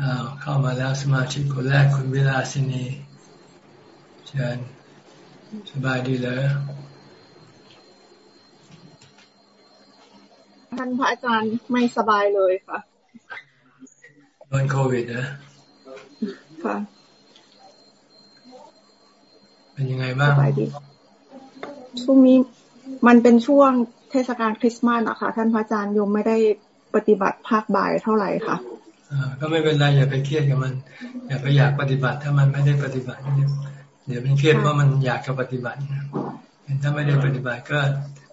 อ้าวเข้ามาแล้วสมาชิกคนแรกคุณวิลาสินีเชิญสบายดีเลยท่านพระอาจารย์ไม่สบายเลยค่ะโดนโควิดนะค่ะเป็นยังไงบ้างสบายดีช่วงนี้มันเป็นช่วงเทศกาลคริสต์มาสอะค่ะ ท่านพระอาจารย์ยมไม่ได้ปฏิบัติภาคบ่ายเท่าไหร่ค่ะ ก็ไม่เป็นไรอย่าไปเครียดกับมัน อย่าไปอยากปฏิบัติ ถ้ามันไม่ได้ปฏิบัติเดี๋ยวมันเครียดเพราะมันอยากจะปฏิบัติถ้าไม่ได้ปฏิบัติก็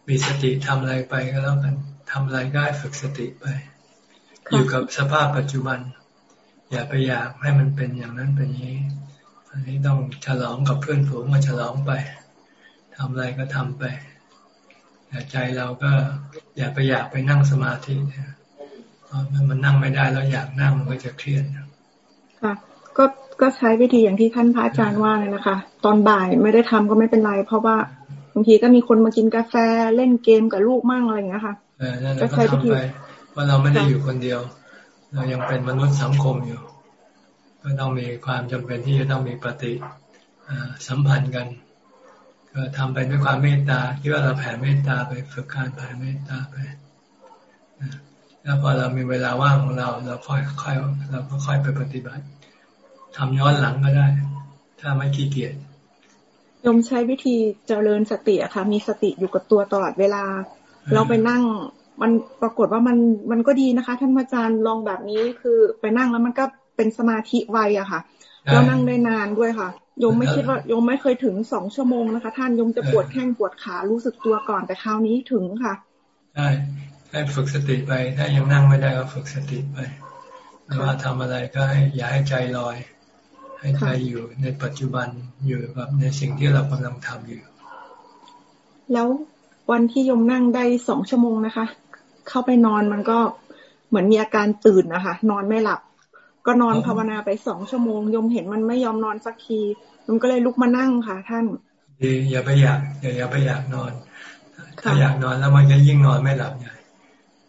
มีสติทำอะไรไปก็แล้วกันทำอะไรก็ฝึกสติไป อยู่กับสภาพปัจจุบัน อย่าไปอยากให้มันเป็นอย่างนั้นเป็นนี้ อันนี้ต้องฉลองกับเพื่อนฝูงมาฉลองไปทำอะไรก็ทำไปแต่ใจเราก็อย่าไปอยากไปนั่งสมาธิเราะมันนั่งไม่ได้แล้วอยากนั่งมันก็จะเครียดค่ะ ก็ก็ใช้วิธีอย่างที่ท่านพระอาจารย์ว่าเลยนะคะ ตอนบ่ายไม่ได้ทำก็ไม่เป็นไร เพราะว่าบางทีก็มีคนมากินกาแฟเล่นเกมกับลูกมั่งอะไรอย่างเงี้ยค่ะก็ใช้วิธีว่าเราไม่ได้อยู่คนเดียว เรายังเป็นมนุษย์สังคมอยู่ ก็ต้องมีความจำเป็นที่จะต้องมีปฏิสัมพันธ์กัน ก็ทำไปด้วยความเมตตาที่ว่าเราแผ่เมตตาไปฝึกการแผ่เมตตาไป แล้วพอเรามีเวลาว่างของเราเราค่อยค่อยเราก็ค่อยไปปฏิบัติทำย้อนหลังก็ได้ ถ้าไม่ขี้เกียจยมใช้วิธีเจริญสติอะค่ะ มีสติอยู่กับตัวตลอดเวลา เราไปนั่งมันปรากฏว่ามันมันก็ดีนะคะ ท่านอาจารย์ลองแบบนี้คือไปนั่งแล้วมันก็เป็นสมาธิไวอะค่ะแล้วนั่งได้นานด้วยค่ะยมไม่คิดว่ายมไม่เคยถึงสองชั่วโมงนะคะ ท่านยมจะปวดแข้งปวดขารู้สึกตัวก่อนแต่คราวนี้ถึงค่ะใช่ ให้ฝึกสติไป ถ้ายังนั่งไม่ได้ก็ฝึกสติไปไม่ว่าทำอะไรก็ให้อย่าให้ใจลอย ให้ใจอยู่ในปัจจุบันอยู่กับในสิ่งที่เรากำลังทำอยู่ แล้ววันที่ยมนั่งได้สองชั่วโมงนะคะ เข้าไปนอนมันก็เหมือนมีอาการตื่นนะคะ นอนไม่หลับ ก็นอนภาวนาไปสองชั่วโมงยมเห็นมันไม่ยอมนอนสักทียมก็เลยลุกมานั่งค่ะ ท่านดีอย่าไปอยากอย่าอย่าไปอยากนอน ถ้าอยากนอนแล้วมันจะยิ่งนอนไม่หลับใหญ่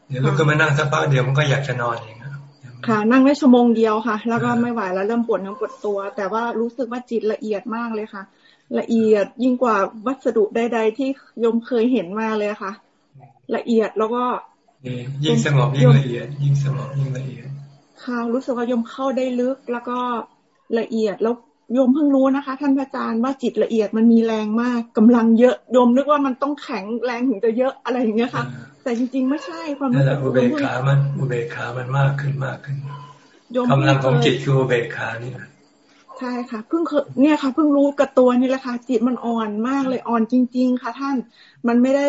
เดี๋ยวลุกขึ้นมานั่งสักพักเดียวมันก็อยากจะนอนเองค่ะ นั่งได้ชั่วโมงเดียวค่ะ แล้วก็ไม่ไหวแล้วเริ่มปวดเนื้อปวดตัว แต่ว่ารู้สึกว่าจิตละเอียดมากเลยค่ะ ละเอียดยิ่งกว่าวัสดุใด ๆ ที่ยมเคยเห็นมาเลยค่ะ ละเอียดแล้วก็ยิ่งสงบยิ่งละเอียด ยิ่งสงบยิ่งละเอียดค่ะรู้สึกว่ายมเข้าได้ลึกแล้วก็ละเอียดแล้วโยมเพิ่งรู้นะคะ ท่านพระอาจารย์ว่าจิตละเอียดมันมีแรงมากกำลังเยอะโยมนึกว่ามันต้องแข็งแรงถึงจะเยอะอะไรอย่างเงี้ยค่ะ แต่จริงๆไม่ใช่ความรู้สึกอุเบกขามันอุเบกขามันมากขึ้นมากขึ้นกำลังของจิตคืออุเบกขานี่ะใช่ค่ะเพิ่งเคเนี่ยค่ะเพิ่งรู้กับตัวนี่แหละค่ะจิตมันอ่อนมากเลยอ่อนจริง ๆ ค่ะ ท่านมันไม่ได้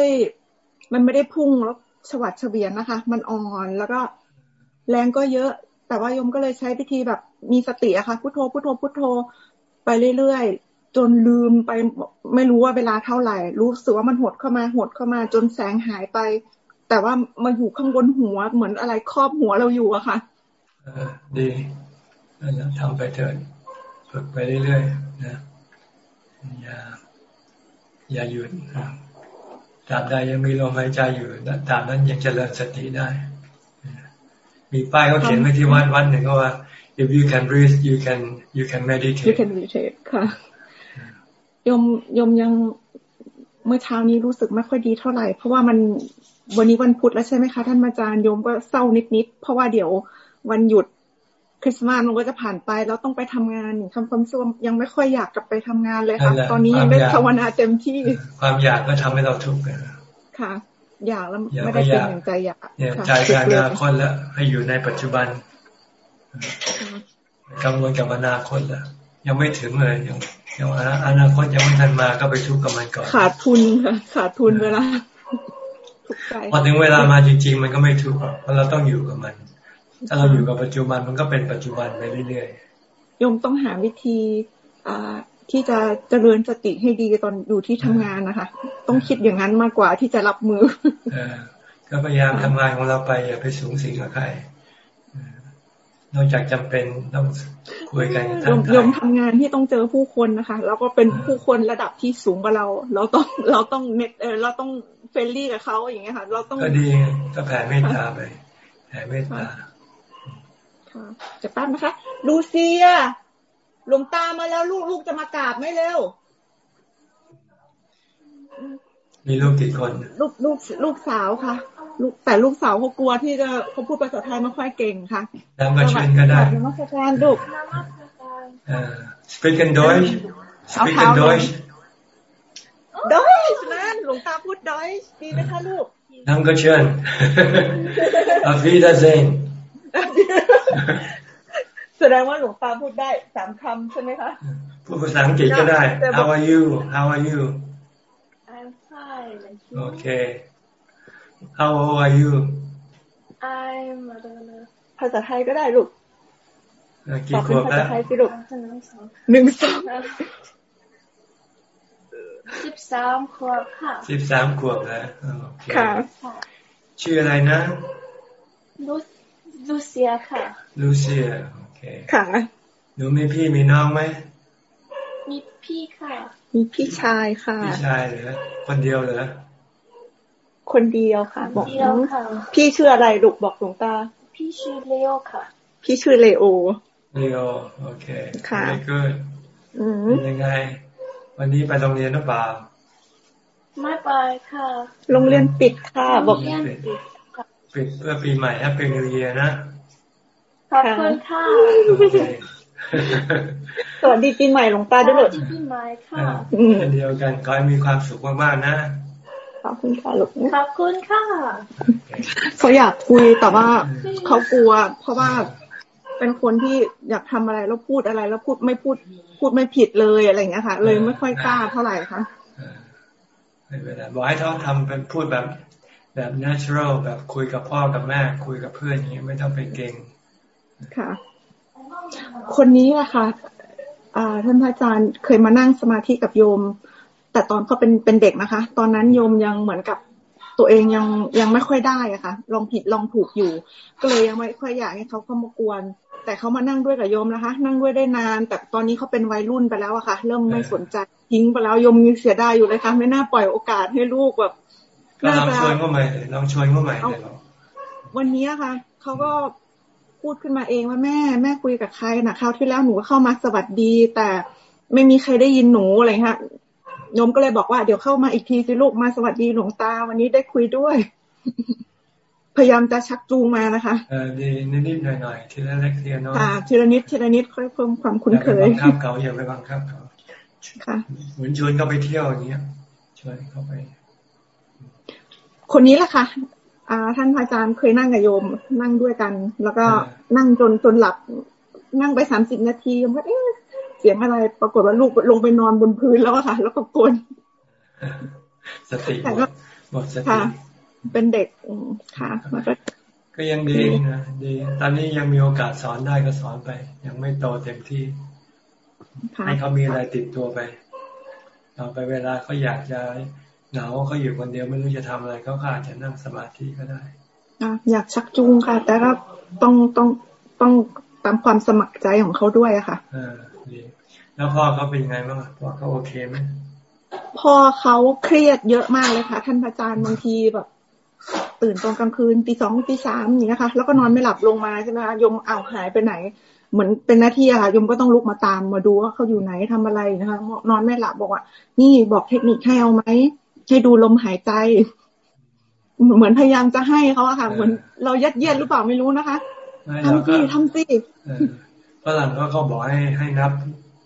มันไม่ได้พุ่งแล้วฉวัดเฉวียนนะคะ มันอ่อนแล้วก็แรงก็เยอะ แต่ว่ายมก็เลยใช้พิธีแบบมีสติอะค่ะพุทโธพุทโธพุทโธไปเรื่อยๆจนลืมไปไม่รู้ว่าเวลาเท่าไหร่ รู้สึกว่ามันหดเข้ามาหดเข้ามา จนแสงหายไป แต่ว่ามาอยู่ข้างบนหัวเหมือนอะไรครอบหัวเราอยู่อะค่ะดีนั่นแหละทำไปเถิดฝึกไปเรื่อยๆนะอย่าอย่าหยุดตราบใดยังมีลมหายใจอยู่ตราบนั้นยังเจริญสติได้ มีป้ายเขาเขียนไว้ที่วัดวัดหนึ่งก็ว่า if you can breathe you can you can meditate you can meditate ค่ะยมยมยังเมื่อเช้านี้รู้สึกไม่ค่อยดีเท่าไหร่ เพราะว่ามัน วันนี้วันพุธแล้วใช่ไหมคะท่านอาจารย์โยมก็เศร้านิดๆเพราะว่าเดี๋ยววันหยุดคริสต์มาสมันก็จะผ่านไปแล้วต้องไปทำงานคำความซุมยังไม่ค่อยอยากกลับไปทำงานเลยค่ะ ตอนนี้ยังได้ภาวนาเต็มที่ ความอยากก็ทำให้เราทุกข์ค่ะ อยากแล้วไม่ได้เป็นอย่างใจอยากใจการอนาคตแล้วให้อยู่ในปัจจุบันกังวลกับอนาคตแล้วยังไม่ถึงเลยยังยังอนาคตยังไม่ทันมาก็ไปทุกข์กับมันก่อน ขาดทุนค่ะขาดทุนเวลา พอถึงเวลามาจริง ๆ มันก็ไม่ทุกข์เพราะเราต้องอยู่กับมัน ถ้าเราอยู่กับปัจจุบันมันก็เป็นปัจจุบันไปเรื่อยๆยมต้องหาวิธีอ่าที่จะเจริญสติให้ดีตอนอยู่ที่ทำงานนะคะ ต้องคิดอย่างนั้นมากกว่าที่จะรับมือก็พยายามทำงานของเราไปอย่าไปสูงสิงกับใครนอกจากจำเป็นต้องคุยกันยมทำงานที่ต้องเจอผู้คนนะคะ แล้วก็เป็นผู้คนระดับที่สูงกว่าเรา เราต้องเราต้อง nice เออเราต้อง friendly กับเขาอย่างเงี้ยค่ะ เราต้องก็ดีก็แผ่เมตตาไปแผ่เมตตาจะแป๊บนะคะ ลูเซียหลวงตามาแล้วลูกลูกจะมากราบไหมเร็ว มีลูกกี่คน ลูกลูกลูกสาวค่ะ ลูกแต่ลูกสาวเขากลัวที่จะเขาพูดภาษาไทยไม่ค่อยเก่งค่ะแล้วมาเชิญก็ได้นมัสการลูกเอ่อ speak in Deutsch speak in Deutsch ดอยนั่นหลวงตาพูดดอยดีไหมคะลูก Danke schön auf Wiedersehen แสดงว่าหลวงตาพูดได้สามคำใช่ไหมคะ พูดภาษาอังกฤษก็ได้ How are you How are you I'm fine. Thank you. Okay How old are you I'm I don't know. ภาษาไทยก็ได้ลูกเอ่อตกี่อบขเป็นวบภาแล้ษาวไทยสิลูก I'm gonna song. หนึ่งสอง สิบสามขวบค่ะสิบสามขวบแล้วโอเคค่ะค่ะชื่ออะไรนะลูลูเซียค่ะ ลูเซียโอเคค่ะหนูมีพี่มีน้องไหมมีพี่ค่ะ มีพี่ชายค่ะ พี่ชายเหรอคนเดียวเหรอคนเดียวค่ะ บอกเดียวค่ะพี่ชื่ออะไรลูกบอกหลวงตา พี่ชื่อเลโอค่ะ พี่ชื่อเลโอลีโอโอเคค่ะ very good อืมเป็นยังไง วันนี้ไปโรงเรียนหรือเปล่า ไม่ไปค่ะ โรงเรียนปิดค่ะบอกเรียนปิดค่ะปิดเพื่อปีใหม่ Happy New Year นะขอบคุณค่ะโอเคสวัสดีปีใหม่หลวงตาด้วยลูกที่พี่ไม้ค่ะอืมเช่นเดียวกันขอให้มีความสุขมากๆนะขอบคุณค่ะลูกขอบคุณค่ะเขาอยากคุยแต่ว่าเขากลัว เพราะว่า เป็นคนที่อยากทำอะไรแล้วพูดอะไร แล้วพูดไม่พูดพูดไม่ผิดเลยอะไรอย่างเงี้ยค่ะ เลยไม่ค่อยกล้าเท่าไหร่ค่ะเออไม่เป็นไรบอกให้เขาทำเป็นพูดแบบแบบ natural แบบคุยกับพ่อกับแม่ คุยกับเพื่อนอย่างนี้ไม่ต้องไปเก่งค่ะ คนนี้อะค่ะอ่าท่านพระอาจารย์เคยมานั่งสมาธิกับโยม แต่ตอนเขาเป็นเป็นเด็กนะคะ ตอนนั้นโยมยังเหมือนกับ ตัวเองยังยังไม่ค่อยได้อะค่ะ ลองผิดลองถูกอยู่ ก็เลยยังไม่ค่อยอยากให้เขาเข้ามากวน แต่เขามานั่งด้วยกับโยมนะคะ นั่งด้วยได้นาน แต่ตอนนี้เขาเป็นวัยรุ่นไปแล้วอะค่ะ เริ่มไม่สนใจทิ้งไปแล้วโยมยังเสียดายอยู่เลยค่ะ ไม่น่าปล่อยโอกาสให้ลูกแบบก็ลองชวนเขาใหม่ลองชวนเขาใหม่เลยเราวันนี้ค่ะเขาก็พูดขึ้นมาเองว่าแม่แม่คุยกับใครนะคราวที่แล้วหนูก็เข้ามาสวัสดี แต่ไม่มีใครได้ยินหนูอะไรเงี้ย โยมก็เลยบอกว่าเดี๋ยวเข้ามาอีกทีสิลูกมาสวัสดีหลวงตา วันนี้ได้คุยด้วย พยายามจะชักจูงมานะคะเออดีนิดๆหน่อยๆทีละเล็กทีละน้อยค่ะทีละนิดทีละนิดค่อยเพิ่มความคุ้นอย่าเคไปยบังคับเขาอย่าไปบังคับเขาค่ะเหมือนชวนเขาไปเที่ยวอย่างเงี้ยชวนเขาไป คนนี้แหละค่ะอ่าท่านพระอาจารย์เคยนั่งกับโยมนั่งด้วยกัน แล้วก็นั่งจนจนหลับ นั่งไปสามสิบนาทีโยมก็เอ๊ะ เสียงอะไร ปรากฏว่าลูกลงไปนอนบนพื้นแล้วอะค่ะ แล้วก็กลนสติหมแต่ก็ดหมดสติค่ะเป็นเด็กอืมค่ะแล้วก็ก็ยังดีนะดีตอนนี้ยังมีโอกาสสอนได้ก็สอนไป ยังไม่โตเต็มที่ค่ะให้เขามีอะไรติดตัวไปต่อไปเวลาเขาอยากจะเหงาเขาอยู่คนเดียวไม่รู้จะทำอะไรเขาก็อาจจะนั่งสมาธิก็ได้อะอยากชักจูงค่ะ แต่ก็ต้องต้องต้องตามความสมัครใจของเขาด้วยอะค่ะเออ ดีแล้วพ่อเขาเป็นยังไงบ้างอะพ่อเขาโอเคไหมพ่อเขาเครียดเยอะมากเลยค่ะ ท่านพระอาจารย์บางทีแบบ ตื่นตอนกลางคืนตีสองตีสามอย่างนี้นะคะ แล้วก็นอนไม่หลับลงมาใช่ไหมคะยมอ้าวหายไปไหน เหมือนเป็นหน้าที่อะค่ะยมก็ต้องลุกมาตามมาดูว่าเขาอยู่ไหนทำอะไรนะคะ นอนไม่หลับบอกว่า นี่บอกเทคนิคให้เอาไหมให้ดูลมหายใจ เหมือนพยายามจะให้เขาอะค่ะ เหมือนเรายัดเยียดหรือเปล่าไม่รู้นะคะไม่เราทำก็สิทำสิเออ ฝรั่งก็เขาบอกให้ให้นับ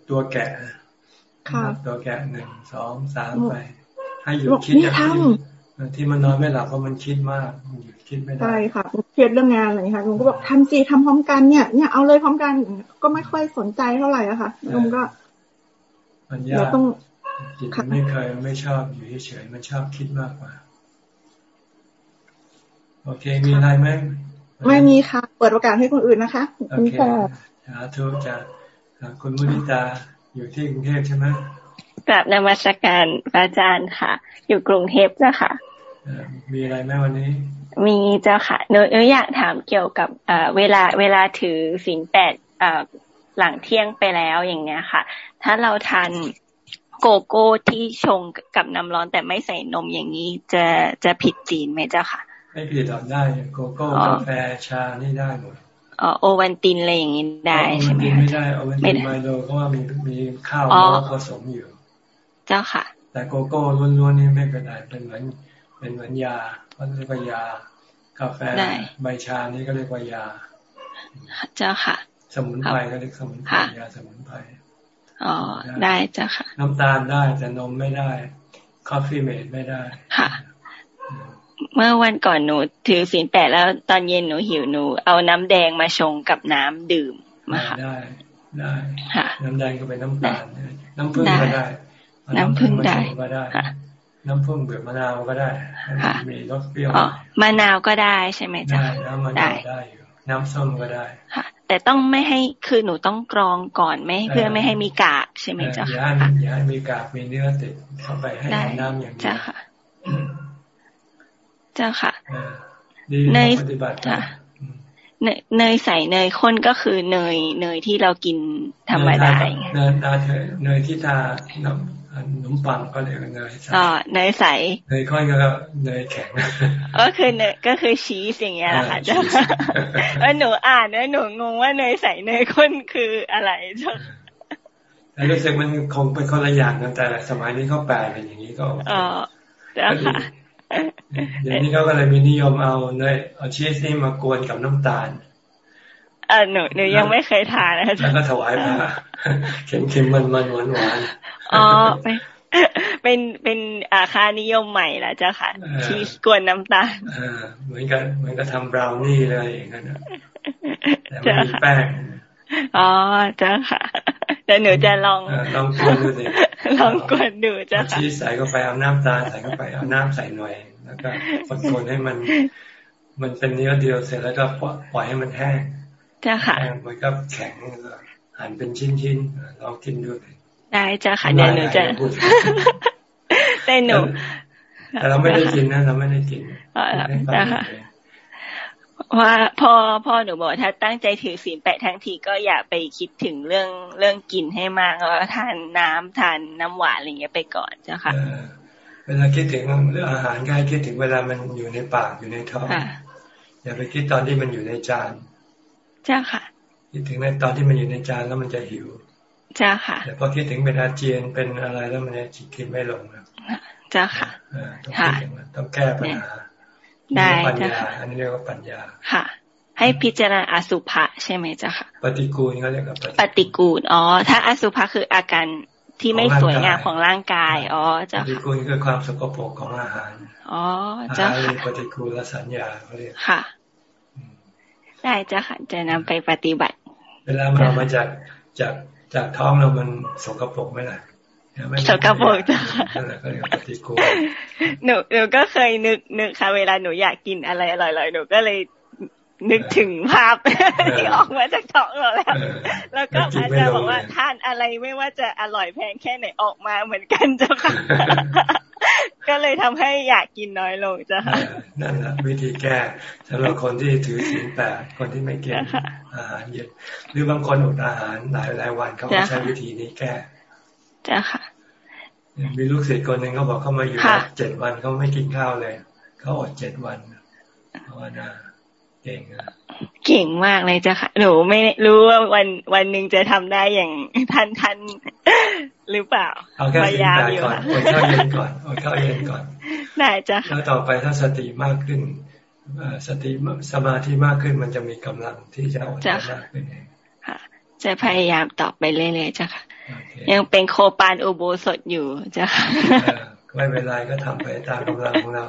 ตัวแกะค่ะนับตัวแกะหนึ่งสองสามไป ให้หยุดบอกคิดนี่อย่างทที่เออที่มันนอนไม่หลับเพราะมันคิดมากมันหยุดคิดไม่ำได้ใช่ค่ะเครียดเรื่องงานอะไรอย่างเงี้ยค่ะยมก็บอกทำสิทำพร้อมกันเนี่ยเนี่ยเอาเลยพร้อมกันก็ไม่ค่อยสนใจเท่าไหร่อะค่ะยมก็มันเดี๋ยายวกต้องจิตค่ะมันไม่เคยไม่ชอบอยู่เฉยๆมันชอบคิดมากกว่า โอเคมีอะไรไหมไม่มีค่ะ เปิดโอกาสให้คนอื่นนะคะขอบโอคุณเคค่ะสาธุจะอ่าคุณมุนิตาอยู่ที่กรุงเทพใช่ไหมกราบนมัสการพระอาจารย์ค่ะ อยู่กรุงเทพเจ้าค่ะเอ่อมีอะไรไหมวันนี้ มีเจ้าค่ะหนูหนูอยากถามเกี่ยวกับเอ่อเวลาเวลาถือศีลแปดเอ่อหลังเที่ยงไปแล้วอย่างเงี้ยค่ะ ถ้าเราทานโกโก้ที่ชงกับน้ำร้อนแต่ไม่ใส่นมอย่างนี้จะจะผิดศีลไหมเจ้าค่ะ ไม่ผิดหรอกได้ โกโก้อ๋อกาแฟชานี่ได้หมดอ๋อ โอวันตินอะไรอย่างนี้ได้ใช่ไหมโอวันตินไม่ได้โอวันตินไมโลเพราะว่ามีมีข้าวผสมอยู่ เจ้าค่ะ แต่โกโก้ล้วนๆนี่ไม่เป็นไรเป็นเหมือนเป็นเหมือนยาเขาเรียกว่ายา กาแฟใบชานี่ก็เรียกว่ายา เจ้าค่ะ สมุนไพรก็เรียกสมุนไพรยาสมุนไพรอ๋อได้เจ้าค่ะ น้ำตาลได้แต่นมไม่ได้ Coffee-mate ไม่ได้ค่ะ เมื่อวันก่อนหนูถือศีลแปดแล้วตอนเย็นหนูหิวหนู เอาน้ำแดงมาชงกับน้ำดื่มมาค่ะได้ได้ค่ะน้ำแดงก็เป็นน้ำตาลน้ำผึ้งก็ได้ น้ำผึ้งได้ก็ได้น้ำผึ้งเบือมะนาวก็ได้มีรสเปรี้ยวมะนาวก็ได้ใช่ไหมจ๊ะได้น้ำมะนาวได้อยู่น้ำส้มก็ได้ค่ะ แต่ต้องไม่ให้คือหนูต้องกรองก่อนไม่เพื่อไม่ให้มีกากใช่ไหมจ๊ะอย่าให้อย่าให้มีกากมีเนื้อติดเข้าไปให้น้ำอย่างนี้จ้ะค่ะ เจ้าค่ะเนยปฏิบัติค่ะเนยใส่เนยข้นก็คือเนยเนยที่เรากินธรรมดาเนยเนยที่ทาน้ำขนมปังก็เรียกเนยใสอ๋อเนยใสเนยข้นก็เนยแข็งก็คือเนยก็คือชีสอย่างเงี้ยแหละค่ะเจ้าแล้วหนูอ่านแล้วหนูงงว่าเนยใสเนยข้นคืออะไรเจ้าแล้วรู้สึกมันคงเป็นคนละอย่างกันแต่สมัยนี้เขาแปลเป็นอย่างนี้ก็อ๋อเจ้าค่ะ เดี๋ยวนี้เขาก็เลยมีนิยมเอาเนยเอาชีสนี่มากวนกับน้ำตาลอ่าหนูหนูยังไม่เคยทานนะแล้วก็ถวายพระเค็มเค็มมันมันหวานหวานอ๋อเป็นเป็นอาคานิยมใหม่ละเจ้าค่ะ ชีสกวนน้ำตาลเหมือนกันเหมือนกับทำบราวนี่เลยอย่างนั้นแต่ไม่มีแป้ง อ๋อเจ้าค่ะแต่หนูจะลองลองกวนดูสิลองกวนดูเจ้าค่ะชีสใส่เข้าไปเอาน้ำตาลใส่เข้าไปเอาน้ำใส่หน่อย แล้วก็คนให้มัน มันเป็นเนื้อเดียวเสร็จแล้วก็ปล่อยให้มันแห้งจ้าค่ะมันก็แข็งหั่นเป็นชิ้นๆลองกินดูได้จ้าค่ะเดี๋ยวหนูจะแต่หนูแต่เราไม่ได้กินนะเราไม่ได้กินจ้าค่ะ ว่าพ่อพ่อหนูบอกถ้าตั้งใจถือศีลแปดทั้งทีก็อย่าไปคิดถึงเรื่องเรื่องกินให้มากแล้วทานน้ำทานน้ำหวานอะไรเงี้ยไปก่อนจ้าค่ะเวลาคิดถึงเรื่องอาหารก็ให้คิดถึงเวลามันอยู่ในปากอยู่ในท้องอย่าไปคิดตอนที่มันอยู่ในจานจ้าค่ะ คิดถึงในตอนที่มันอยู่ในจานแล้วมันจะหิวจ้าค่ะแต่พอคิดถึงเป็นอาเจียนเป็นอะไรแล้วมันจะกินไม่ลงนะจ้าค่ะค่ะต้องแก้ปัญหา ได้จ้าค่ะอันนี้เรียกว่าปัญญาค่ะ ให้พิจารณาอสุภะใช่ไหมจ้าค่ะ ปฏิกูลเขาเรียกว่าปฏิกูลอ๋อถ้าอสุภะคืออาการที่ไม่สวยงามของร่างกาย อ๋อจ้าปฏิกูลคือความสกปรกของอาหาร อ๋อจ้าค่ะปฏิกูลสัญญาเขาเรียกค่ะ ได้จ้าค่ะ จะนำไปปฏิบัติ เวลามันมาจากจากจากท้องเรามันสกปรกไหมล่ะ สกปรกจ้ะหนูหนูก็เคยนึกนึกค่ะ เวลาหนูอยากกินอะไรอร่อยๆหนูก็เลยนึกถึงภาพที่ออกมาจากท้องเราแล้ว แล้วก็อาจารย์บอกว่าทานอะไรไม่ว่าจะอร่อยแพงแค่ไหนออกมาเหมือนกันเจ้าค่ะ ก็เลยทำให้อยากกินน้อยลงจ้ะนั่นแหละวิธีแก้สำหรับคนที่ถือศีลแปดคนที่ไม่กินอาหารเย็นหรือบางคนอดอาหารหลายหลายวันเขาใช้วิธีนี้แก้ จ้ะค่ะ มีลูกศิษย์คนหนึ่งเขาบอกเขามาอยู่เจ็ดวันเขาไม่กินข้าวเลย เขาอดเจ็ดวันภาวนาเก่งอะเก่งมากเลยจ้ะค่ะ หนูไม่รู้ว่าวันวันหนึ่งจะทำได้อย่างทันทันหรือเปล่าเอาแค่สิ่งใดก่อนอดข้าวเย็นก่อนอดข้าวเย็นก่อนได้จ้ะแล้วต่อไปถ้าสติมากขึ้นสติสมาธิมากขึ้นมันจะมีกำลังที่จะอดได้มากขึ้นเอง จะพยายามตอบไปเรื่อยๆจ้ะค่ะ ยังเป็นโคปานอุโบสถอยู่จ้ะไม่เป็นไรก็ทำไปตามกำลังของเรา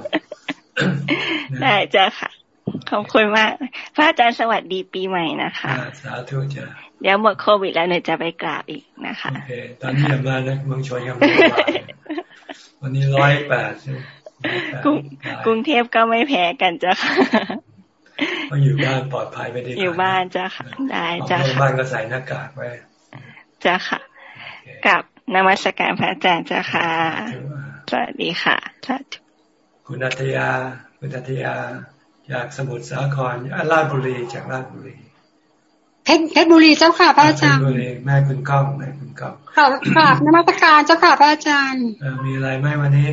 ได้จ้ะค่ะ ขอบคุณมาก พระอาจารย์สวัสดีปีใหม่นะคะ สาธุจ้ะเดี๋ยวหมดโควิดแล้วเนี่ยจะไปกราบอีกนะคะโอเคตอนนี้อย่ามานะเมืองชนกันวันนี้ร้อยแปดกรุงเทพก็ไม่แพ้กันจ้ะค่ะ ก็อยู่บ้านปลอดภัยไม่ได้อยู่บ้านจ้ะค่ะ ได้จ้ะบ้านก็ใส่หน้ากากไว้จ้ะค่ะกับนมัสการพระอาจารย์เจ้าค่ะสวัสดีค่ะคุณนัทยาคุณนัทยาจากสมุทรสาครราชบุรีจากราชบุรีเพชรเพชรบุรีเจ้าค่ะพระอาจารย์เพชรบุรีแม่คุณก้องแม่คุณก้องกราบกราบนมัสการเจ้าค่ะพระอาจารย์มีอะไรไหมวันนี้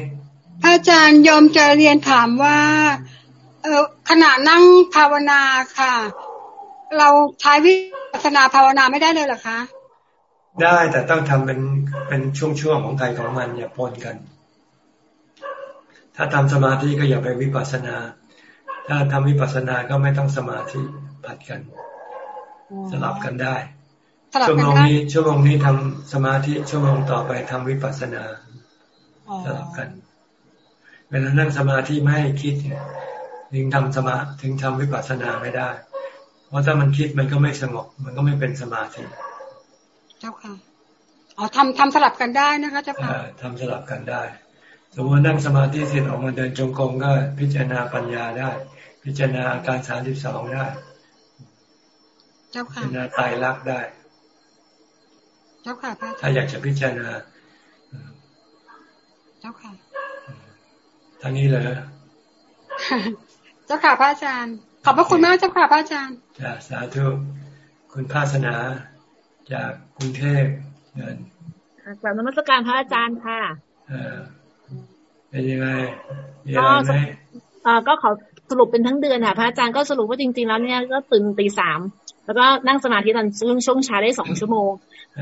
พระอาจารย์ยอมจะเรียนถามว่า เออขณะนั่งภาวนาค่ะ เราใช้วิปัสสนาภาวนาไม่ได้เลยเหรอคะ ได้แต่ต้องทำเป็นเป็นช่วงๆของใครของมันอย่าปนกัน ถ้าทำสมาธิก็อย่าไปวิปัสสนา ถ้าทำวิปัสสนาก็ไม่ต้องสมาธิผัดกัน สลับกันได้สลับชั่วกัโมนงได้นี้ชั่วโมงนี้ทำสมาธิชั่วโมงต่อไปทำวิปัสสนาอ๋อสลับกัน เวลานั่งสมาธิไม่ให้คิดเนี่ย ถึงทำสมาถึงทำวิปัสสนาไม่ได้ เพราะถ้ามันคิดมันก็ไม่สงบ มันก็ไม่เป็นสมาธิ เจ้าค่ะ อ๋อทำทำสลับกันได้นะคะเจ้าค่ะอ่าทำสลับกันได้ สมมตินั่งสมาธิเสร็จออกมาเดินจงกรมก็พิจารณาปัญญาได้ พิจารณาอาการสามสิบสองได้ เจ้าพิค่ะจารณาตายรักษณ์ได้ เจ้าค่ะพระอาจาถ้ารย์อยากจะพิจารณา เจ้าค่ะท่านี้เลยเจ้าค่ะพระอาจารย์ ขอบพระคุณมากเจ้าค่ะพระอาจารย์จากสาธุคุณภาสนาจากกรุงเทพเดินกลับนมัสการพระอาจารย์ค่ะเออเป็นยังไงมีอะไรไหมเอ่อก็ขอสรุปเป็นทั้งเดือนค่ะพระอาจารย์ก็สรุปว่าจริง ๆ แล้วเนี่ยก็ตื่นตีสามแล้วก็นั่งสมาธิตอนช่วงช่วงเช้าได้สองชั่วโมง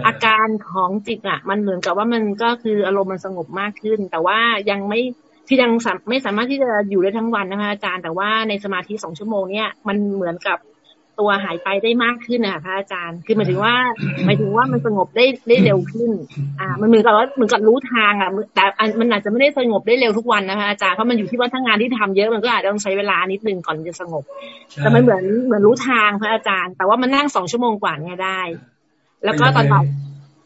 อาการของจิตอะ มันเหมือนกับว่ามันก็คืออารมณ์มันสงบมากขึ้น แต่ว่ายังไม่ ที่ยังสามไม่สามารถที่จะอยู่ได้ทั้งวันนะคะอาจารย์แต่ว่าในสมาธิสองชั่วโมงเนี่ยมันเหมือนกับตัวหายไปได้มากขึ้นนะคะพระอาจารย์ คือหมายถึงว่าหมายถึงว่ามันสงบได้ได้เร็วขึ้น อ่า มันเหมือนกับว่าเหมือนกับรู้ทางอะแต่อันมันอาจจะไม่ได้สงบได้เร็วทุกวันนะคะอาจารย์เพราะมันอยู่ที่ว่าถ้างานที่ทำเยอะมันก็อาจจะต้องใช้เวลานิดนึงก่อนจะสงบใช่แต่มันเหมือนเหมือนรู้ทางพระอาจารย์ แต่ว่ามันนั่งสองชั่วโมงกว่าเนี่ยได้ แล้วก็ตอนบ่าย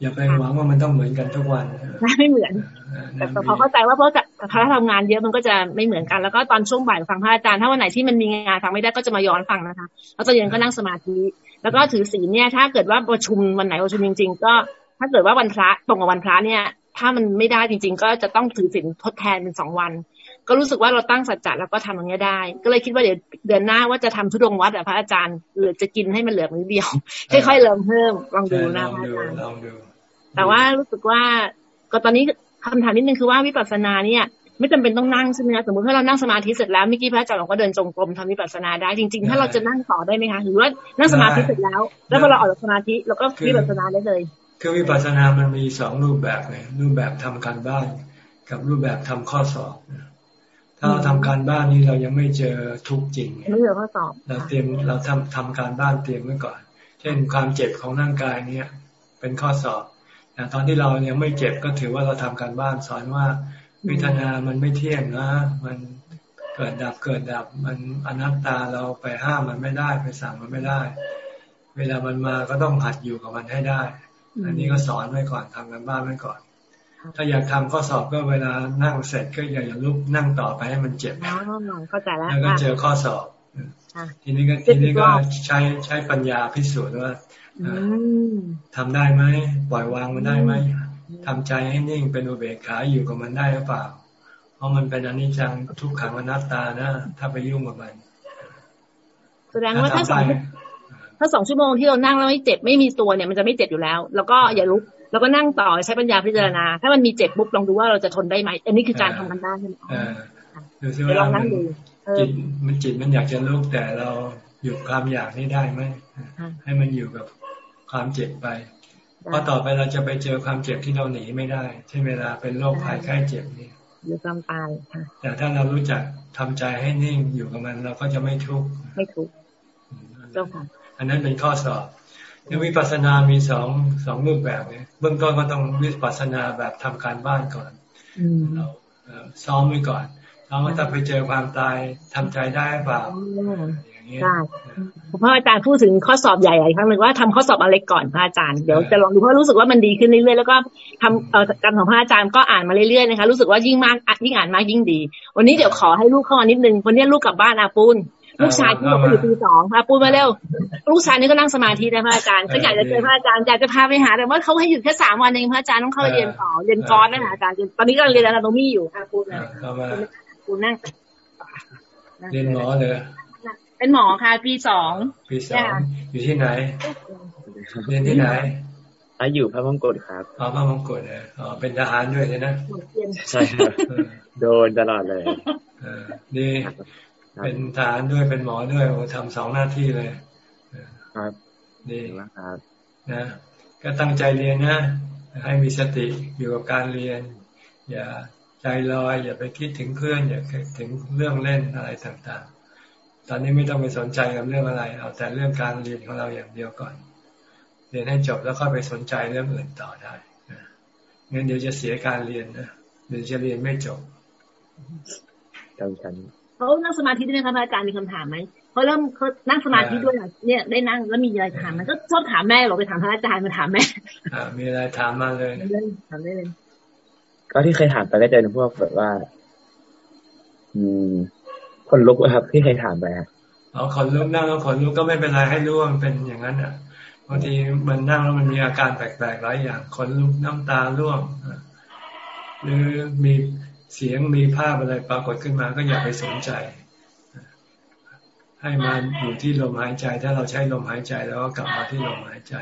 อย่าไปหวังว่ามันต้องเหมือนกันทุกวันเออไม่เหมือนเออแต่นั่นพอเข้าใจว่าเพราะจะถ้าทำงานเยอะมันก็จะไม่เหมือนกัน แล้วก็ตอนช่วงบ่ายฟังพระอาจารย์ ถ้าวันไหนที่มันมีงานฟังไม่ได้ก็จะมาย้อนฟังนะคะ แล้วตอนเย็นก็นั่งสมาธิ แล้วก็ถือศีลเนี่ย ถ้าเกิดว่าประชุมวันไหนประชุมจริง ๆ ก็ ถ้าเกิดว่าวันพระตรงกับวันพระเนี่ย ถ้ามันไม่ได้จริง ๆ ก็จะต้องถือศีลทดแทนเป็นสองวัน ก็รู้สึกว่าเราตั้งสัจจะแล้วก็ทำอย่างนี้ยได้ ก็เลยคิดว่าเดี๋ยวเดือนหน้าว่าจะทำทุดงค์วัดอะพระอาจารย์หรือจะกินให้มันเหลือมื้อเดียวค่อยๆเริ่มเพิ่มลองดูใช่นะลองพระดูอาจารย์ลองดู แต่ว่ารู้สึกว่า ก็ตอนนี้คำถามนิดนึงคือว่าวิปัสสนาเนี่ยไม่จำเป็นต้องนั่งใช่ไหมคะสมมติถ้าเรานั่งสมาธิเสร็จแล้วเมื่อกี้พระอาจารย์บอกว่าเดินจงกรมทำวิปัสสนาได้จริง ๆ ถ้าเราจะนั่งต่อได้ไหมคะหรือว่านั่งสมาธิเสร็จแล้ว แล้วพอเราออกจากสมาธิเราก็วิปัสสนาได้เลยคือวิปัสสนามันมีสองรูปแบบเลยรูปแบบทำการบ้าน กับรูปแบบทำข้อสอบนะถ้าเราทำการบ้านนี้เรายังไม่เจอทุกข์จริงไม่เหลือข้อสอบเราเตรียมเราทำทำการบ้านเตรียมไว้ก่อน เช่นความเจ็บของร่างกายเนี่ย เป็นข้อสอบ แต่ตอนที่เรายังไม่เจ็บก็ถือว่าเราทำการบ้านสอนว่าเวทนามันไม่เที่ยงนะ มันเกิดดับเกิดดับ มันอนัตตาเราไปห้ามมันไม่ได้ไปสั่งมันไม่ได้ เวลามันมาก็ต้องหัดอยู่กับมันให้ได้ อันนี้ก็สอนไว้ก่อนทำกันบ้านไว้ก่อน ถ้าอยากทำข้อสอบก็เวลานั่งเสร็จก็อย่าอย่าลุกนั่งต่อไปให้มันเจ็บอ๋อเข้าใจแล้วแล้วก็ค่ะเจอข้อสอบค่ะทีนี้ก็เจ็ทีบอีนี้กรก็อบใช้ใช้ปัญญาพิสูจน์ว่าอืม ทำได้ไหมปล่อยวางมันได้ไหมทำใจให้นิ่งเป็นอุเบกขาอยู่กับมันได้หรือเปล่า เพราะมันเป็นอนิจจังทุกขังอนัตตานะ ถ้าไปยุ่งกับมันแสดงว่าถ้าสทำองได้ถ้าสองชั่วโมงที่เรานั่งแล้วไม่เจ็บไม่มีตัวเนี่ยมันจะไม่เจ็บอยู่แล้ว แล้วก็อย่าลุกแล้วก็นั่งต่อใช้ปัญญาพิจารณา ถ้ามันมีเจ็บปุ๊บลองดูว่าเราจะทนได้ไหมอันนี้คือการทำกันบ้านใช่ไหมเออดูซิเดี๋ยวลว่าองมันั่นงดูเออจิตมันจิตมันอยากจะลุกแต่เราหยุดความอยากนี้ได้ไหมค่ะให้มันอยู่กับ ความเจ็บไป เพราะต่อไปเราจะไปเจอความเจ็บที่เราหนีไม่ได้เช่นเวลาเป็นโรคภัยไข้เจ็บนี่หรือความตายค่ะแต่ถ้าเรารู้จักทำใจให้นิ่งอยู่กับมัน เราก็จะไม่ทุกข์ไม่ถูกเจ้าค่ะอันนั้นเป็นข้อสอบในวิปัสสนามีสองสองรูปแบบเนี่ยเบื้องต้นก็ต้องวิปัสสนาแบบทำการบ้านก่อนอืมเราเอ่อซ้อมไว้ก่อนซ้อมว่าถ้าไปเจอความตายทำใจได้เปล่า อย่างเงี้ยได้เพราะอาจารย์พูดถึงข้อสอบใหญ่ๆครั้งหนึ่งว่าทำข้อสอบอะไรก่อนพระอาจารย์เดี๋ยวจะลองดูเพราะรู้สึกว่ามันดีขึ้นเรื่อยๆแล้วก็ทำเอ่อการของพระอาจารย์ก็อ่านมาเรื่อยๆนะคะรู้สึกว่ายิ่งมากอะยิ่งอ่านมากยิ่งดี วันนี้เดี๋ยวขอให้ลูกเข้ามานิดนึงวันนี้ลูกกลับบ้านอาปูนลูกชายที่บอกว่าอยู่ปีสองอาปูนมาเร็วลูกชายนี่ก็นั่งสมาธินะพระอาจารย์ก็อยากจะเจอพระอาจารย์อยากจะพาไปหาแต่ว่าเขาให้หยุดแค่สามวันเองพระอาจารย์ต้องเข้าไปเรียนต่อเรียนกรนะคะอาจารย์ตอนนี้ก็เรียนอนาโตมีอยู่อาปูนอ่านะเข้ามาอาปูนนั่งเรียนหมอเลย เป็นหมอค่ะปีสองปีสองอยู่ที่ไหนเรียนที่ไหนถ้าอยู่พระมงกุฎครับอ๋อพระมงกุฎเนี่ยอ๋อเป็นทหารด้วยใช่ไหมใช่ครับเออโดนตลอดเลยเออดีเป็นทหารด้วยเป็นหมอด้วยโอ้ทำสองหน้าที่เลยคครับดีดีมากครับนะก็ตั้งใจเรียนนะให้มีสติอยู่กับการเรียน อย่าใจลอยอย่าไปคิดถึงเพื่อน อย่าคิดถึงเรื่องเล่นอะไรต่างๆ ตอนนี้ไม่ต้องไปสนใจกับเรื่องอะไร เอาแต่เรื่องการเรียนของเราอย่างเดียวก่อน เรียนให้จบแล้วค่อยไปสนใจเรื่องอื่นต่อได้นะงั้นเดี๋ยวจะเสียการเรียนนะเดี๋ยวจะเรียนไม่จบจำฉันเขานั่งสมาธิด้วยนะคะพระอาจารย์มีคำถามไหมเขาเริ่มเขานั่งสมาธิด้วยอะเนี่ยได้นั่งแล้วมีอะไรถามมันก็ชอบถามแม่หรอกไปถามพระอาจารย์มาถามแม่อ่ามีอะไรถามมาเลยถามได้ถามได้เลย ก็ที่เคยถามไปก็จะเป็นพวกแบบว่า อืม คนลุกอะครับที่เคยถามไปครับเอาขนลุกนั่งแล้วขนลุกก็ไม่เป็นไรให้รู้ว่ามันเป็นอย่างนั้นอะบางทีมันนั่งแล้วมันมีอาการแปลกๆหลายอย่างขนลุกน้ำตาร่วงหรือมีเสียงมีภาพอะไรปรากฏขึ้นมาก็อย่าไปสนใจ ให้มันอยู่ที่ลมหายใจ ถ้าเราใช้ลมหายใจแล้วก็กลับมาที่ลมหายใจ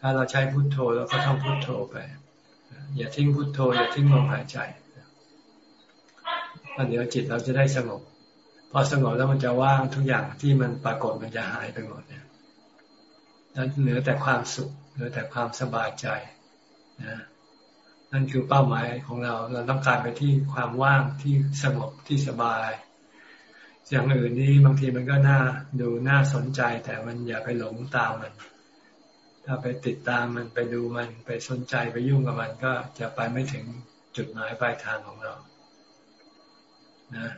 ถ้าเราใช้พุทโธเราก็ต้องพุทโธไปอย่าทิ้งพุทโธอย่าทิ้งลมหายใจแล้วเดี๋ยวจิตเราจะได้สงบ พอสงบแล้วมันจะว่างทุกอย่างที่มันปรากฏมันจะหายไปหมดเนี่ยแล้วเหลือแต่ความสุขเหลือแต่ความสบายใจนะนั่นคือเป้าหมายของเรา เราต้องการไปที่ความว่างที่สงบที่สบายอย่างอื่นนี่บางทีมันก็น่าดูน่าสนใจ แต่มันอย่าไปหลงตามมัน ถ้าไปติดตามมันไปดูมันไปสนใจไปยุ่งกับมันก็จะไปไม่ถึงจุดหมายปลายทางของเรา นะ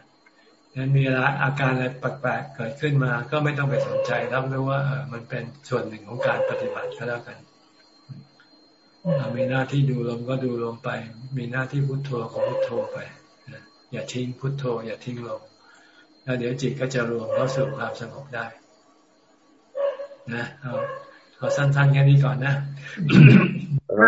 นั้นมีอาการอะไรแปลกๆเกิดขึ้นมา ก็ไม่ต้องไปสนใจรับรู้ว่าเออมันเป็นส่วนหนึ่งของการปฏิบัติก็แล้วกันเรามีหน้าที่ดูลมก็ดูลมไป มีหน้าที่พุโทโธก็พุโทโธไปอย่าทิ้งพุโทโธ อย่าทิ้งลมแล้วเดี๋ยวจิตก็จะรวมเข้าสู่ความสงบได้ นะเอา เอาสั้นๆแค่นี้ก่อนนะ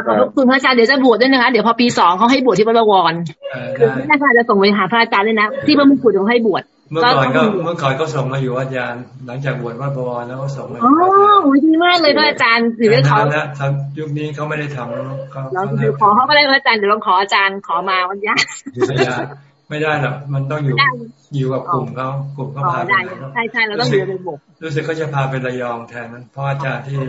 ขอบคุณพระอาจารย์เดี๋ยวจะบวชด้วยนะคะ เดี๋ยวพอปีสองเขาให้บวชที่วัดบวรเออคือได้พระอาจารย์จะส่งไปหาพระอาจารย์ด้วยนะ ที่พระมงกุฎเขาให้บวชเมื่อก่อนก็เมื่อก่อนก็ส่งมาอยู่วัดยานหลังจากบวชวัดบวรแล้วก็ส่งมาออ๋อยู่วัดยานโอ้ยดีมากเลยพระอาจารย์หรือว่าขอนานแล้วทำยุคนี้เขาไม่ได้ทำเขาเราเขาเดี๋ยวขอเขาก็ได้พระอาจารย์เดี๋ยวลองขออาจารย์ขอมาวันนี้อยู่สยาม ไม่ได้หรอกมันต้องอยู่ได้อยู่กับกลุ่มเขากลุ่มเขาขอพาไปได้ไหนใช่ใช่เราต้องอยู่ในบวกรู้สึกเขาจะพาไประยองแทนนั้นเพราะอาจารย์ที่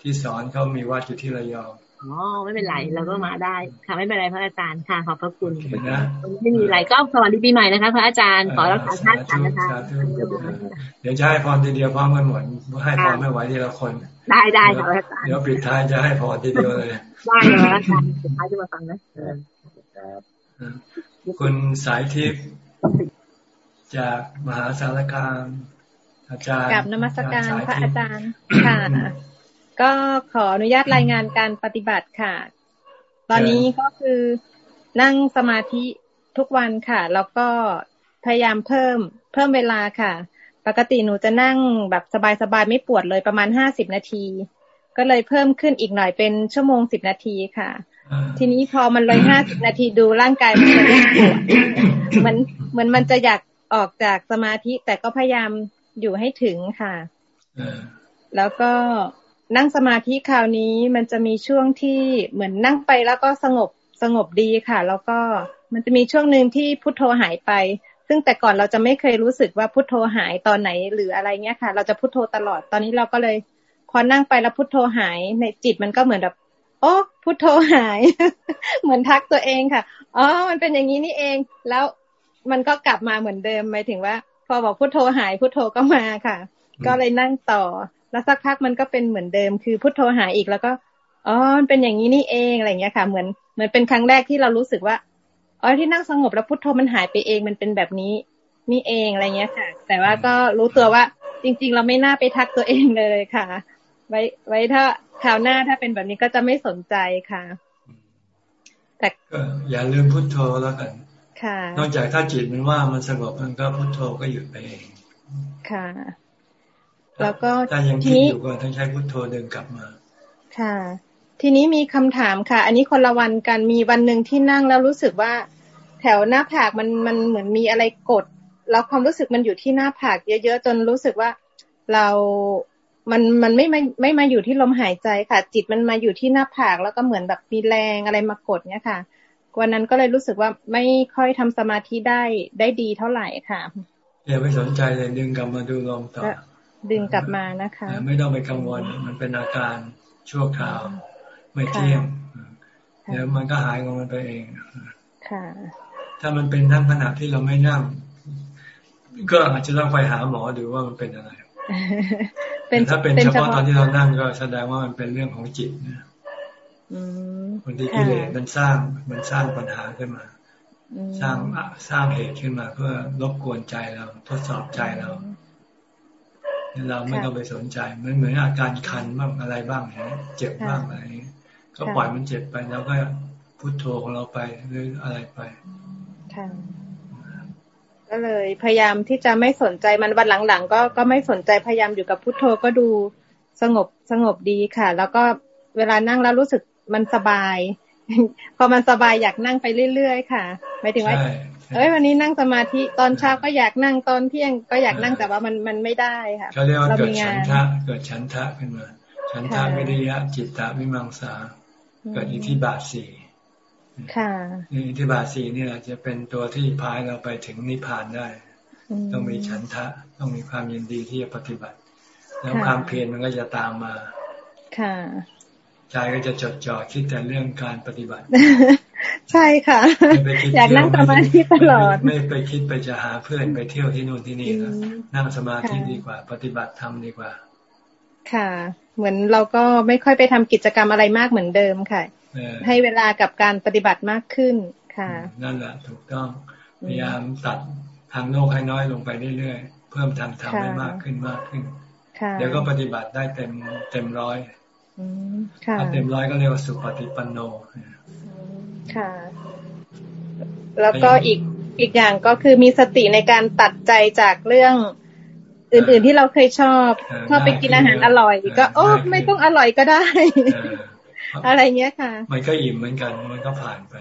ที่สอนเขามีวัดอยู่ที่ระยองอ๋อไม่เป็นไรเราก็มาได้ค่ะไม่เป็นไรพระอาจารย์ค่ะขอบพระคุณโอเคนะไม่มีอะไรก็สวัสดีปีใหม่นะคะ พระอาจารย์ขอรักษาชาติกันนะคะสาธุเดี๋ยวจะให้พรทีเดียวพร้อมกันหมดให้พรไม่ไหวทีละคน ได้ได้ค่ะพระอาจารย์เดี๋ยวปิดท้ายจะให้พรทีเดียวเลยได้เลยพระอาจารย์สุดท้ายจะมาฟังนะ ครับคุณสายทิพย์จากมหาสารคามอาจารย์กับนมัสการสยพระทิอาพย์จารย์ค่ะ ก็ขออนุญาตรายงานการปฏิบัติค่ะ ตอนนี้ก็คือนั่งสมาธิทุกวันค่ะ แล้วก็พยายามเพิ่มเพิ่มเวลาค่ะ ปกติหนูจะนั่งแบบสบายๆไม่ปวดเลยประมาณห้าสิบนาที ก็เลยเพิ่มขึ้นอีกหน่อยเป็นชั่วโมงสิบนาทีค่ะอ่า ทีนี้พอมันเลยห้าสิบนาทีดูร่างกายมันจะเริ่มปวดเหมือนเหมือนมันจะอยากออกจากสมาธิ แต่ก็พยายามอยู่ให้ถึงค่ะอ่าแล้วก็นั่งสมาธิคราวนี้มันจะมีช่วงที่เหมือนนั่งไปแล้วก็สงบสงบดีค่ะ แล้วก็มันจะมีช่วงหนึ่งที่พุทโธหายไป ซึ่งแต่ก่อนเราจะไม่เคยรู้สึกว่าพุทโธหายตอนไหนหรืออะไรเงี้ยค่ะ เราจะพุทโธตลอดตอนนี้เราก็เลย พอนั่งไปแล้วพุทโธหายในจิตมันก็เหมือนแบบ โอ้พุทโธหาย เหมือนทักตัวเองค่ะอ๋อมันเป็นอย่างนี้นี่เอง แล้วมันก็กลับมาเหมือนเดิมหมายถึงว่า พอบอกพุทโธหายพุทโธก็มาค่ะ ก็เลยนั่งต่อ แล้วสักพักมันก็เป็นเหมือนเดิม คือพุทโธหายอีกแล้วก็อ๋อมันเป็นอย่างนี้นี่เองอะไรเงี้ยค่ะ เหมือนเหมือนเป็นครั้งแรกที่เรารู้สึกว่าอ๋อที่นั่งสงบแล้วพุทโธมันหายไปเองมันเป็นแบบนี้นี่เองอะไรเงี้ยค่ะ แต่ว่าก็รู้ตัวว่าจริง ๆ เราไม่น่าไปทักตัวเองเลยค่ะ ไว้ ไว้ถ้าคราวหน้าถ้าเป็นแบบนี้ก็จะไม่สนใจค่ะ แต่ก็อย่าลืมพุทโธแล้วกัน ค่ะ นอกจากถ้าจิตมันว่างมันสงบมันก็พุทโธก็หยุดไปเอง ค่ะ แล้วก็ถ้ายังทีคิดนี้อยู่ก็ต้องใช้พุทโธเดินกลับมา ค่ะ ทีนี้มีคำถามค่ะ อันนี้คนละวันกันมีวันหนึ่งที่นั่งแล้วรู้สึกว่าแถวหน้าผากมันมันเหมือนมีอะไรกด แล้วความรู้สึกมันอยู่ที่หน้าผากเยอะๆจนรู้สึกว่าเรา มันมันไม่ไม่ไม่มาอยู่ที่ลมหายใจค่ะ จิตมันมาอยู่ที่หน้าผากแล้วก็เหมือนแบบมีแรงอะไรมากดเนี่ยค่ะวันนั้นก็เลยรู้สึกว่าไม่ค่อยทำสมาธิได้ได้ดีเท่าไหร่ค่ะอย่าไปสนใจเลยดึงกลับมาดูลมต่อแล้วดึงกลับมานะคะ ไม่ต้องไปกังวลมันเป็นอาการชั่วคราว ไม่เที่ยงเดี๋ยวมันก็หายของมันไปเองค่ะถ้ามันเป็นนั่งขณะที่เราไม่นั่ง ก็อาจจะต้องไปหาหมอดูว่ามันเป็นอะไร เป็นถ้าเป็นเฉพาะตอนที่เรานั่งก็แสดงว่ามันเป็นเรื่องของจิตนะบางทีกิเลสมันสร้างมันสร้างปัญหาขึ้นมา สร้างสร้างเหตุขึ้นมา เพื่อรบกวนใจเรา ทดสอบใจเราเราไม่ต้องไปสนใจมันเหมือนอาการคันบ้างอะไรบ้างนะเจ็บบ้างอะไรก็ปล่อยมันเจ็บไปแล้วก็พุทโธของเราไปหรืออะไรไปค่ะ ก็เลย พยายามที่จะไม่สนใจมันวันหลังๆก็ก็ไม่สนใจพยายามอยู่กับพุทโธก็ดูสงบสงบดีค่ะ แล้วก็เวลานั่งแล้วรู้สึกมันสบาย พอมันสบายอยากนั่งไปเรื่อยๆค่ะหมายถึงว่าเอ้ยวันนี้นั่งสมาธิตอนเช้าก็อยากนั่งตอนเที่ยงก็อยากนั่งแต่ว่ามันมันไม่ได้ค่ะเขาเรียกว่าเกิดฉันทะเกิดฉันทะขึ้นมาฉันทะวิริยะจิตตะวิมังสาเกิดอิทธิบาทสี่ ค่ะอิทธิบาทสี่นี่แหละจะเป็นตัวที่พายเราไปถึงนิพพานได้ ต้องมีฉันทะ ต้องมีความยินดีที่จะปฏิบัติ แล้วความเพียรมันก็จะตามมา ค่ะใจก็จะจดจ่อคิดแต่เรื่องการปฏิบัติ ใช่ค่ะ อยากนั่งสมาธิตลอด ไม่ไปคิดไปจะหาเพื่อนไปเที่ยวที่นู่นที่นี่แล้วนั่งสมาธิดีกว่า ปฏิบัติธรรมดีกว่า ค่ะ เหมือนเราก็ไม่ค่อยไปทำกิจกรรมอะไรมากเหมือนเดิมค่ะ ให้เวลากับการปฏิบัติมากขึ้นค่ะ นั่นแหละถูกต้องพยายามตัดทางโลกให้น้อยลงไปเรื่อยๆเพิ่มทางธรรมให้มากขึ้นมากขึ้นเดี๋ยวก็ปฏิบัติได้เต็มเต็มร้อยถ้าเต็มร้อยก็เรียกว่าสุปฏิปันโนค่ะ แล้วก็อีกอีกอย่างก็คือมีสติในการตัดใจจากเรื่องอื่น ๆที่เราเคยชอบชอบไปกินอาหารอร่อย ก็ โอ้ไม่ต้องอร่อยก็ได้ อะไรเงี้ยค่ะ มันก็อิ่มเหมือนกัน มันก็ผ่านไป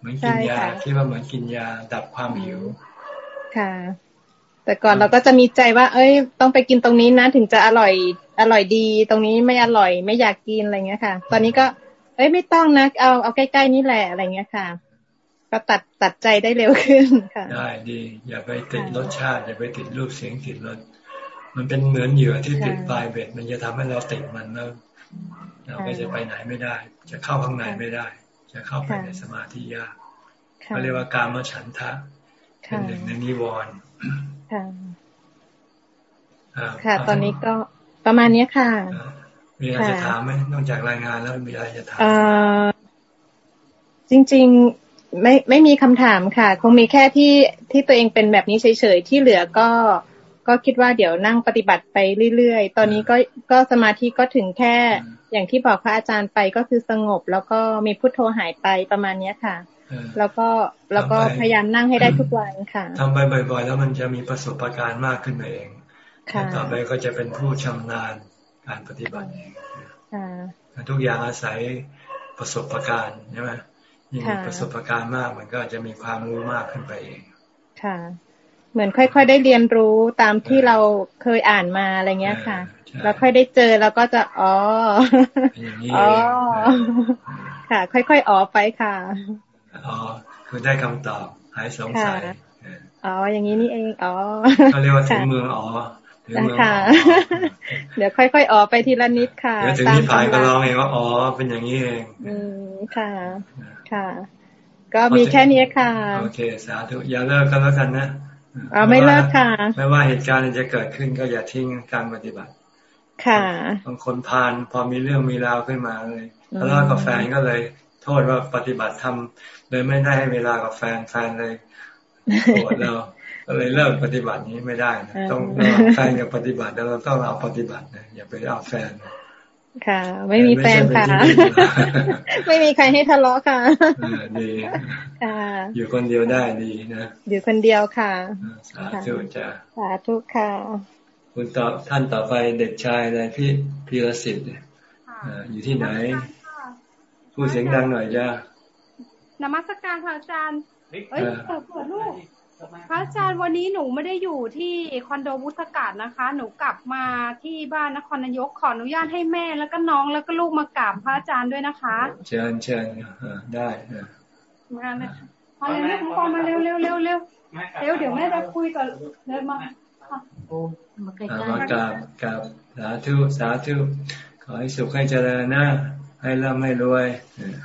เหมือนกินยาที่ว่าเหมือนกินยาดับความหิว ค่ะ แต่ก่อนเราก็จะมีใจว่า เอ้ย ต้องไปกินตรงนี้นะถึงจะอร่อย อร่อยดี ตรงนี้ไม่อร่อย ไม่อยากกินอะไรเงี้ยค่ะ ตอนนี้ก็ เอ้ยไม่ต้องนะ เอาเอาใกล้ๆนี่แหละอะไรเงี้ยค่ะก็ตัดตัดใจได้เร็วขึ้นค่ะ ได้ดี อย่าไปติดรสชาติ อย่าไปติดรูปเสียงติดรสมันเป็นเหมือนเหยื่อที่ติดปลายเบ็ด มันจะทำให้เราติดมันแล้ว เราก็จะไปไหนไม่ได้ จะเข้าข้างในไม่ได้ จะเข้าไปในสมาธิยากเขาเรียกว่าการมฉันทะ เป็นหนึ่งในนิวรณ์ค่ะ ตอนนี้ก็ประมาณนี้ค่ะ มีอะไรจะถามไหมนอกจากรายงานแล้วมีอะไรจะถามจริง ๆ ไม่ไม่มีคำถามค่ะ คงมีแค่ที่ที่ตัวเองเป็นแบบนี้เฉยๆ ที่เหลือก็ ก็คิดว่าเดี๋ยวนั่งปฏิบัติไปเรื่อยๆ ตอนนี้ก็ก็สมาธิก็ถึงแค่อย่างที่บอกพระอาจารย์ไปก็คือสงบ แล้วก็มีพุทโธหายไปประมาณเนี้ยค่ะ แล้วก็แล้วก็พยายามนั่งให้ได้ทุกวันค่ะทำไปบ่อย ๆ แล้วมันจะมีประสบการณ์มากขึ้นไปเองต่อไปก็จะเป็นผู้ชำนาญการปฏิบัติเองทุกอย่างอาศัยประสบการณ์ใช่ไหมยิ่งประสบการณ์มากมันก็จะมีความรู้มากขึ้นไปเอง ค่ะ เหมือนค่อยๆ ได้เรียนรู้ตามที่เราเคยอ่านมาอะไรเงี้ยค่ะ แล้วค่อยได้เจอแล้วก็จะอ๋ออ๋อค่ะ ค่อยๆอ๋อไปค่ะอ๋อคือได้คำตอบหายสงสัยอ๋ออย่างนี้นี่เองอ๋อเขาเรียกว่าถึงเมืองอ๋อถึงเมืองอ๋อเดี๋ยวค่อยๆอ๋อไปทีละนิดค่ะเดี๋ยวถึงที่ผายก็ร้องเองว่าอ๋อเป็นอย่างนี้เองอืมค่ะ ค่ะ ก็มีแค่นี้ค่ะโอเคสาธุอย่าเลิกกันแล้วกันนะ อ๋อไม่เลิกค่ะไม่ว่าเหตุการณ์จะเกิดขึ้นก็อย่าทิ้งการปฏิบัติ ค่ะบางคนพานพอมีเรื่องมีราวขึ้นมาเลยทะเลาะกับแฟนก็เลย โทษว่าปฏิบัติทำเลยไม่ได้ให้เวลากับแฟนแฟนเลยโกรธเราก็เลยเลิกปฏิบัตินี้ไม่ได้นะต้องแฟนกับปฏิบัติแล้วเราต้องเอาปฏิบัตินะอย่าไปเอาแฟน ค่ะ ไม่มีแฟนค่ะ ไม่มีใครให้ทะเลาะค่ะดีค่ะอยู่คนเดียวได้ดีนะอยู่คนเดียวค่ะสาธุจ้าสาธุค่ะ คุณต่อท่านต่อไปเด็กชายอะไรพี่พีรสิทธิ์อยู่ที่ไหนพูดเสียงดังหน่อยจ้านมัสการพระอาจารย์เฮ้ยเปิดลูก พระอาจารย์วันนี้หนูไม่ได้อยู่ที่คอนโดวุฒกาศนะคะ หนูกลับมาที่บ้านนครนายกขออนุญาตให้แม่แล้วก็น้องแล้วก็ลูกมากราบพระอาจารย์ด้วยนะคะ เชิญเชิญได้มาเลยมาเร็วเร็วมาเร็วเร็วเร็วเร็วเร็วเดี๋ยวแม่จะคุยกับเร็วมามาใกล้มากราบกราบสาธุสาธุขอให้สุขให้เจริญนะให้ร่ำให้รวย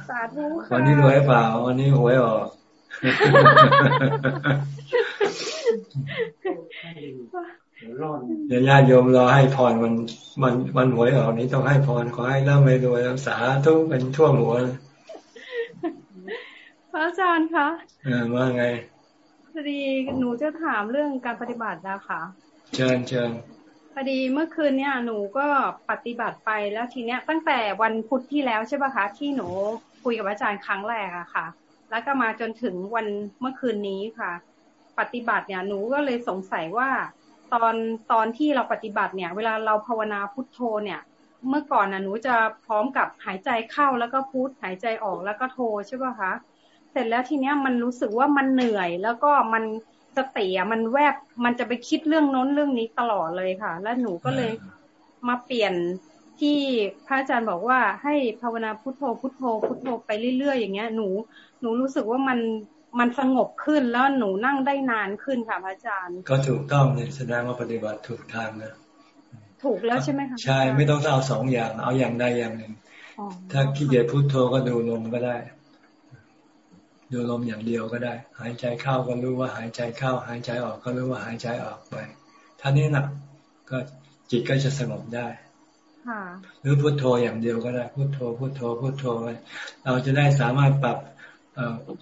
สาธุค่ะวันนี้รวยเปล่าวันนี้หวยออก เดี๋ยวญาติโยมรอให้พรวันวันวันหวยออกนี้ต้องให้พรขอให้ร่ำให้รวยรักษาทุกเป็นทั่วหัวพระอาจารย์คะเออว่าไงพอดีหนูจะถามเรื่องการปฏิบัตินะคะเชิญเชิญพอดีเมื่อคืนเนี่ยหนูก็ปฏิบัติไปแล้วทีเนี้ย ตั้งแต่วันพุธที่แล้วใช่ปะคะที่หนูคุยกับอาจารย์ครั้งแรกอะค่ะ แล้วก็มาจนถึงวันเมื่อคืนนี้ค่ะ ปฏิบัติเนี่ยหนูก็เลยสงสัยว่าตอนตอนที่เราปฏิบัติเนี่ย เวลาเราภาวนาพุทโธเนี่ย เมื่อก่อนนะหนูจะพร้อมกับหายใจเข้าแล้วก็พุทหายใจออกแล้วก็โทใช่ปะคะเสร็จแล้วทีเนี้ยมันรู้สึกว่ามันเหนื่อย แล้วก็มันสติอะมันแวบมันจะไปคิดเรื่องโน้นเรื่องนี้ตลอดเลยค่ะ แล้วหนูก็เลยมาเปลี่ยนที่พระอาจารย์บอกว่าให้ภาวนาพุทโธพุทโธพุทโธไปเรื่อยๆอย่างเงี้ยหนูหนูรู้สึกว่ามัน มันสงบขึ้นแล้วหนูนั่งได้นานขึ้นค่ะพระอาจารย์ ก็ถูกต้องเลยแสดงว่าปฏิบัติถูกทางนะถูกแล้วใช่ไหมคะใช่ไม่ต้องเอาสองอย่าง เอาอย่างใดอย่างหนึ่งอ๋อถ้าขี้เกียจพุโทโธก็ดูลมก็ได้ ดูลมอย่างเดียวก็ได้ หายใจเข้าก็รู้ว่าหายใจเข้า หายใจออกก็รู้ว่าหายใจออกไปท่านี้นะก็จิตก็จะสงบได้ค่ะหรือพุโทโธอย่างเดียวก็ได้ พุโทโธพุโทโธพุโทโธไปเราจะได้สามารถปรับเอ่อ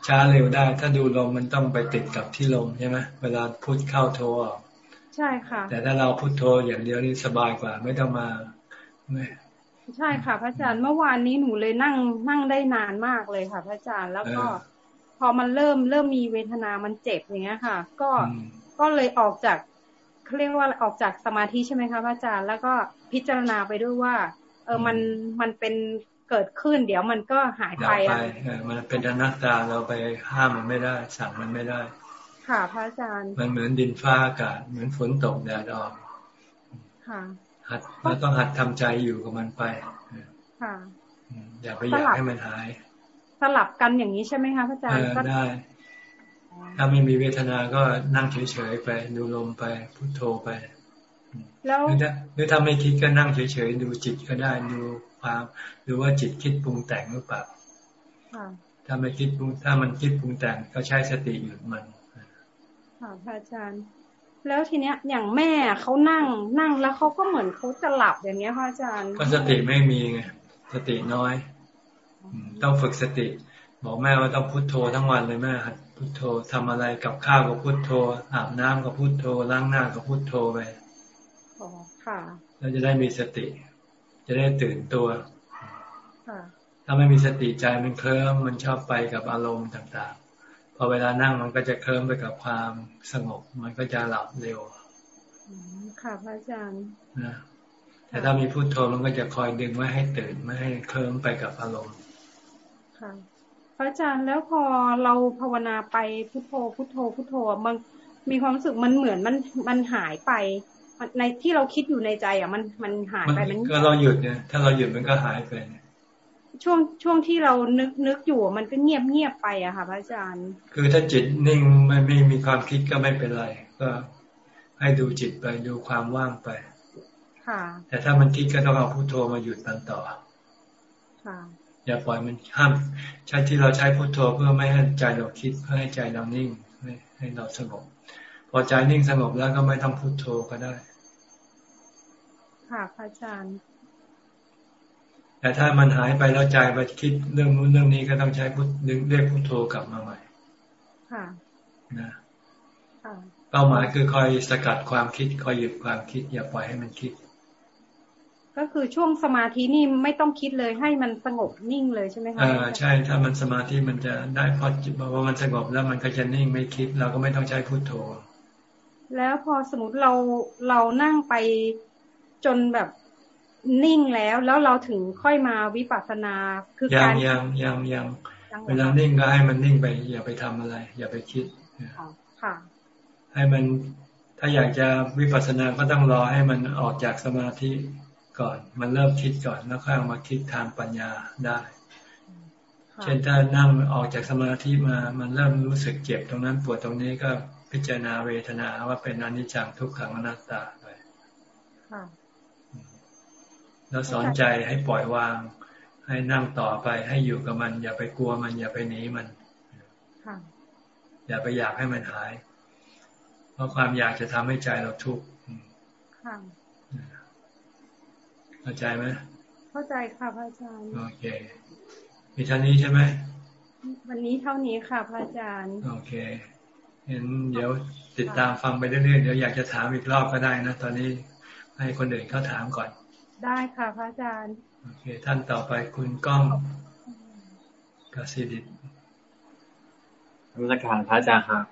ช้าเร็วได้ ถ้าดูลมมันต้องไปติดกับที่ลมใช่ไหมเวลาพุทเข้าโธออกใช่ค่ะ แต่ถ้าเราพุโทโธอย่างเดียวนี่สบายกว่า ไม่ต้องมาไม่ใช่ค่ะ พระอาจารย์เมื่อวานนี้หนูเลยนั่งนั่งได้นานมากเลยค่ะ พระอาจารย์แล้วก็ พอมันเริ่มเริ่มมีเวทนามันเจ็บอย่างเงี้ยค่ะ ก็อืมก็เลยออกจากเขาเรียกว่าออกจากสมาธิใช่ไหมคะพระอาจารย์ แล้วก็พิจารณาไปด้วยว่า เออมันมันเป็น เกิดขึ้น เดี๋ยวมันก็หายดัไปบไปอะเออมันเป็นอนัตตาเราไปห้ามมันไม่ได้ สั่งมันไม่ได้ ค่ะพระอาจารย์มันเหมือนดินฟ้าอากาศเหมือนฝนตกแดดออกค่ะหัดเราต้องหัดทำใจอยู่กับมันไปค่ะอืมอย่าไปอยากให้มันหาย สลับกันอย่างนี้ใช่ไหมคะพระอาจารเอย์อก็ได้ถ้าไม่มีเวทนาก็นั่งเฉยๆไป ดูลมไปพุโทโธไปแล้วหรือถ้าหรือถ้าไม่คิดก็นั่งเฉยๆดูจิตก็ได้ดู ความดูว่าจิตคิดปรุงแต่งหรือเปล่าค่ะถ้าไม่คิดปรุงถ้ามันคิดปรุงแต่งก็ใช้สติหยุดมันค่ะพระอาจารย์ แล้วทีเนี้ยอย่างแม่เขานั่งนั่งแล้วเขาก็เหมือนเขาจะหลับอย่างเงี้ยพระอาจารย์ก็สติไม่มีไงสติน้อยอืมต้องฝึกสติ บอกแม่ว่าต้องพุโทโธทั้งวันเลยแม่หัดพุโทโธทำอะไรกับข้าวก็พุโทโธอาบน้ำก็พุโทโธล้างหน้าก็พุโทโธไปอ๋อค่ะ แล้วจะได้มีสติ จะได้ตื่นตัวค่ะถ้าไม่มีสติใจมันเคลิ้มมันชอบไปกับอารมณ์ต่างๆ พอเวลานั่งมันก็จะเคลิ้มไปกับความสงบ มันก็จะหลับเร็วอืมค่ะพระอาจารย์นะแต่ถ้ามีพุโทโธมันก็จะคอยดึงไม่ให้ตื่นไม่ให้เคลิ้มไปกับอารมณ์ค่ะพระอาจารย์แล้วพอเราภาวนาไปพุทโธพุทโธพุทโธมันมีความรู้สึกมันเหมือนมันมันหายไปมัน ในที่เราคิดอยู่ในใจ อะ มันมันหายไปมัมันนก็เราหยุดเนี่ยถ้าเราหยุดมันก็หายไปช่วงช่วงที่เรานึกนึกอยู่มันก็เงียบเงียบไปอะค่ะพระอาจารย์ คือถ้าจิตนิ่งไม่ไม่มีความคิดก็ไม่เป็นไร ก็ให้ดูจิตไปดูความว่างไป ค่ะ แต่ถ้ามันคิดก็ต้องเอาพุโทโธมาหยุดมันต่อ ค่ะ อย่าปล่อยมันห้ามใช้ที่เราใช้พุโทโธเพื่อไม่ให้ใจเราคิดเพื่อให้ใจเรานิ่งให้ให้เราสงบ พอใจนิ่งสงบแล้วก็ไม่ต้องพุโทโธก็ได้ ค่ะพระอาจารย์ แต่ถ้ามันหายไปแล้วใจไปคิดเรื่องนู้นเรื่องนี้ก็ต้องใช้พุทดึงเรียกพุโทโธกลับมาใหม่ ค่ะนะค่ะเป้าหมายคือคอยสกัดความคิดคอยหยุดความคิด อย่าปล่อยให้มันคิด ก็คือช่วงสมาธินี่ไม่ต้องคิดเลยให้มันสงบนิ่งเลยใช่ไหมคะอ่าใช่ ถ้ามันสมาธิมันจะได้พอจิตพอมันสงบแล้วมันก็จะนิ่งไม่คิด เราก็ไม่ต้องใช้พุโทโธ แล้วพอสมมติเราเรานั่งไปจนแบบนิ่งแล้วแล้วเราถึงค่อยมาวิปัสสนาคือยักางรยังยังยังยังเวลานิ่งก็ให้มันนิ่งไปอย่าไปทำอะไร อย่าไปคิดค่ะ ให้มันถ้าอยากจะวิปัสสนาก็ต้องรอให้มันออกจากสมาธิก่อน มันเริ่มคิดก่อนแล้วค่อยเอามาคิดทางปัญญาได้ค่ะเช่นถ้านั่งออกจากสมาธิมา มันเริ่มรู้สึกเจ็บตรงนั้นปวดตรงนี้ก็ พิจารณาเวทนาว่าเป็นอนิจจังทุกขังอนัตตาค่ะแล้วสอนใจให้ปล่อยวาง ให้นั่งต่อไปให้อยู่กับมัน อย่าไปกลัวมัน อย่าไปหนีมันค่ะอย่าไปอยากให้มันหาย เพราะความอยากจะทำให้ใจเราทุกข์ค่ะเข้าใจไหมเข้าใจค่ะพระอาจารย์โอเคมีเท่านี้ใช่ไหมวันนี้เท่านี้ค่ะพระอาจารย์ โอเค เห็นเดี๋ยวติดตามฟังไปเรื่อยๆเดี๋ยวอยากจะถามอีกรอบก็ได้นะ ตอนนี้ให้คนอื่นเขาถามก่อน ได้ค่ะพระอาจารย์โอเค ท่านต่อไปคุณก้องกสิดิตนมัสการพระอาจารย์ครับ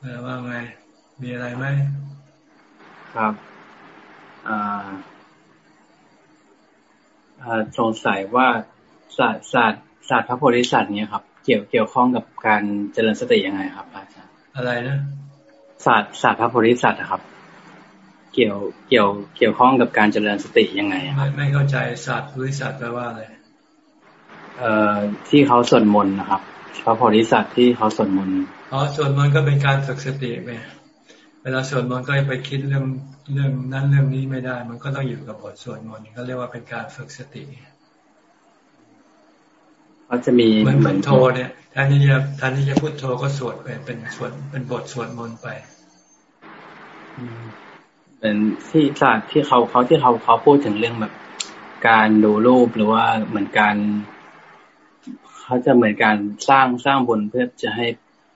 เออว่าไง มีอะไรไหมครับอ่าอ่าสงสัยว่าศาสตร์ศาสตร์ศาสตร์พระโพธิสัตว์เนี่ยครับ เกี่ยวเกี่ยวข้องกับการเจริญสติยังไงครับอาจารย์ อะไรนะศาสตร์ศาสตร์พระโพธิสัตว์นะครับ เกี่ยวเกี่ยวเกี่ยวข้องกับการเจริญสติยังไงคไม่รับไม่เข้าใจศาสตร์บริษัทแปลว่าอะไรเอ่อที่เขาสวดมนต์นะครับพระโพธิสัตว์ที่เขาสวดมนต์อ๋อสวดมนต์ก็เป็นการฝึกสติไปเวลาสวดมนต์ก็ไปคิดเรื่องเรื่องนั้นเรื่องนี้ไม่ได้ มันก็ต้องอยู่กับบทสวดมนต์ก็เรียกว่าเป็นการฝึกสติ เขาจะมีเหมือนเหมืพุอนทโธเนี่ยแทนที่จะแทนที่จะพุทโธก็สวดไปเป็นสวดเป็นบทสวดมนต์ไปเป็นที่ศาสตร์ที่เขาเขาที่เขาเขาพูดถึงเรื่องแบบ การดูรูปหรือว่าเหมือนการเขาจะเหมือนการสร้างสร้างบุญเพื่อจะให้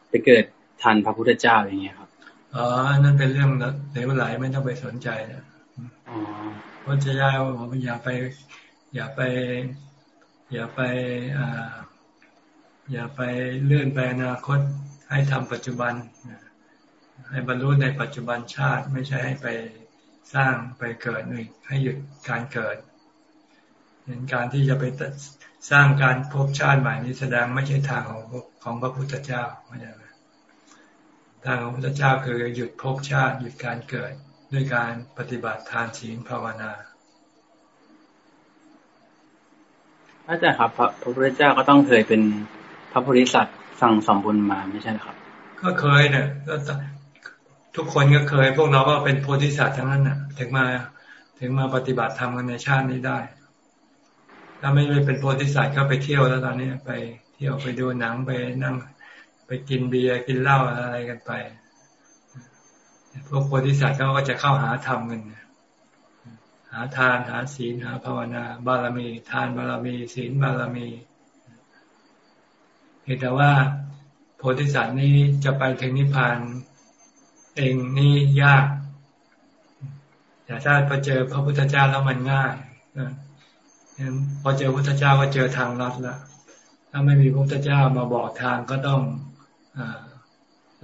ไปเกิดทันพระพุทธเจ้าอย่างเงี้ยครับอ๋อนั่นเป็นเรื่องเหลวไหลไม่ต้องไปสนใจนะอ๋อพระเจ้าบอกว่าอย่าไป อย่าไป อย่าไปออย่าไปเลื่อนไปอนาคตให้ทำปัจจุบัน ให้บรรลุในปัจจุบันชาติไม่ใช่ให้ไปสร้างไปเกิดหนึ่งให้หยุดการเกิดเห็นการที่จะไปสร้างการภพชาติใหม่นี้แสดงไม่ใช่ทางของของพระพุทธเจ้าไม่ใช่ไหมทางของพระพุทธเจ้าคือหยุดภพชาติหยุดการเกิดด้วยการปฏิบัติทานศีลภาวนา อาจารย์ครับพระพระพุทธเจ้าก็ต้องเคยเป็นพระโพธิสัตว์สั่งสมบุญมาไม่ใช่หรอครับ ก็เคยเนี่ยก็ทุกคนก็เคย พวกเราก็เป็นโพธิสัตว์ทั้งนั้นน่ะ ถึงมาถึงมาปฏิบัติธรรมกันในชาตินี้ได้ ถ้าไม่ได้เป็นโพธิสัตว์ก็ไปเที่ยวแล้วตอนนี้ไปเที่ยวไปดูหนังไปนั่ง ไปกินเบียร์กินเหล้าอะไรกันไป พวกโพธิสัตว์เขาก็จะเข้าหาธรรมกัน หาทานหาศีลหาภาวนา บารมี ทานบารมี ศีลบารมีเห็นแต่ว่าโพธิสัตว์นี้จะไปถึงนิพพานเองนี่ยาก แต่ถ้าพอเจอพระพุทธเจ้าแล้วมันง่ายพอเจอพระพุทธเจ้าก็เจอทางลัดล้วถ้าไม่มีพระพุทธเจ้ามาบอกทางก็ต้องอ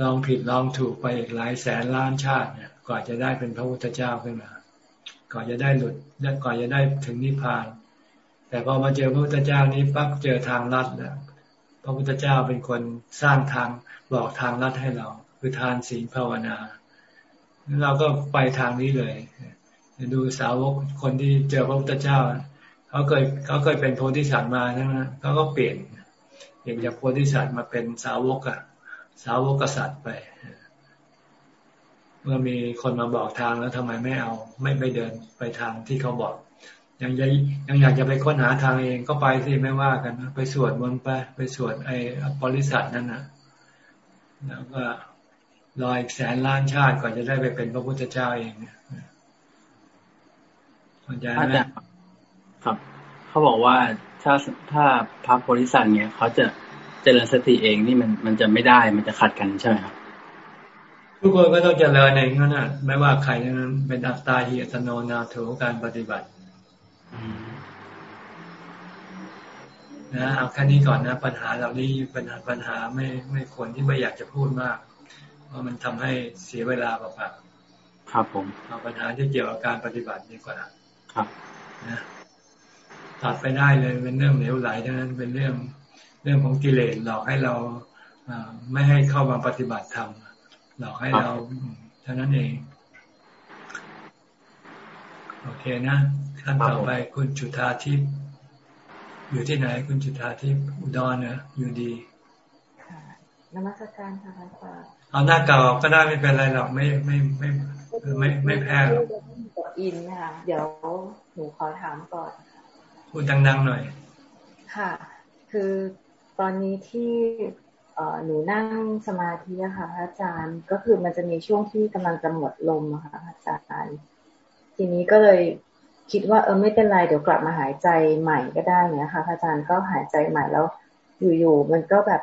ลองผิดลองถูกไปอีกหลายแสนล้านชาติเนี่ยกว่าจะได้เป็นพระพุทธเจ้าขึ้นมา ก่อนจะได้หลุดก่อนจะได้ถึงนิพพาน แต่พอมาเจอพระพุทธเจ้านี้ปั๊บเจอทางลัดแล้วพระพุทธเจ้าเป็นคนสร้างทางบอกทางลัดให้เรา คือทานศีลภาวนาเราก็ไปทางนี้เลยดูสาวกคนที่เจอพระพุทธเจ้าเขาเคยเขาเคยเป็นโพธิสัตว์มาใช่ไหมเขาก็เปลี่ยนเปลี่ยนจากโพธิสัตว์มาเป็นสาวกอะสาวกษัตริย์ไป เมื่อมีคนมาบอกทางแล้วทำไมไม่เอา ไม่ไปเดินไปทางที่เขาบอก ยังยังอยากจะไปค้นหาทางเองก็ไปสิไม่ว่ากันไปสวดมนต์ไปไปสวดไอ้บริษัทนั่นนะแล้วก็รออีกแสนล้านชาติก่อนจะได้ไปเป็นพระพุทธเจ้าเองเนี่ยเข้าใจไหมครับเขาบอกว่าถ้าถ้าพระโพธิสัตว์เนี่ยเขาจะเจริญสติเองนี่มันมันจะไม่ได้มันจะขัดกันใช่ไหมครับ ทุกคนก็ต้องเจริญเองนั่นแหะไม่ว่าใครนั้นเป็นอัตตาหิอัตโนนาโถการปฏิบัตินะเอาแค่นี้ก่อนนะ ปัญหาเหล่านี้ปัญหาปัญหาไม่ไม่ควรที่ไม่อยากจะพูดมาก เพราะมันทำให้เสียเวลาเปล่าๆครับผมเอาปัญหาที่เกี่ยวกับการปฏิบัติดีกว่าครับนะตัดไปได้เลยเป็นเรื่องเหลวไหลเท่านั้นเป็นเรื่องเรื่องของกิเลสหลอกให้เราไม่ให้เข้ามาปฏิบัติธรรม หลอกให้เราเท่านั้นเอง โอเคนะท่านต่อไปคุณจุธาทิพย์อยู่ที่ไหนคุณจุธาทิพย์อุดรเนอะอยู่ดีค่ะนมัสการค่ะพระอาจารย์เอาหน้าเก่าก็ได้ไม่เป็นไรหรอกไม่ไม่ไม่ไม่ไม่แพ้หรอกอินค่ะ เดี๋ยวหนูขอถามก่อน พูดดังๆหน่อย ค่ะ คือตอนนี้ที่เอ่อ หนูนั่งสมาธิค่ะพระอาจารย์ก็คือมันจะมีช่วงที่กำลังจะหมดลมอะค่ะพระอาจารย์ทีนี้ก็เลยคิดว่าเออไม่เป็นไรเดี๋ยวกลับมาหายใจใหม่ก็ได้เนี่ยค่ะพระอาจารย์ก็หายใจใหม่แล้ว อยู่ๆมันก็แบบ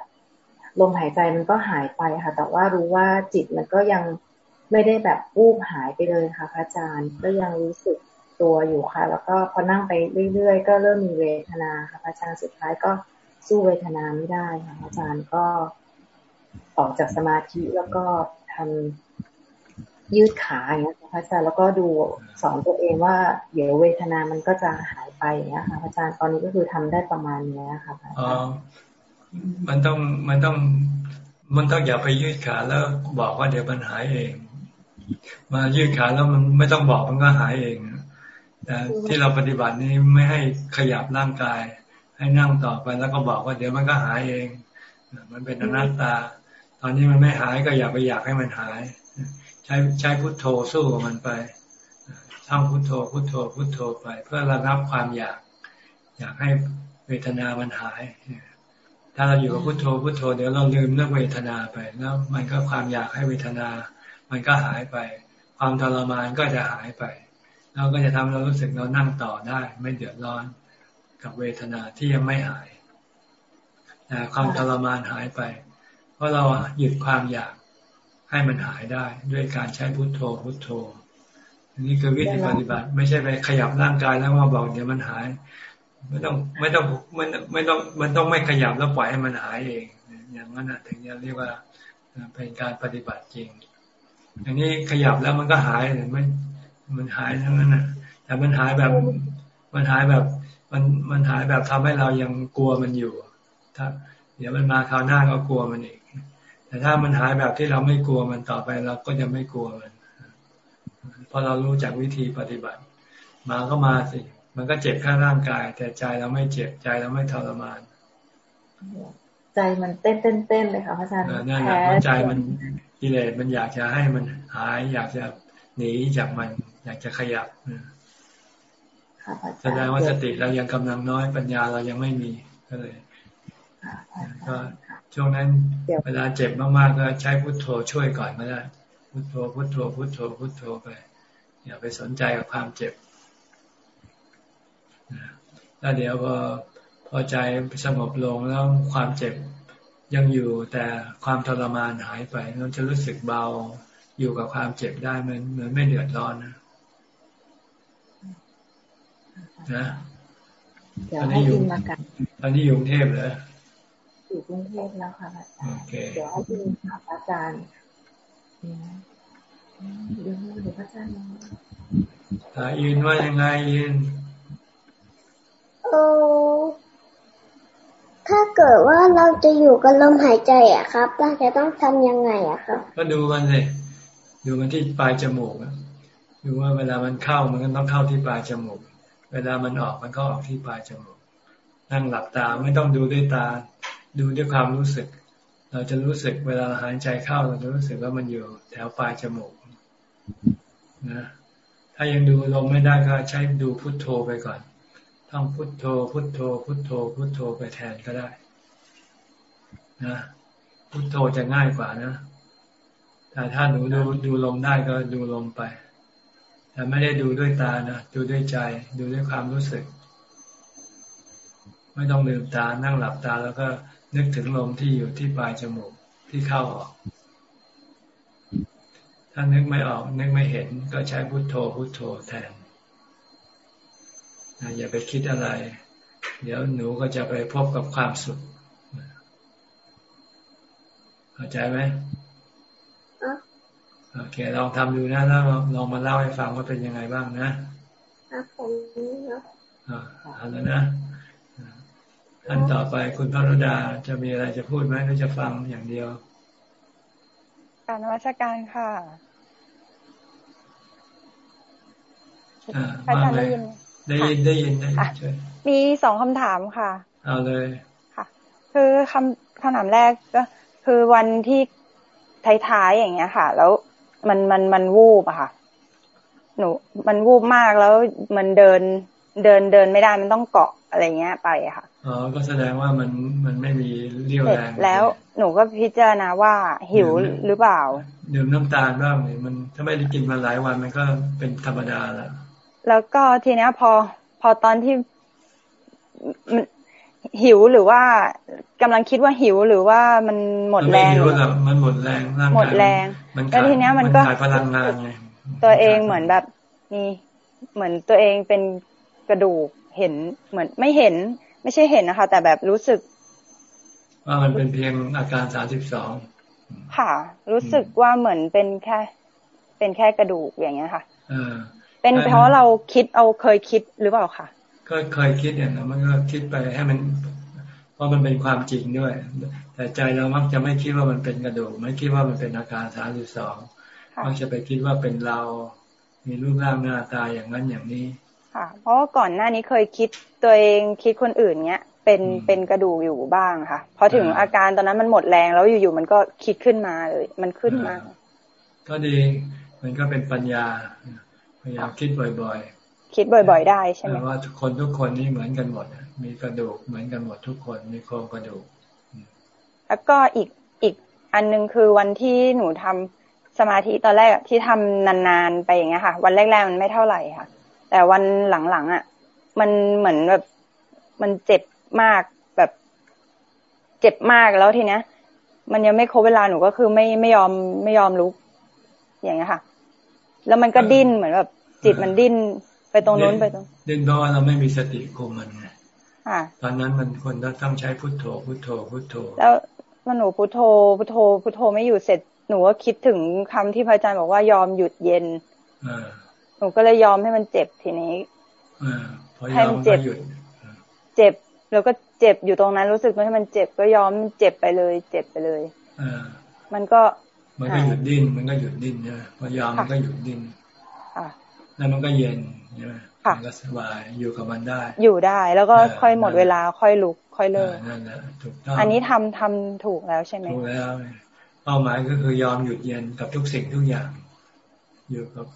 ลมหายใจมันก็หายไปค่ะ แต่ว่ารู้ว่าจิตมันก็ยังไม่ได้แบบวูบหายไปเลยค่ะพระอาจารย์ก็ยังรู้สึกตัวอยู่ค่ะ แล้วก็พอนั่งไปเรื่อยๆ ก็เริ่มมีเวทนาค่ะพระอาจารย์สุดท้ายก็ สู้เวทนาไม่ได้ค่ะพระอาจารย์ก็ออกจากสมาธิแล้วก็ทำยืดขาอย่างเงี้ยพระอาจารย์แล้วก็ดูสอนตัวเองว่าเดี๋ยวเวทนามันก็จะหายไปอย่างเงี้ยค่ะพระอาจารย์ตอนนี้ก็คือทำได้ประมาณเนี้ยค่ะพระอมันต้องมันต้องมันต้องอย่าไปยืดขาแล้วบอกว่าเดี๋ยวมันหายเอง มายืดขาแล้วมันไม่ต้องบอกมันก็หายเองแต่ที่เราปฏิบัตินี้ไม่ให้ขยับร่างกาย ให้นั่งต่อไปแล้วก็บอกว่าเดี๋ยวมันก็หายเอง มันเป็นอนัตตา ตอนนี้มันไม่หายก็อย่าไปอยากให้มันหาย ใช้ใช้พุทโธสู้กับมันไปท่องพุทโธพุทโธพุทโธไป เพื่อระงับความอยาก อยากให้เวทนามันหาย ถ้าเราอยู่กับพุทโธพุทโธเดี๋ยวเราลืมเรื่องเวทนาไปแล้วมันก็ความอยากให้เวทนา มันก็หายไป ความทรมานก็จะหายไป เราก็จะทำเรารู้สึกเรานั่งต่อได้ ไม่เดือดร้อน กับเวทนาที่ยังไม่หายแต่ความทรมานหายไป เพราะเราหยุดความอยากให้มันหายได้ด้วยการใช้พุทโธพุทโธนี่คือวิธีปฏิบัติ ไม่ใช่ไปขยับร่างกายแล้วมาบอกเดี๋ยวมันหาย ไม่ต้องไม่ต้องไม่ไม่ต้องมันต้องไม่ขยับแล้วปล่อยให้มันหายเอง อย่างนั้นนะถึงจะเรียกว่าเป็นการปฏิบัติจริงอย่างนี้ขยับแล้วมันก็หายเลยมันมันหายทั้งนั้นนะแต่มันหายแบบมันหายแบบ มันมันหายแบบทำให้เรายังกลัวมันอยู่ ถ้า เดี๋ยวมันมาคราวหน้าก็กลัวมันอีก แต่ถ้ามันหายแบบที่เราไม่กลัวมันต่อไปเราก็จะไม่กลัวมัน เพราะเรารู้จักวิธีปฏิบัติ มาก็มาสิ มันก็เจ็บแค่ร่างกาย แต่ใจเราไม่เจ็บใจเราไม่ทรมาน ใจมันเต้นเต้นเต้นเลยค่ะพระอาจารย์นั่นแหละใจมันกิเลสมันอยากจะให้มันหาย อยากจะหนีจากมัน อยากจะขยับ แสดงว่าสติเรายังกำลังน้อยปัญญาเรายังไม่มีก็เลยก็ช่วงนั้นเวลาเจ็บมากๆก็ใช้พุทโธช่วยก่อนก็ได้พุทโธพุทโธพุทโธพุทโธไปอย่าไปสนใจกับความเจ็บแล้วเดี๋ยวพอพอใจสงบลงแล้วความเจ็บยังอยู่แต่ความทรมานหายไปเราจะรู้สึกเบาอยู่กับความเจ็บได้เหมือนเหมือนไม่เดือดร้อนนะ นะตอนนี้อยู่ตอนนี้อยู่กรุงเทพเหรออยู่กรุงเทพแล้วค่ะอาจารย์เดี๋ยวให้พี่ถามอาจารย์เดี๋ยวเดี๋ยวอาจารย์มาอินว่ายังไงอินเออถ้าเกิดว่าเราจะอยู่กับลมหายใจอะครับเราจะต้องทำยังไงอะครับ ก็ดูมันเลยดูมันที่ปลายจมูกดูว่าเวลามันเข้ามันก็ต้องเข้าที่ปลายจมูก เวลามันออกมันก็ออกที่ปลายจมูก นั่งหลับตาไม่ต้องดูด้วยตา ดูด้วยความรู้สึก เราจะรู้สึกเวลาหายใจเข้าเราจะรู้สึกว่ามันอยู่แถวปลายจมูกนะถ้ายังดูลมไม่ได้ก็ใช้ดูพุทโธไปก่อนท่องพุทโธ พุทโธ พุทโธ พุทโธไปแทนก็ได้ นะพุทโธจะง่ายกว่านะแต่ถ้าหนูดูดูลมได้ก็ดูลมไป แต่ไม่ได้ดูด้วยตานะดูด้วยใจ ดูด้วยความรู้สึก ไม่ต้องลืมตานั่งหลับตาแล้วก็นึกถึงลมที่อยู่ที่ปลายจมูกที่เข้าออก ถ้านึกไม่ออกนึกไม่เห็นก็ใช้พุทโธพุทโธแทนอย่าไปคิดอะไร เดี๋ยวหนูก็จะไปพบกับความสุขเข้าใจไหม โอเคลองทำดูนะแล้วลองมาเล่าให้ฟังว่าเป็นยังไงบ้างนะครับผมอ่าเอาแล้วนะท่านต่อไปคุณพระรดาจะมีอะไรจะพูดไหมหรือจะฟังอย่างเดียวการนวัตการค่ะอาจารย์ได้ยินได้ยินได้ยินได้ยินมีสองคำถามค่ะ เอาเลยค่ะ คือคำคำถามแรกก็คือวันที่ท้ายๆอย่างเงี้ยค่ะ แล้ว มันมันมันวูบอะค่ะ หนู มันวูบมากแล้วมันเดินเดินเดินไม่ได้มันต้องเกาะอะไรเงี้ยไปค่ะอ๋อก็แสดงว่ามันมันไม่มีเรี่ยวเสร็จแรงแล้วหนูก็พิจารณาว่าหิวหรือเปล่าดื่มน้ำตาลบ้างเนี่ยมันถ้าไม่ได้กินมาหลายวันมันก็เป็นธรรมดาแล้วแล้วก็ทีเนี้ยพอพอตอนที่มัน หิวหรือว่ากำลังคิดว่าหิวหรือว่ามันหมดแรงนไหิวหรอกมันหมดแรงร่างกายหมดแรงมันแล้วทีเนี้ยมันก็ขายพลังงานไงตัวเองเหมือนแบบมีเหมือนตัวเองเป็นกระดูกเห็นเหมือนไม่เห็น ไม่ใช่เห็นนะคะ แต่แบบรู้สึก ว่ามันเป็นเพียงอาการสามสิบสองค่ะ รู้สึกว่าเหมือนเป็นแค่ เป็นแค่กระดูกอย่างเงี้ยค่ะเออเป็นเพราะเราคิดเอาเคยคิดหรือเปล่าคะ ก็เคยคิดอย่างนั้นมันก็คิดไปให้มัน เพราะมันเป็นความจริงด้วย แต่ใจเรามักจะไม่คิดว่ามันเป็นกระดูกไม่คิดว่ามันเป็นอาการสามสิบสองมักจะไปคิดว่าเป็นเรา มีรูปร่างหน้าตาอย่างนั้นอย่างนี้ ค่ะ เพราะว่าก่อนหน้านี้เคยคิดตัวเองคิดคนอื่นเนี้ยเป็นเป็นกระดูกอยู่บ้างค่ะพอถึงอาการตอนนั้นมันหมดแรงแล้วอยู่ๆมันก็คิดขึ้นมาเลยมันขึ้นมา ก็ดีมันก็เป็นปัญญาพยายามคิดบ่อย คิดบ่อยๆ ได้ใช่ไหมๆว่าทุกคนทุกคนนี่เหมือนกันหมดมีกระดูกเหมือนกันหมดทุกคนมีโครงกระดูก แล้วก็อีกอีกอันนึงคือวันที่หนูทำสมาธิตอนแรกอะที่ทำนานๆไปอย่างเงี้ยค่ะ วันแรกๆมันไม่เท่าไหร่ค่ะ แต่วันหลังๆอะ มันเหมือนแบบมันเจ็บมากแบบ เจ็บมากแล้วทีเนี้ยมันยังไม่ครบเวลาหนูก็คือไม่ไม่ยอมไม่ยอมลุกอย่างเงี้ยค่ะ แล้วมันก็ดิ้นเหมือนแบบจิตมันดิ้น ไปตรงนู้นไปตรงดิ้นเพราะว่าเราไม่มีสติคุมมันไงอ่าตอนนั้นมันคนต้องใช้พุทโธพุทโธพุทโธ แล้วมันหนูพุทโธพุทโธพุทโธไม่อยู่เสร็จหนูก็คิดถึงคำที่พระอาจารย์บอกว่ายอมหยุดเย็นอ่าหนูก็เลยยอมให้มันเจ็บทีนี้อ่าพอยให้อมัมนเจ็ก็บหยุดเจ็บแล้วก็เจ็บอยู่ตรงนั้นรู้สึกว่าให้มันเจ็บก็ยอมเจ็บไปเลย เจ็บไปเลยอ่ามันก็มันก็หยุดดิ้นมันก็หยุดดิ้นนะพอยอมมันก็หยุดดิ้นค่ะแล้วมันก็เย็นใช่ไหม ค่ะมันก็สบายอยู่กับมันได้ อยู่ได้แล้วก็เออค่อยหมดเวลาค่อยลุกค่อยเลิกอ่านั่นแหละถูกต้องอันนี้ทำทำถูกแล้วใช่ไหมถูกแล้วเป้าหมายก็คือยอมหยุดเย็นกับทุกสิ่งทุกอย่าง อยู่กับ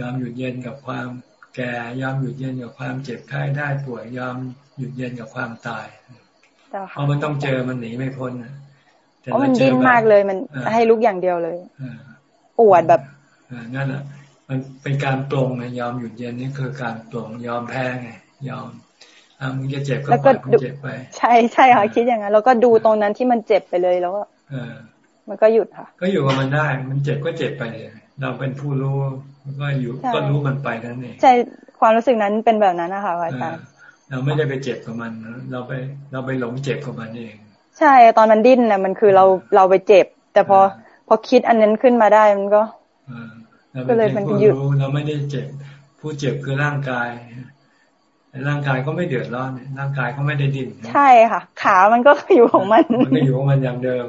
ยอมหยุดเย็นกับความแก่ยอมหยุดเย็นกับความเจ็บไข้ได้ป่วยยอมหยุดเย็นกับความตายเจ้าเพค่ะราะมันต้องเจอมันหนีไม่พ้นน่ะแต่เพราะมันรจอดิ้นแบบมากเลยมันอ่าให้ลุกอย่างเดียวเลยอ่าปวดแบบอ่านั่นแหละ มันเป็นการปลงไงยอมหยุดเย็นนี่คือการปลงยอมแพ้ไงยอมอ่ามึงจะเจ็บก็แล้วปก็ล่อยมันดูเจ็บไป ใช่ใช่ค่ะคิดอย่างนั้นแล้วก็ดูตรงนั้นที่มันเจ็บไปเลยแล้วก็เออมันก็หยุดค่ะ ก็อยู่กับมันได้ มันเจ็บก็เจ็บไปเลยเราเป็นผู้รู้ก็อยู่ใช่ก็รู้มันไปนั่นเองใช่ความรู้สึกนั้นเป็นแบบนั้นนะคะพระอาเอจาอรย์เราไม่ได้ไปเจ็บกับมันนะเราไปเราไปหลงเจ็บกับมันเอง ใช่ตอนมันดิ้นนะมันคือเราเราไปเจ็บ แต่พอพอคิดอันนั้นขึ้นมาได้มันก็ เออเราก็เป็นเลยเพียมันงผู้หยุดรู้เราไม่ได้เจ็บ ผู้เจ็บคือร่างกายแต่ร่างกายก็ไม่เดือดร้อนเนี่ยร่างกายก็ไม่ได้ดิ้นใช่ค่ะ ขามันก็อยู่ของมัน มันก็อยู่ของมันอย่างเดิม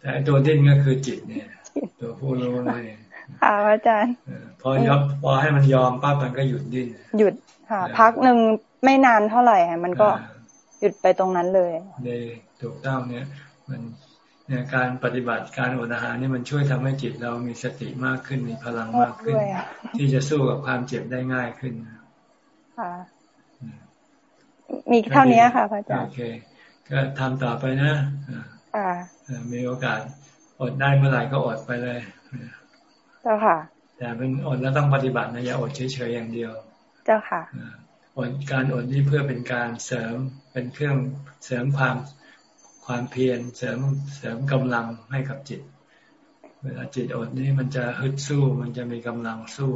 แต่ไอ้ตัวดิ้นก็คือจิตเนี่ย ตัวผู้รู้นั่นเองค่ะพระอาจารย์ พอยอมพอให้มันยอมปั๊บมันก็หยุดดิ้นหยุดค่ะ พักหนึ่งไม่นานเท่าไหร่ค่ะมันก็หยุดไปตรงนั้นเลยในถูกต้องเนี่ย มัน เนี่ยการปฏิบัติการอดอาหารนี่มันช่วยทำให้จิตเรามีสติมากขึ้นมีพลังมากขึ้นด้วยอะที่จะสู้กับความเจ็บได้ง่ายขึ้นค่ะมีเท่านี้ค่ะพระอาจารโอย์เค ก็ทำต่อไปนะอ่าค่ะอ่ามีโอกาสอดได้เมื่อไหร่ก็อดไปเลยเจ้าค่ะ แต่เป็นอดแล้วต้องปฏิบัตินะอย่าอดเฉยๆอย่างเดียว เจ้าค่ะอดการอดนี่เพื่อเป็นการเสริมเป็นเครื่องเสริมความ ความเพียรเสริมเสริมกำลังให้กับจิต เวลาจิตอดนี่มันจะฮึดสู้ มันจะมีกำลังสู้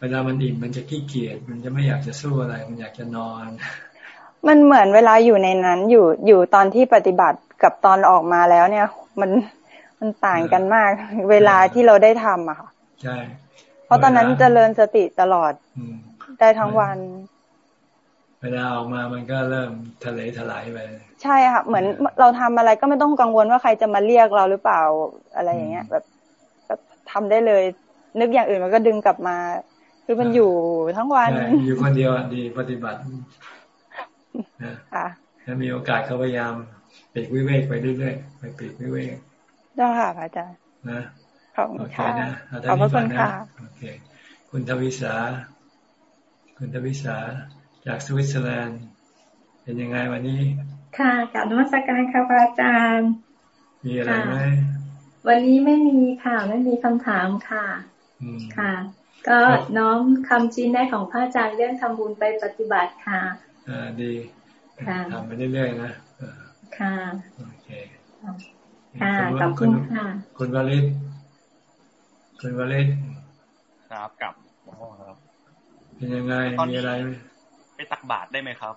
เวลามันอิ่มมันจะขี้เกียจมันจะไม่อยากจะสู้อะไร มันอยากจะนอน มันเหมือนเวลาอยู่ในนั้นอยู่อยู่ตอนที่ปฏิบัติกับตอนออกมาแล้วเนี่ย มันมันต่างกันมาก เวลาที่เราได้ทำอะค่ะใช่เพราะตอนนั้นเจริญสติตลอดอืมได้ทั้งวัน เวลาออกมามันก็เริ่มทะเลถลายไปใช่ค่ะ เหมือนเราทำอะไรก็ไม่ต้องกังวลว่าใครจะมาเรียกเราหรือเปล่าอะไรอย่างเงี้ย แบบแบบทำได้เลย นึกอย่างอื่นมันก็ดึงกลับมา คือมันอยู่ทั้งวันใช่อยู่คนเดียวอะดีปฏิบัตินะค่ะถ้ามีโอกาสก็พยายามปีกวิเวกไปเรื่อยๆไปปีกวิเวกเจ้าค่ะพระอาจารย์นะขอบคุโอณเคค่ะนะเาขอบพระเท่าคุณนี้ก่นนค่ะโอเค คุณทวิสา คุณทวิสา จากสวิตเซอร์แลนด์ เป็นยังไงวันนี้ ค่ะกับนวัตการค่ะพระอาจารย์ มีอะไรไหมวันนี้ไม่มีค่ะไม่มีคำถามค่ะค่ะ ก็น้อมคำชี้แนะของพระอาจารย์เรื่องทำบุญไปปฏิบัติค่ะอ่าดีค่ะทำไปเรื่อยๆนะค่ะโอเคค่ะขอบคุณค่ะคุณวลิศคุณวลิศครับกับพ่อครับเป็นยังไงมีอะไรไหม ไปตักบาตรได้ไหมครับ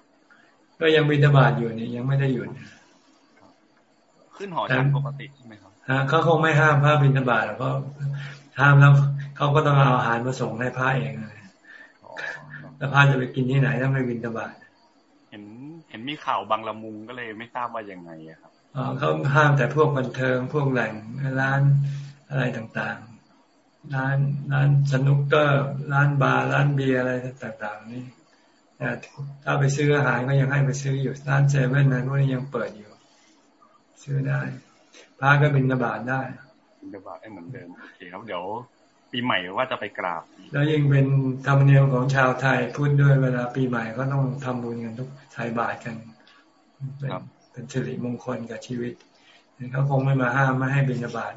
ก็ยังบิณฑบาตอยู่นี่ยังไม่ได้หยุดขึ้นหอฉันปกติใช่ไหมครับฮะเขาคงไม่ห้ามพระบิณฑบาตหรอกเพราะห้ามแล้วเขาก็ต้องเอาอาหารมาส่งให้พระเองเลยแล้วพระจะไปกินที่ไหนถ้าไม่บิณฑบาตเห็นเห็นมีข่าวบางละมุงก็เลยไม่ทราบว่ายังไงอะครับอ๋อเขาห้ามแต่พวกบันเทิงพวกแหล่งร้านอะไรต่างๆ ร้านร้านสนุกเกอร์ร้านบาร์ร้านเบียร์อะไรต่างๆนี่ แต่ถ้าไปซื้ออาหารก็ยังให้ไปซื้ออยู่ร้านเซเว่นนั้นพวกนี้ยังเปิดอยู่ ซื้อได้พระก็บินบาตได้บิณฑบาตให้เหมือนเดิมโอเคครับเดี๋ยวปีใหม่ว่าจะไปกราบ แล้วยิ่งเป็นธรรมเนียมของชาวไทยพูดด้วยเวลาปีใหม่ก็ต้องทำบุญกันทุกไทยบาทกันเป็นเป็นสิริมงคลกับชีวิตเขาคงไม่มาห้ามไม่ให้บิณฑบาต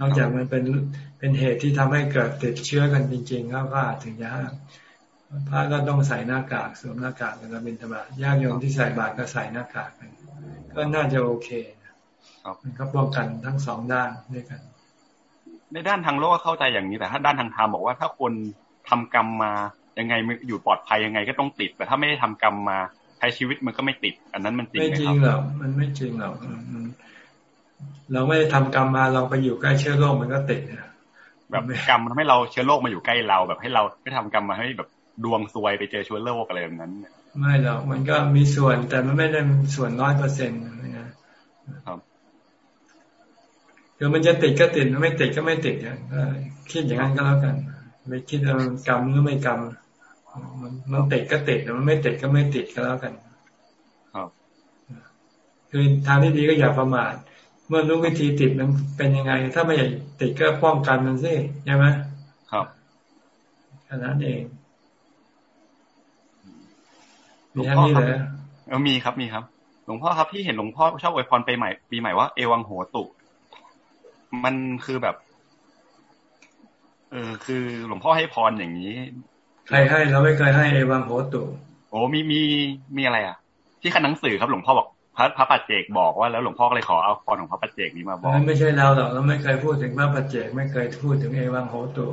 นอกจากมันเป็นเป็นเหตุที่ทำให้เกิดติดเชื้อกันจริงๆเขาก็อาจถึงจะห้าม พระก็ต้องใส่หน้ากากสวมหน้ากากเวลาบิณฑบาตญาติโยมที่ใส่บาตรก็ใส่หน้ากากกันก็น่าจะโอเคมันก็ป้องกันทั้งสองด้านด้วยกัน ในด้านทางโลกก็เข้าใจอย่างนี้แต่ถ้าด้านทางธรรมบอกว่าถ้าคนทำกรรมมายังไงอยู่ปลอดภัยยังไงก็ต้องติด แต่ถ้าไม่ได้ทำกรรมมาใช้ชีวิตมันก็ไม่ติด อันนั้นมันจริงไหมครับไม่จริงหรอกมันไม่จริงหรอกเราไม่ได้ทำกรรมมาเราไปอยู่ใกล้เชื้อโรคมันก็ติดนะแบบกรรมทำให้เราเชื้อโรคมาอยู่ใกล้เรา แบบให้เราไม่ทำกรรมมาให้แบบ ดวงซวยไปเจอเชื้อโรคอะไรแบบนั้นไม่หรอกมันก็มีส่วนแต่มันไม่ได้ส่วนร้อยเปอร์เซ็นต์นะครับคือมันจะติดก็ติดไม่ติดก็ไม่ติดอย่างคิดอย่างนั้นก็แล้วกัน ไม่คิดว่ากรรมหรือไม่กรรมมันมันติดก็ติดมันไม่ติดก็ไม่ติดก็แล้วกัน ครับคือทางที่ดีก็อย่าประมาทเมื่อรู้วิธีติดมันเป็นยังไง ถ้าไม่อยากติดก็ป้องกันมันสิใช่ไหมครับแค่นั้นเอง มีท่านี้เลยเออมีครับมีครับ หลวงพ่อครับที่เห็นหลวงพ่อชอบอวยพรไปใหม่ ปีใหม่ว่าเอวังโหตุ มันคือแบบ เออคือหลวงพ่อให้พรอย่างนี้ ใครให้เราไม่เคยให้เอวังโหตุ โอ้มีมีมีอะไรอะ ที่คันหนังสือครับหลวงพ่อบอกพระพระปัจเจกบอกว่าแล้วหลวงพ่อก็เลยขอเอาพรของพระปัจเจกนี้มาบอกไม่ใช่เราหรอกเราไม่เคยพูดถึงพระปัจเจกไม่เคยพูดถึงเอวังโหตุ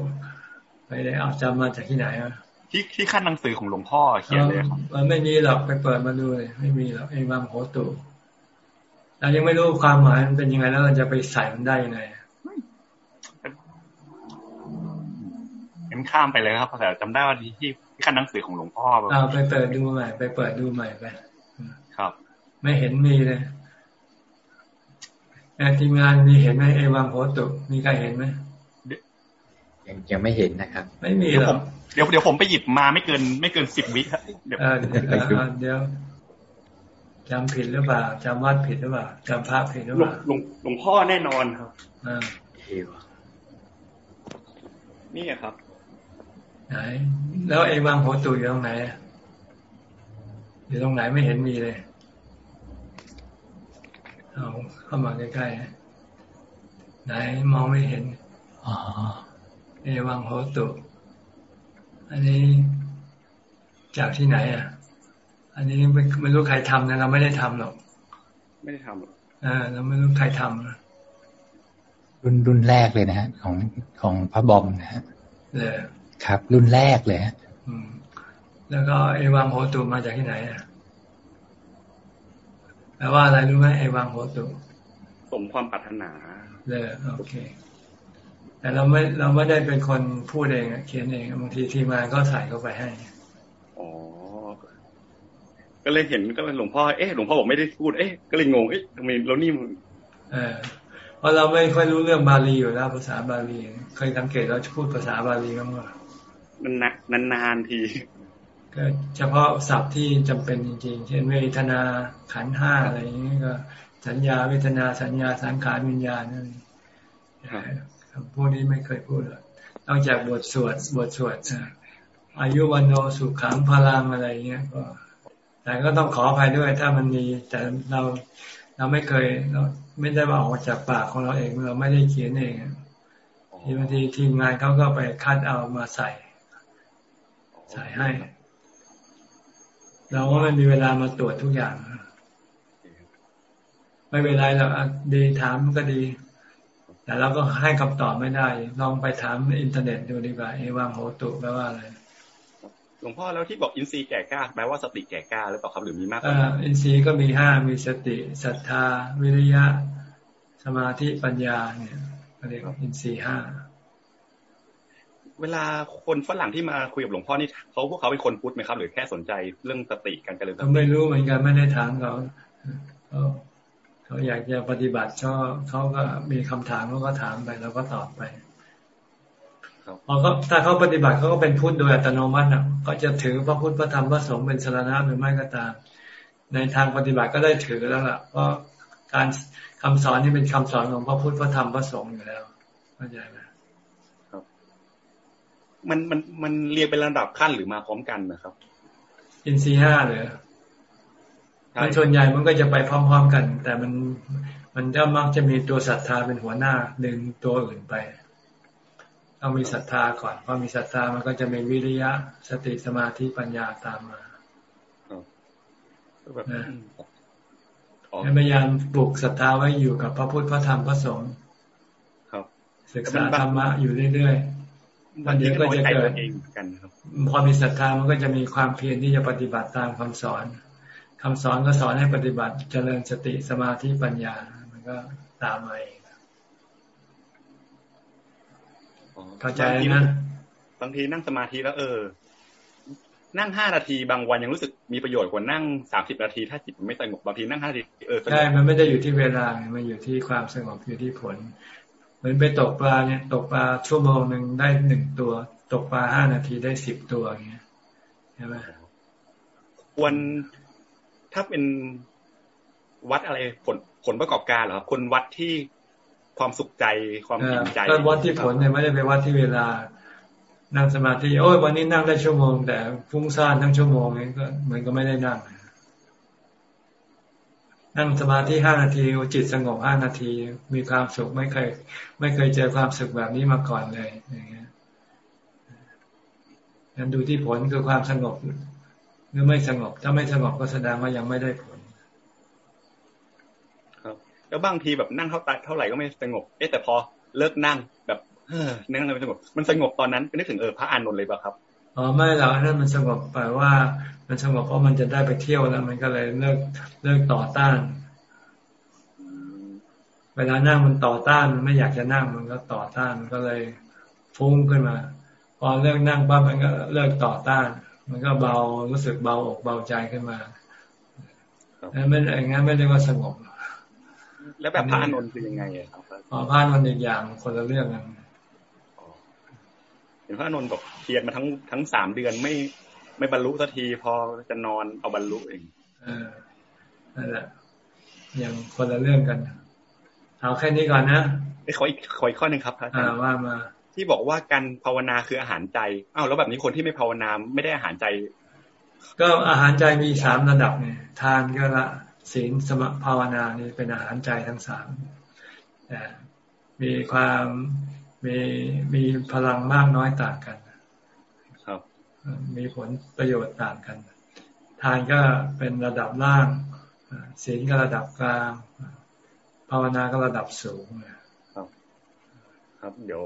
ไม่ได้เอาจำมาจากที่ไหนอะ ที่ที่ขั้นหนังสือของหลวงพ่อเขียนเลยครับมันไม่มีหรอกไปเปิดมาดูเลยไม่มีหรอกเอวังโหตุเรายังไม่รู้ความหมายมันเป็นยังไงแล้วเราจะไปใส่มันได้ยังไงงั้นข้ามไปเลยครับแต่จำได้ว่าที่ที่ขั้นหนังสือของหลวงพ่ออ่าไปเปิดดูใหม่ ไปเปิดดูใหม่ไปครับ ไม่เห็นมีเลยทีมงานมีเห็นไหมเอวังโหตุมีใครเห็นไหมยังยังไม่เห็นนะครับ ไม่มีหรอก เดี๋ยวเดี๋ยวผมไปหยิบมาไม่เกิน ไม่เกินสิบวิครับเดี๋ยวเออเดี๋ยวเดี๋ยวจำผิดหรือเปล่าจำวัดผิดหรือเปล่าจำพระผิดหรือเปล่าหลวงหลวงพ่อแน่นอนครับอ่านี่ครับ ไหน แล้วเอวังโหตุอยู่ตรงไหนอยู่ตรงไหนไม่เห็นมีเลยเอาเข้ามาใกล้ๆไหนมองไม่เห็นอ๋อเอวังโหตุ อันนี้จากที่ไหนอะ อันนี้ไม่ไม่รู้ใครทำนะเราไม่ได้ทำหรอก ไม่ได้ทำหรอกอ่าเราไม่รู้ใครทำนะรุ่นรุ่นแรกเลยนะฮะ ของของพระบอมนะฮะเลยครับ รุ่นแรกเลยฮะอืมแล้วก็เอวังโหตุมาจากที่ไหนอะแปลว่าอะไรรู้ไหมเอวังโหตุสมความปรารถนาเลยโอเค แต่เราไม่เราไม่ได้เป็นคนพูดเองอะเขียนเองบางทีทีมงานก็ใส่เข้าไปให้อ๋อก็เลยเห็นก็หลวงพ่อเอ๊ะหลวงพ่อบอกไม่ได้พูดเอ๊ะก็เลยงงเอ๊ะทำไมเรานี่เออเพราะเราไม่ค่อยรู้เรื่องบาลีอยู่แล้วภาษาบาลีเคยสังเกตเราพูดภาษาบาลีบ้างไหมนานนานๆทีก็เฉพาะศัพท์ที่จำเป็นจริงๆ เช่นเวทนาขันธ์ห้าอะไรอย่างนี้ก็ สัญญาเวทนาสัญญาสังขารวิญญาณนั่นคำ พวกนี้ไม่เคยพูดเลยนอกจากบทสวดบทสวดอายุวันโนสุขังพลังอะไรเงี้ยก็ แต่ก็ต้องขออภัยด้วยถ้ามันมี แต่เราเราไม่เคยเราไม่ได้มาออกจากปากของเราเองเราไม่ได้เขียนเองทีบางทีทีมงานเขาก็ไปคัดเอามาใส่ ใส่ให้ เราก็ไม่มีเวลามาตรวจทุกอย่าง ไม่เป็นไรหรอกดีถามก็ดี แต่เราก็ให้คำตอบไม่ได้ ลองไปถามอินเทอร์เน็ตดูดีกว่าเอวังโหตุแปลว่าอะไรหลวงพ่อแล้วที่บอกอินทรีย์แก่กล้าแปลว่าสติแก่กล้าหรือเปล่าครับหรือมีมากกว่าอินทรีย์ก็มีห้ามีสติศรัทธา วิริยะ สมาธิปัญญาเนี่ยเรียกว่าอินทรีย์ห้าเวลาคนฝรั่งที่มาคุยกับหลวงพ่อนี่เขาพวกเขาเป็นคนพุทธไหมครับ หรือแค่สนใจเรื่องสติการเจริญสติไม่รู้เหมือนกันไม่ได้ถามเขา เขาอยากจะปฏิบัติเขาเขาก็มีคำถามเขาก็ถามไปแล้วก็ตอบไปพอเขาถ้าเขาปฏิบัติเขาก็เป็นพุทธโดยอัตโนมัติอะก็จะถือพระพุทธพระธรรมพระสงฆ์เป็นสารณะหรือไม่ก็ตาม ในทางปฏิบัติก็ได้ถือแล้วล่ะเพราะการคำสอนนี่เป็นคำสอนของพระพุทธพระธรรมพระสงฆ์อยู่แล้วเข้าใจไหมครับ มันมันมันเรียงเป็นระดับขั้นหรือมาพร้อมกันนะครับอินทรีห้าเลย มันส่วนใหญ่มันก็จะไปพร้อม ๆ กัน แต่มันมันก็มักจะมีตัวศรัทธาเป็นหัวหน้าดึงตัวอื่นไปต้องมีศรัทธาก่อนพอมีศรัทธามันก็จะมีวิริยะ สติสมาธิปัญญาตามมาพยายามปลุกศรัทธาไว้อยู่กับพระพุทธพระธรรมพระสงฆ์ศึกษาธรรมะอยู่เรื่อยๆมันเดี๋ยวก็จะเกิดพอมีศรัทธามันก็จะมีความเพียรที่จะปฏิบัติตามคำสอน คำสอนก็สอนให้ปฏิบัติเจริญสติสมาธิปัญญา มันก็ตามมาเองเข้าใจนะบางทีนั่งสมาธิแล้ว เออ นั่งห้านาทีบางวันยังรู้สึกมีประโยชน์กว่านั่งสามสิบนาที ถ้าจิตมันไม่สงบบางทีนั่งห้านาทีเออใช่มันไม่ได้อยู่ที่เวลามันอยู่ที่ความสงบอยู่ที่ผล เหมือนไปตกปลาเนี่ย ตกปลาชั่วโมงหนึ่งได้หนึ่งตัว ตกปลาห้านาทีได้สิบตัวอย่างเงี้ยใช่ไหมควร ถ้าเป็นวัดอะไรผลผลประกอบการเหรอคนวัดที่ความสุขใจความอิ่มใจก็วัดที่ผลเนี่ยไม่ได้ไปวัดที่เวลา นั่งสมาธิโอ้ยวันนี้นั่งได้ชั่วโมง แต่ฟุ้งซ่านทั้งชั่วโมงนี้ก็เหมือนก็ไม่ได้นั่งนั่งสมาธิห้านาทีจิตสงบห้านาที มีความสุขไม่เคย ไม่เคยเจอความสุขแบบนี้มาก่อนเลยอย่างเงี้ยงั้นดูที่ผลคือความสงบ หรือไม่สงบ ถ้าไม่สงบก็แสดงว่ายังไม่ได้ผล ครับ แล้วบางทีแบบนั่งเท่าตเท่าไหร่ก็ไม่สงบ เอ๊ะแต่พอเลิกนั่งแบบเออนั่งแล้วไม่สงบ มันสงบตอนนั้นนึกถึงเออพระอานนท์เลยป่ะครับอ๋อไม่หรอกนั่นมันสงบแปลว่า มันสงบเพราะมันจะได้ไปเที่ยวแล้ว มันก็เลยเลิกเลิกต่อต้าน เวลานั่งมันต่อต้านมันไม่อยากจะนั่งมันก็ต่อต้านมันก็เลยฟุ้งขึ้นมา พอเลิกนั่งปั๊บมันก็เลิกต่อต้าน มันก็เบารู้สึกเบาอกเบาใจขึ้นมาแล้วไม่อย่างนั้นไม่เรียกว่าสงบ แล้วแบบพระอนนท์คือยังไงอะครับอ๋อพระอนนท์อีกอย่างคนละเรื่องกันเห็นพระอนนท์บอกเพียรมาทั้งทั้งสามเดือนไม่ไม่บรรลุสักทีพอจะนอนเอาบรรลุเองเออนั่นแหละยังคนละเรื่องกัน เอาแค่นี้ก่อนนะไอ้ขออีกขออีกข้อหนึ่งครับอาจารย์ว่ามา ที่บอกว่าการภาวนาคืออาหารใจอ้าวแล้วแบบนี้คนที่ไม่ภาวนาไม่ได้อาหารใจ ก็อาหารใจมีสามระดับเนี่ยทานก็ละศีลสมภาวนานี่เป็นอาหารใจทั้งสามแต่มีความมีมีพลังมากน้อยต่างกัน ครับ มีผลประโยชน์ต่างกัน ทานก็เป็นระดับล่างศีลก็ระดับกลาง ภาวนาก็ระดับสูงครับ ครับเดี๋ยว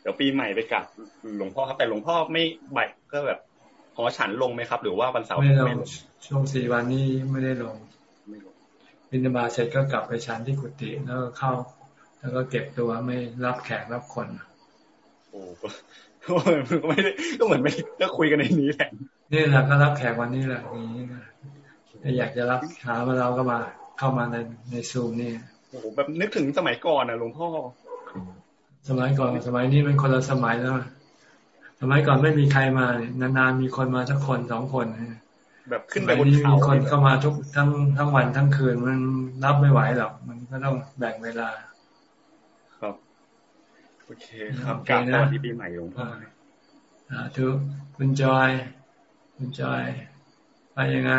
เดี๋ยวปีใหม่ไปกับหลวงพ่อครับ แต่หลวงพ่อไม่ใบก็แบบขอฉันลงไหมครับ หรือว่าวันเสาร์ไม่ลงช่วงสี่วันนี้ไม่ได้ลงบินบาเสร็จก็กลับไปชั้นที่กุฏิแล้วก็เข้า แล้วก็เก็บตัวไม่รับแขกรับคน โอ้ก็ไม่ได้ก็เหมือนไม่ก็คุยกันในนี้แหละนี่แหละก็รับแขกวันนี้แหละนี้อยากจะรับหามาเราก็มา เข้ามาในในซูมนี่โอ้โหแบบนึกถึงสมัยก่อนอะหลวงพ่อ สมัยก่อนสมัยนี้มันคนละสมัยแล้ว สมัยก่อนไม่มีใครมาเนี่ยนานๆมีคนมาสักคนสองคนแบบขึ้นไปบนเขามีคนเข้ามาทุกทั้งทั้งวันทั้งคืนมันรับไม่ไหวหรอกมันก็ต้องแบ่งเวลา ครับโอเคครับกราบสวัสดีปีใหม่หลวงพ่ออ่าทุกคุณจอยคุณจอยไปยังไง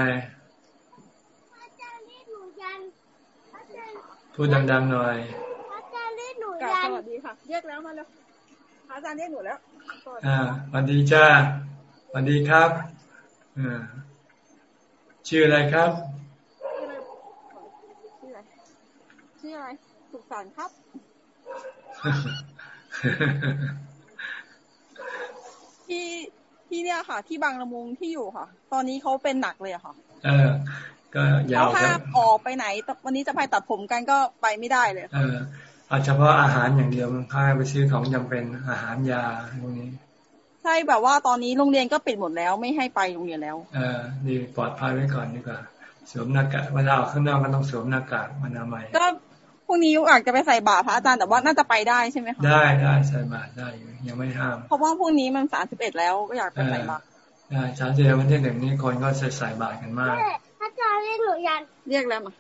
พูดดังๆหน่อยอาจาร ย์เรียกหนูยันสวัสดีค่ะเรียกแล้วมาแล้วอาจารย์เรียกหนูแล้วอ่าสวัสดีจ้าสวัสดีครับอ่าชื่ออะไรครับ ชื่ออะไรชื่ออะไรสุขสันต์ครับ ที่ที่เนี่ยค่ะ ที่บางละมุงที่อยู่ค่ะ ตอนนี้เขาเป็นหนักเลยค่ะ เออ ก็ยาวถ้าออกไปไหน วันนี้จะไปตัดผมกันก็ไปไม่ได้เลยเออเอาเฉพาะอาหารอย่างเดียวมันพาไปซื้อของจำเป็นอาหารยาพวกนี้ ใช่แบบว่าตอนนี้โรงเรียนก็ปิดหมดแล้วไม่ให้ไปโรงเรียนแล้ว เออดีปลอดภัยไว้ก่อนดีกว่าสวมหน้ากากเวลาออกข้างนอกก็ต้องสวมหน้ากากอนามัยก็พรุ่งนี้อยากจะไปใส่บาตรพระอาจารย์แต่ว่าน่าจะไปได้ใช่ไหมคะได้ได้ใส่บาตรได้ยังไม่ห้าม เพราะว่าพรุ่งนี้มันสามสิบเอ็ดแล้วก็อยากไปใส่บาตรได้สามสิบเอ็ดวันที่หนึ่งนี่คนก็ใส่ใส่บาตรกันมากพระอาจารย์เรียกหนูยันเรียกแล้วมา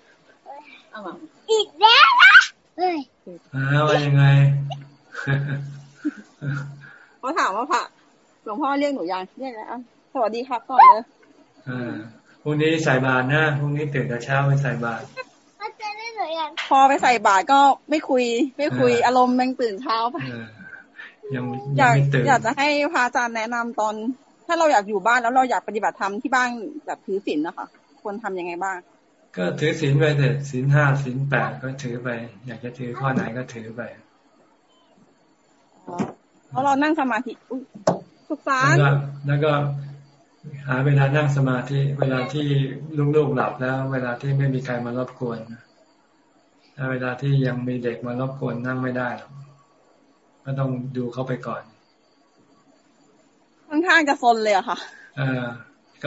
อีกแล้วนะ เฮ้ยว่ายังไงเขาถามว่าพระหลวงพ่อเรียกหนูยันเรียกแล้วสวัสดีครับก่อนเลยพรุ่งนี้ใส่บาตรนะพรุ่งนี้ตื่นแต่เช้าไปใส่บาตรพอไปใส่บาตรก็ไม่คุย ไม่คุยอารมณ์ยังตื่นเช้าไปยังอยากอยากจะให้พระอาจารย์แนะนำตอน ถ้าเราอยากอยู่บ้านแล้วเราอยากปฏิบัติธรรมที่บ้านแบบถือศีลนะคะควรทํำยังไงบ้าง ก็ถือศีลไปเถอะศีลห้าศีลแปดก็ถือไป อยากจะถือข้อไหนก็ถือไปเพราะเรานั่งสมาธิสุขสารแล้วก็หาเวลานั่งสมาธิ เวลาที่ลูกๆหลับแล้ว เวลาที่ไม่มีใครมารบกวนถ้าเวลาที่ยังมีเด็กมารบกวนนั่งไม่ได้ก็ต้องดูเขาไปก่อนค่อนข้างจะซนเลยอะค่ะ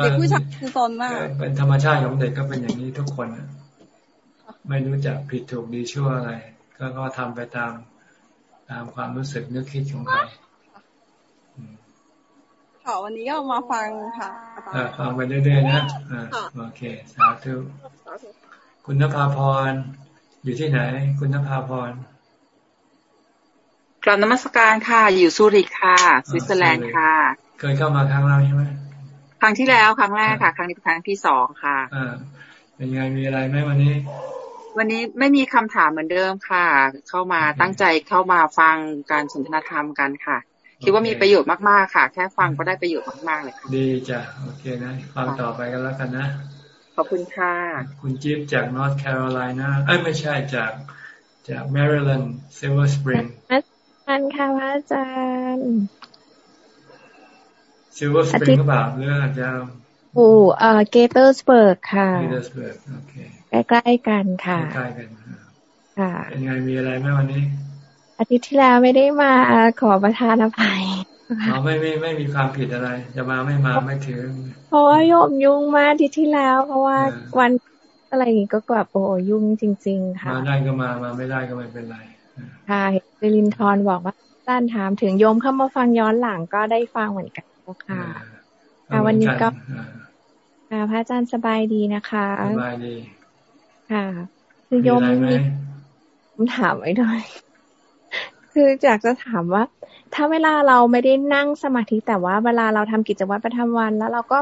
เด็กผู้ชายคือซนมากเป็นธรรมชาติของเด็กก็เป็นอย่างนี้ทุกคนไม่รู้จักผิดถูกดีชั่วอะไร ก็ก็ทำไปตามตามความรู้สึกนึกคิดของเขาค่ะวันนี้ก็มาฟังค่ะฟังไปเรื่อยๆนะโอเค สาธุคุณนภาพร อยู่ที่ไหน คุณนภาพรกลับนมัสการค่ะ อยู่ซูริกค่ะสวิตเซอร์แลนด์ค่ะ เคยเข้ามาครั้งเราใช่ไหมค รั้งที่แล้วครั้งแรกค่ะ ครั้งนี้เป็นครั้งที่สองค่ะอ่าเป็นไงมีอะไรไหมวันนี้ วันนี้ไม่มีคำถามเหมือนเดิมค่ะ เข้ามาตั้งใจเข้ามาฟังการสนทนาธรรมกันค่ะ คิดว่ามีประโยชน์มากๆค่ะ แค่ฟังก็ได้ประโยชน์มากๆเลยดีจ้ะโอเคนะฟังต่อไปกันแล้วกันนะขอบคุณค่ะ คุณจิ๊บจากนอร์ทแคโรไลนาเอ้ยไม่ใช่จากจากแมริแลนด์ซิลเวอร์สปริงอาจารย์ค่ะพระอาจารย์ ซิลเวอร์สปริงก็แบบเรื่องอาจารย์อู่เอ่อเกเตอร์สเบิร์กค่ะเกเตอร์สเบิร์กโอเคใกล้ๆกันค่ะใกล้กันค่ะเป็นไงมีอะไรไหมวันนี้ อาทิตย์ที่แล้วไม่ได้มาขอประทานอภัยอ๋อไม่ไม่ไม่มีความผิดอะไร จะมาไม่มาไม่ถือเพราะว่าโยมยุ่งมากที่ที่แล้ว เพราะว่าวันอะไรอย่างงี้ก็แบบโอ้ยุ่งจริง ๆ ค่ะ มาได้ก็มามาไม่ได้ก็ไม่เป็นไรค่ะเซลินทอนบอกว่าต้านถามถึงโยมเข้ามาฟังย้อนหลังก็ได้ฟังเหมือนกัน ค่ะค่ะวันนี้ก็ค่ะพระอาจารย์สบายดีนะคะสบายดี ค่ะ คือโยมมีคำถามไว้ด้วยคืออยากจะถามว่า ถ้าเวลาเราไม่ได้นั่งสมาธิแต่ว่าเวลาเราทำกิจวัตรประจำวัน แล้วเราก็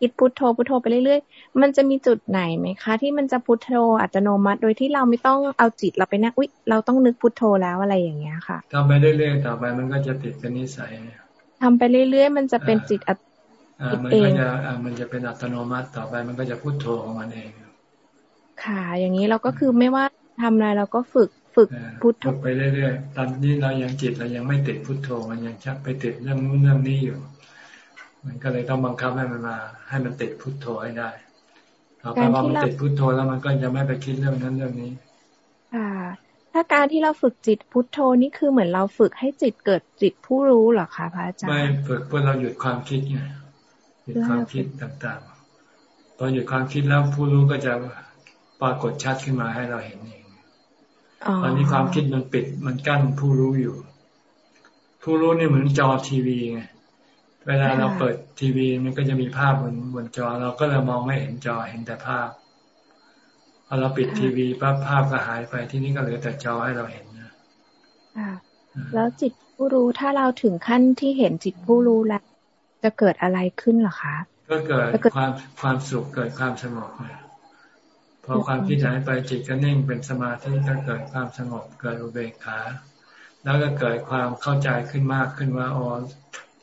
คิดพุทโธพุทโธไปเรื่อยๆ มันจะมีจุดไหนไหมคะ ที่มันจะพุทโธอัตโนมัติ โดยที่เราไม่ต้องเอาจิตเราไปนั่งอุ๊ยเราต้องนึกพุทโธแล้วอะไรอย่างเงี้ยค่ะทำไปเรื่อยๆต่อไปมันก็จะติดเป็นนิสัย ทำไปเรื่อยๆ มันจะเป็นจิตอัตมันก็จะมันจะเป็นอัตโนมัติต่อไป มันก็จะพุทโธของมันเอง ค่ะ อย่างนี้เราก็คือไม่ว่าทำอะไรเราก็ฝึกฝึกพุทโธไปเรื่อยๆ ตอนนี้เรายังจิตเรายังไม่ติดพุทโธ มันยังชักไปติดเรื่องนู้นเรื่องนี้อยู่ มันก็เลยต้องบังคับให้มันมา ให้มันติดพุทโธให้ได้พอพอมันติดพุทโธแล้วมันก็จะไม่ไปคิดเรื่องนั้นเรื่องนี้ ค่ะ ถ้าการที่เราฝึกจิตพุทโธนี่คือเหมือนเราฝึกให้จิตเกิดจิตผู้รู้หรอคะพระอาจารย์ไม่ฝึกเพื่อเราหยุดความคิดไงหยุดความคิดต่างๆตอนหยุดความคิดแล้วผู้รู้ก็จะปรากฏชัดขึ้นมาให้เราเห็นเองตอนนี้ความคิดมันปิดมันกั้นผู้รู้อยู่ ผู้รู้นี่เหมือนจอทีวีไงเวลาเราเปิดทีวีมันก็จะมีภาพบนบนจอเราก็เลยมองไม่เห็นจอเห็นแต่ภาพพ อเราปิดทีวีปั๊บภาพก็หายไปที่นี่ก็เหลือแต่จอให้เราเห็นนะแล้วจิตผู้รู้ถ้าเราถึงขั้นที่เห็นจิตผู้รู้แล้ว จะเกิดอะไรขึ้นหรอคะ ก็เกิดความความสุขเกิดความสงบพอความคิดหายไปจิตก็นิ่งเป็นสมาธิก็เกิดความสงบเกิดอุเบกขา แล้วก็เกิดความเข้าใจขึ้นมากขึ้นว่าอ๋อ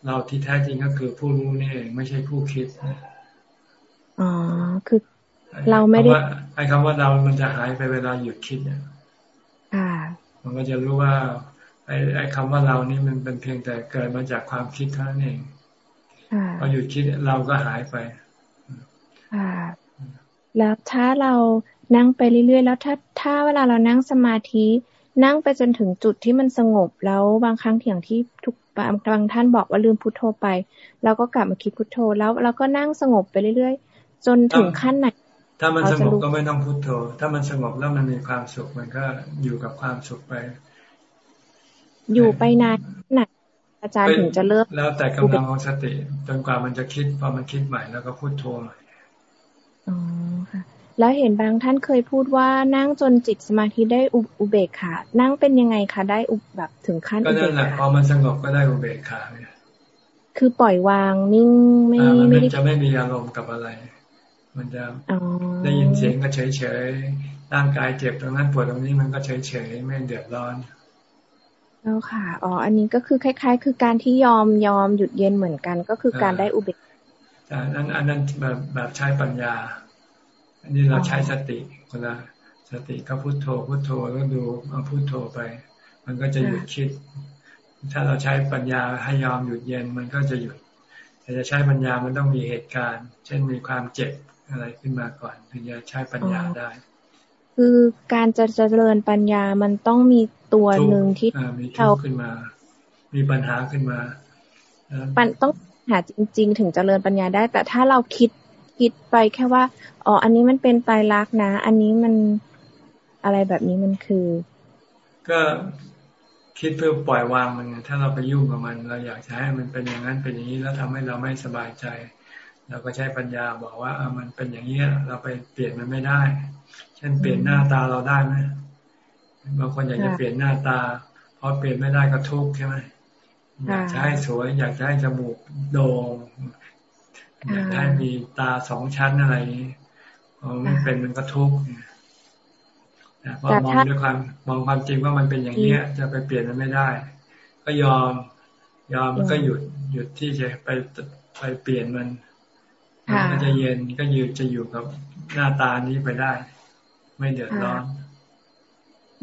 เราที่แท้จริงก็คือผู้รู้นี่เองไม่ใช่ผู้คิดอ๋อคือ เราไม่ได้ไอ้คำว่าเรามันจะหายไปเวลาหยุดคิดเนี่ยมันก็จะรู้ว่า ไอ้ไอ้คำว่าเรานี่มันเป็นเพียงแต่เกิดมาจากความคิดเท่านั้นเองพอหยุดคิดเราก็หายไปแล้วถ้าเรานั่งไปเรื่อยๆ แล้วถ้าถ้าเวลาเรานั่งสมาธิ นั่งไปจนถึงจุดที่มันสงบแล้วบางครั้งอย่างที่ทุกบางบางท่านบอกว่าลืมพุทโธไป เราก็กลับมาคิดพุทโธแล้วเราก็นั่งสงบไปเรื่อยๆ จนถึงขั้นไหน ถ้ามันสงบก็ไม่ต้องพุทโธ ถ้ามันสงบแล้วมันมีความสุขมันก็อยู่กับความสุขไป อยู่ไปนานไหนอาจารย์ถึงจะเลิกแล้วแต่กำลังของสติ จนกว่ามันจะคิดพอมันคิดใหม่แล้วก็พุทโธใหม่อ๋อค่ะ แล้วเห็นบางท่านเคยพูดว่านั่งจนจิตสมาธิได้อุเบกขานั่งเป็นยังไงคะได้อุแบบถึงขั้นอุเบกขาก็นั่นแหละพอมันสงบก็ได้อุเบกขาเนี่ยคือปล่อยวางนิ่งไม่ไม่จะไม่มีอารมณ์กับอะไร มันจะได้ยินเสียงก็เฉยเฉยร่างกายเจ็บตรงนั้นปวดตรงนี้มันก็เฉยเฉยไม่เดือดร้อนแล้วค่ะ อ๋อ อันนี้ก็คือคล้าย ๆ คือการที่ยอมยอมหยุดเย็นเหมือนกัน ก็คือการได้อุเบกขาอันนั้นอันนั้นแบบแบบใช้ปัญญา อันนี้เราใช้สติเวลาสติก็พุโทโธพุโทโธแล้วดูเอาพุโทโธไป มันก็จะหยุดคิด ถ้าเราใช้ปัญญาให้ยอมหยุดเย็นมันก็จะหยุด แต่จะใช้ปัญญามันต้องมีเหตุการณ์ เช่นมีความเจ็บ อะไรขึ้นมาก่อนถึงจะใช้ปัญญาได้ คือการจะเจริญปัญญามันต้องมีตัวหนึ่งที่เราขึ้นมา มีปัญหาขึ้นมาปันต้องหาจริง ๆ ถึงเจริญปัญญาได้ แต่ถ้าเราคิดคิดไปแค่ว่าอ๋ออันนี้มันเป็นตายรักนะ อันนี้มันอะไรแบบนี้มันคือ ก็คิดเพื่อปล่อยวางมันไงถ้าเราไปยุ่งกับมัน เราอยากจะให้มันเป็นอย่างนั้นเป็นอย่างนี้แล้วทำให้เราไม่สบายใจ เราก็ใช้ปัญญาบอกว่าเออมันเป็นอย่างนี้เราไปเปลี่ยนมันไม่ได้ เช่นเปลี่ยนหน้าตาเราได้ไหมบางคนอยากจะเปลี่ยนหน้าตาพอเปลี่ยนไม่ได้ก็ทุกข์ใช่ไหมอยากจะให้สวย อยากจะให้จมูกโด่งอยากได้มีตาสองชั้นอะไรนี้พอมันเป็นมันก็ทุกข์พอมองด้วยความมองความจริงว่ามันเป็นอย่างเนี้ย จะไปเปลี่ยนมันไม่ได้ ก็ยอม ยอมมันก็หยุดหยุดที่จะไปไปเปลี่ยนมัน มันจะเย็นก็ยืนจะอยู่กับหน้าตานี้ไปได้ ไม่เดือดร้อน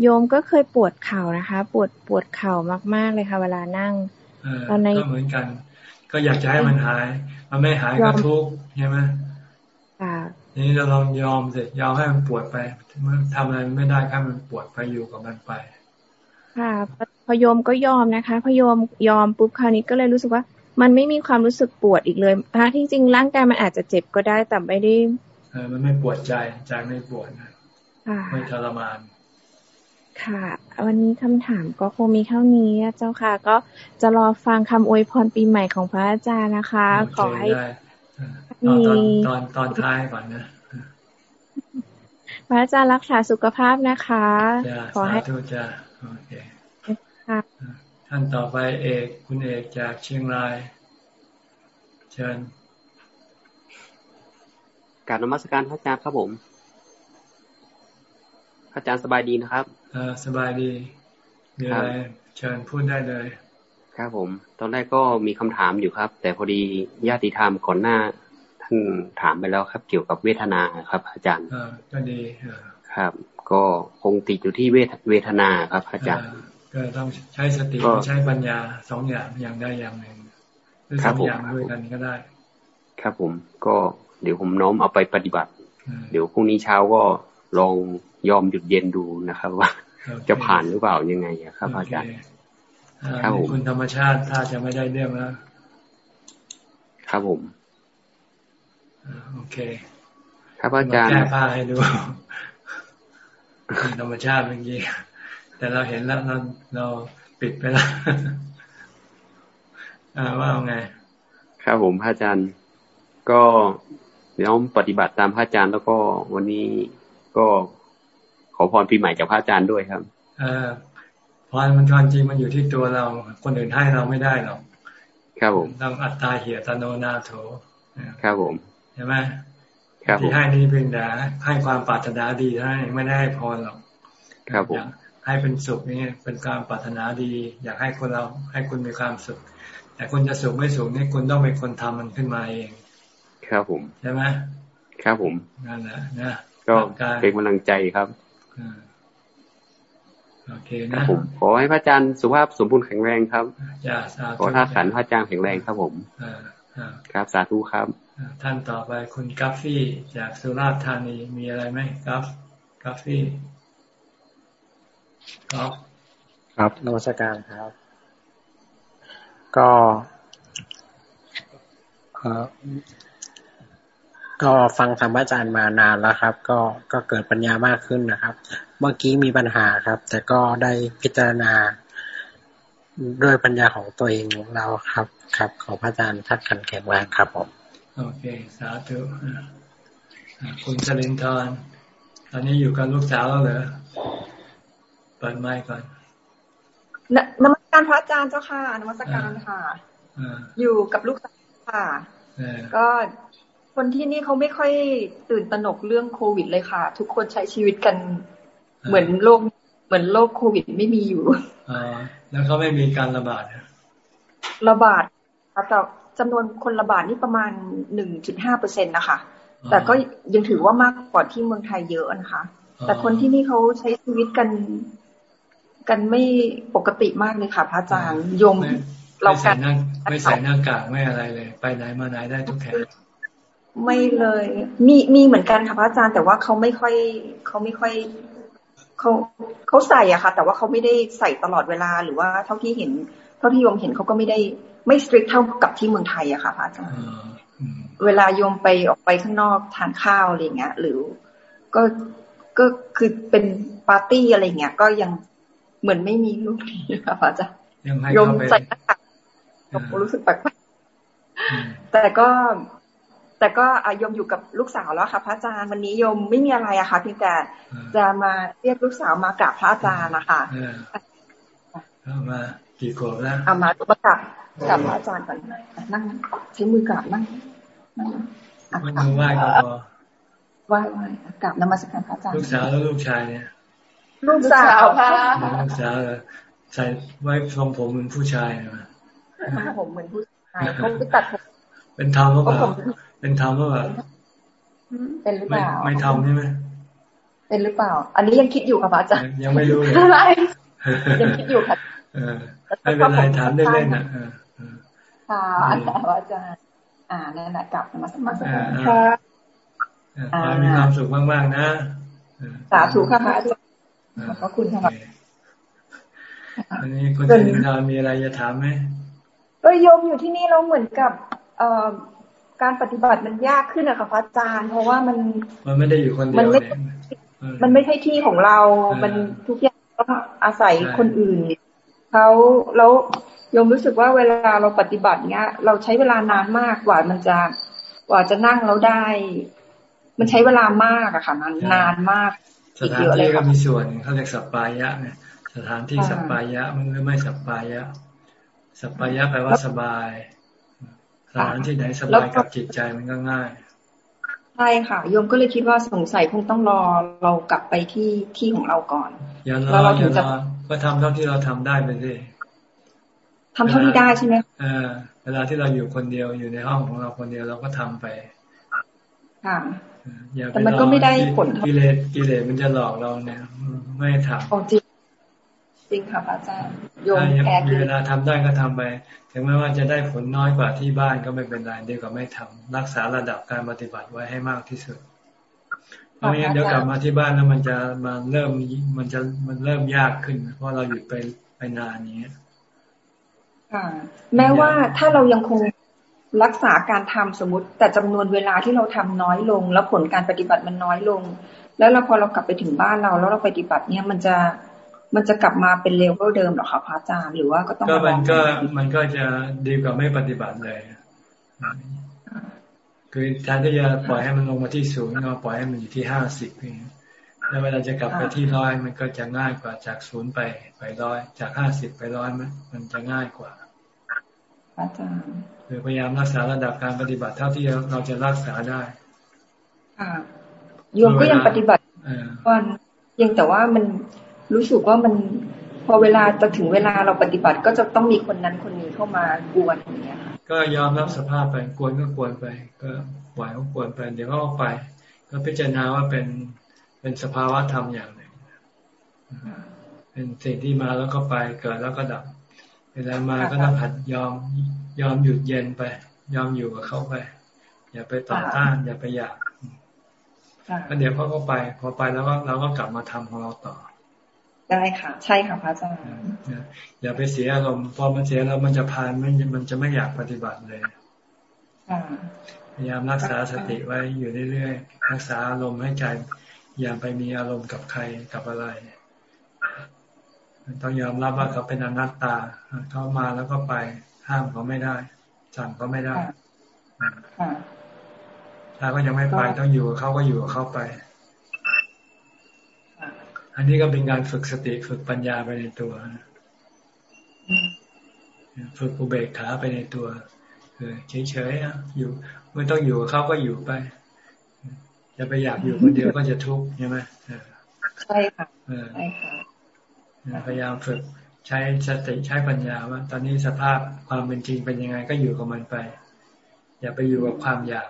โยมก็เคยปวดเข่านะคะ ปวดปวดเข่ามาก ๆเลยค่ะ เวลานั่งตอนในก็เหมือนกัน ก็อยากจะให้มันหาย มันไม่หายก็ทุกข์ใช่ไหมนี่เราลองยอมสิยอมให้มันปวดไปมันทำอะไรไม่ได้ค่มันปวดไปอยู่กับมันไป ค่ะพยมก็ยอมนะคะ พยมยอมปุ๊บคราวนี้ก็เลยรู้สึกว่า มันไม่มีความรู้สึกปวดอีกเลยทั้งที่จริงร่างกายมันอาจจะเจ็บก็ได้แต่ไม่ได้เออมันไม่ปวดใจใจไม่ปวดนะไม่ทรมาน ค่ะ วันนี้คำถามก็คงมีเท่านี้เจ้าค่ะ ก็จะรอฟังคำอวยพรปีใหม่ของพระอาจารย์นะคะ ขอให้มีตอนตอนท้ายก่อนนะพระอาจารย์รักษาสุขภาพนะคะ ขอให้ทุกจ้าโอเคท่านต่อไปเอกคุณเอกจากเชียงราย เชิญการนมัสการพระอาจารย์ครับผมอาจารย์สบายดีนะครับอสบายดีมีอะไรเชิญพูดได้เลย ครับผม ตอนแรกก็มีคำถามอยู่ครับ แต่พอดีญาติธรรมก่อนหน้า ท่านถามไปแล้วครับ เกี่ยวกับเวทนาครับ อาจารย์อก็ดีครับ ก็คงติดอยู่ที่เวทเวทนาครับ อาจารย์ ก็ต้องใช้สติใช้ปัญญาสองอย่างอย่างได้อย่างหนึ่ง หรือสองอย่างด้วยกันก็ได้ ครับผมก็เดี๋ยวผมน้อมเอาไปปฏิบัติ เดี๋ยวพรุ่งนี้เช้าก็ลองยอมหยุดเย็นดูนะครับ ว่าจะผ่านหรือเปล่ายังไงครับอาจารย์ครับผมคุณธรรมชาติถ้าจะไม่ได้เรื่องแล้วครับผมโอเค ครับอาจารย์แก้ผ้าให้ดูธรรมชาติเมื่อกี้แต่เราเห็นแล้วเราเราปิดไปแล้ว ว่าไง ครับผมพระอาจารย์ ก็น้อมปฏิบัติตามพระอาจารย์แล้วก็วันนี้ก็ขอพรปีใหม่จากพระอาจารย์ด้วยครับอพรมันความจริงมันอยู่ที่ตัวเรา คนอื่นให้เราไม่ได้หรอก ครับผมต้องอัตตาเหียตโนนาโถครับผมใช่ไหมครับผมที่ให้นี่เพียงแต่ให้ความปรารถนาดีให้ไม่ได้ให้พรหรอก ครับผมให้เป็นสุขนี่เป็นความปรารถนาดี อยากให้คนเราให้คุณมีความสุข แต่คุณจะสุขไม่สุขนี่คุณต้องเป็นคนทำมันขึ้นมาเอง ครับผมใช่ไหมครับผมนั่นแหละนะก็การเป็นกำลังใจครับอ่าโอเคครับนะผมขอให้พระอาจารย์สุภาพสมบูรณ์แข็งแรงครับจ้าสาขอธุท่าตุขันธ์พระอาจารย์แข็งแรงครับผมอ่าอ่าครับสาธุครับอ่าท่านต่อไปคุณกัฟฟี่จากสุราษฎร์ธานีมีอะไรไหมกัฟกัฟฟี่กัฟครับนวัตการครับ ก็เอ่อก็ฟังธรรมอาจารย์มานานแล้วครับ ก็ก็เกิดปัญญามากขึ้นนะครับ เมื่อกี้มีปัญหาครับ แต่ก็ได้พิจารณาด้วยปัญญาของตัวเองของเราครับ ครับ ขอพระอาจารย์ทัดกันแข็งแรงครับผมโอเค สาธุอ่าอ่าคุณสลินทร์ตอนนี้อยู่กับลูกสาวแล้วเหรอเปิดไมค์ก่อนนนมัส การพระอาจารย์เจ้าค่ะนมัสการค่ะอ่าอยู่กับลูกสาวค่ะเออก็คนที่นี่เขาไม่ค่อยตื่นตระหนกเรื่องโควิดเลยค่ะ ทุกคนใช้ชีวิตกันเหมือนโลกเหมือนโลกโควิดไม่มีอยู่อ่าแล้วเขาไม่มีการระบาดอะระบาดค่ะแต่จำนวนคนระบาดนี่ประมาณหนึ่งจุดห้าเปอร์เซ็นตนะคะ แต่ก็ยังถือว่ามากกว่าที่เมืองไทยเยอะนะคะ แต่คนที่นี่เขาใช้ชีวิตกัน กันไม่ปกติมากเลยค่ะ พระอาจารย์โยมไม่เราไม่กัใส่นหน้าไม่ใส่หน้ากากไม่อะไรเลย ไปไหนมาไหนได้ทุกแห่งไม่เลย มีมีเหมือนกันค่ะพระอาจารย์แต่ว่าเขาไม่ค่อยเขาไม่ค่อยเขาเขาใส่อะค่ะ แต่ว่าเขาไม่ได้ใส่ตลอดเวลาหรือว่าเท่าที่เห็น เท่าที่โยมเห็นเขาก็ไม่ได้ไม่สตริกเท่ากับที่เมืองไทยอะค่ะพระอาจารย์เวลาโยมไปออกไปข้างนอกทานข้าวอะไรเงี้ย หรือก็ก็คือเป็นปาร์ตี้อะไรเงี้ย ก็ยัง เหมือนไม่มีลูกนี้ค่ะพระอาจารย์ยังให้โยมเข้าไปใส่หน้ากากโยมรู้สึกแปลกๆแต่ก็แต่ก็อายมอยู่กับลูกสาวแล้วค่ะ พระอาจารย์วันนี้โยมไม่มีอะไรอะค่ะเพียงแต่จะมาเรียกลูกสาวมากราบพระอาจารย์นะคะเออเอามากี่ขวบแล้วเอามามากราบกราบพระอาจารย์ก่อนนั่งใช้มือกราบนั่งนั่งอะมันกราบมือไหว้ก็พอไหว้ไหว้กราบนมัสการพระอาจารย์ลูกสาวแล้วลูกชายเนี่ย ลูกสาวค่ะลูกสาวเหรอใส่ไว้ทรงผมเหมือนผู้ชายนะผมเหมือนผู้ชายเขาไปตัดผมเป็นทอมหรือเปล่าผมเป็นทอมหรือเปล่าเป็นหรือเปไม่ล่าไม่ทอมใช่ไหมเป็นหรือเปล่า อันนี้ยังคิดอยู่ค่ะพระอาจารย์ยังไม่รู้เลยอะไรยังคิดอยู่ค่ะเออไม่เป็นไรถามเล่นๆนะเออค่ะพระอาจารย์ อ่านั่นแหละกลับนมาสมาสอ่าการอ่าค่ะขอให้มีความสุขมากๆนะสาธุค่ะพระอาจารย์ ขอบพระคุณค่ะอันนี้คุณชนินทร์มีอะไรจะถามไหมก็โยมอยู่ที่นี่เราเหมือนกับ เอ่อการปฏิบัติมันยากขึ้นอะค่ะพระอาจารย์ เพราะว่ามันมันไม่ได้อยู่คนเดีมัยวไม่เนี่ยเออมันไม่ใช่ที่ของเราอ่ามัมันทุกอย่างต้องอาศัยใช่คนอื่นเขาแล้วโยมรู้สึกว่าเวลาเราปฏิบัติเนี้ย เราใช้เวลานานมากกว่ามันจะกว่าจะนั่งแล้วได้ มันใช้เวลามากอะค่ะนานนานมาก สถานที่ก็มีส่วนเขาเรียกสัปปายะเนี่ยสถานที่สัปปายะมันหรือไม่สัปปายะ สัปปายะแปลว่าสบาย สถานที่ไหนสบายกับจิตใจมันก็ง่ายใช่ค่ะโยมก็เลยคิดว่าสงสัยคงต้องรอเรากลับไปที่ที่ของเราก่อนอย่ารแล้อวเราอถึย่างรจะอก็ทำเท่าที่เราทำได้ไปสิทำเท่าที่ได้ใช่ไหมเออเวลาที่เราอยู่คนเดียวอยู่ในห้องของเราคนเดียวเราก็ทำไปค่ะอย่าไป แต่มันก็ไม่ได้ผลกิเลสกิเลสมันจะหลอกเราเนี่ย ไม่ทำโอ้จริงจริงค่ะพระอาจารย์โยมถ้าแพ้มีกิเลเวสลาทำได้ก็ทำไป ถึงแม้ว่าจะได้ผลน้อยกว่าที่บ้านก็ไม่เป็นไรเดียวกับไม่ทำรักษาระดับการปฏิบัติไว้ให้มากที่สุดเพราะไม่งั้นเดี๋ยวกลับมาที่บ้านแล้วมันจะมาเริ่มมันจะมันเริ่มยากขึ้น เพราะเราหยุดไปไปนานอย่างเงี้ยค่ะ แม้ว่าถ้าเรายังคง รักษาการทำสมาธิ แต่จำนวนเวลาที่เราทำน้อยลง แล้วผลการปฏิบัติมันน้อยลง แล้วเราพอเรากลับไปถึงบ้านเรา แล้วเราปฏิบัติเนี่ยมันจะมันจะกลับมาเป็นเลเวลเดิมเหรอคะพระอาจารย์หรือว่าก็ต้องก็มาลมัอนงก็มันก็จะดีกว่าไม่ปฏิบัติเลยคือแทนที่จะปล่อยให้มันลงมาที่ศูนย์ก็ปล่อยให้มันอยู่ที่ห้าสิบแล้วเวลาจะกลับไปที่ร้อยมันก็จะง่ายกว่าจากศูนย์ไปไปร้อยจากห้าสิบไปร้อยมันมันจะง่ายกว่าอาจารย์คือ พยายามรักษาระดับการปฏิบัติเท่าที่เราจะรักษาได้ค่ะโยมก็ยังปฏิบัติวันยังแต่ว่ามันรู้สึกว่ามันพอเวลาจะถึงเวลาเราปฏิบัติก็จะต้องมีคนนั้นคนนี้เข้ามากวนอย่างเงี้ยค่ะก็ยอมรับสภาพไปกวนก็กวนไป ก็ไหวก็กวนไปเดี๋ยวก็ออกไป ก็พิจารณาว่าเป็นเป็นสภาวะธรรมอย่างหนึ่งเป็นสิ่งที่มาแล้วก็ไปเกิดแล้วก็ดับเวลามาก็ต้องหัดยอม ยอมหยุดเย็นไป ยอมอยู่กับเขาไป อย่าไปต่อต้าน อย่าไปอยากก็เดี๋ยวเขาก็ไป พอไปแล้วก็เราก็กลับมาทำของเราต่อ ได้ค่ะ ใช่ค่ะพระอาจารย์อย่าไปเสียอารมณ์พอมันเสียแล้วมันจะพานมันมันจะไม่อยากปฏิบัติเลยพยายามรักษาสติไว้อยู่เรื่อยๆรักษาอารมณ์ให้ใจอย่าไปมีอารมณ์กับใครกับอะไรต้องยอมรับว่าเขาเป็นอนัตตาเขามาแล้วก็ไป ห้ามเขาไม่ได้ สั่งเขาไม่ได้ถ้าก็ยังไม่ไปต้องอยู่กับเขาก็อยู่กับเขาไป อันนี้ก็เป็นการฝึกสติฝึกปัญญาไปในตัว ฝึกอุเบกขาไปในตัวเฉยๆอยู่ไม่ต้องอยู่กับเขาก็อยู่ไปจะไปอยากอยู่คนเดียวก็จะทุกข์ใช่ไหมใช่ค่ะใช่ค่ะพยายามฝึก ใช้สติใช้ปัญญาว่า ตอนนี้สภาพความเป็นจริงเป็นยังไงก็อยู่กับมันไป อย่าไปอยู่กับความอยาก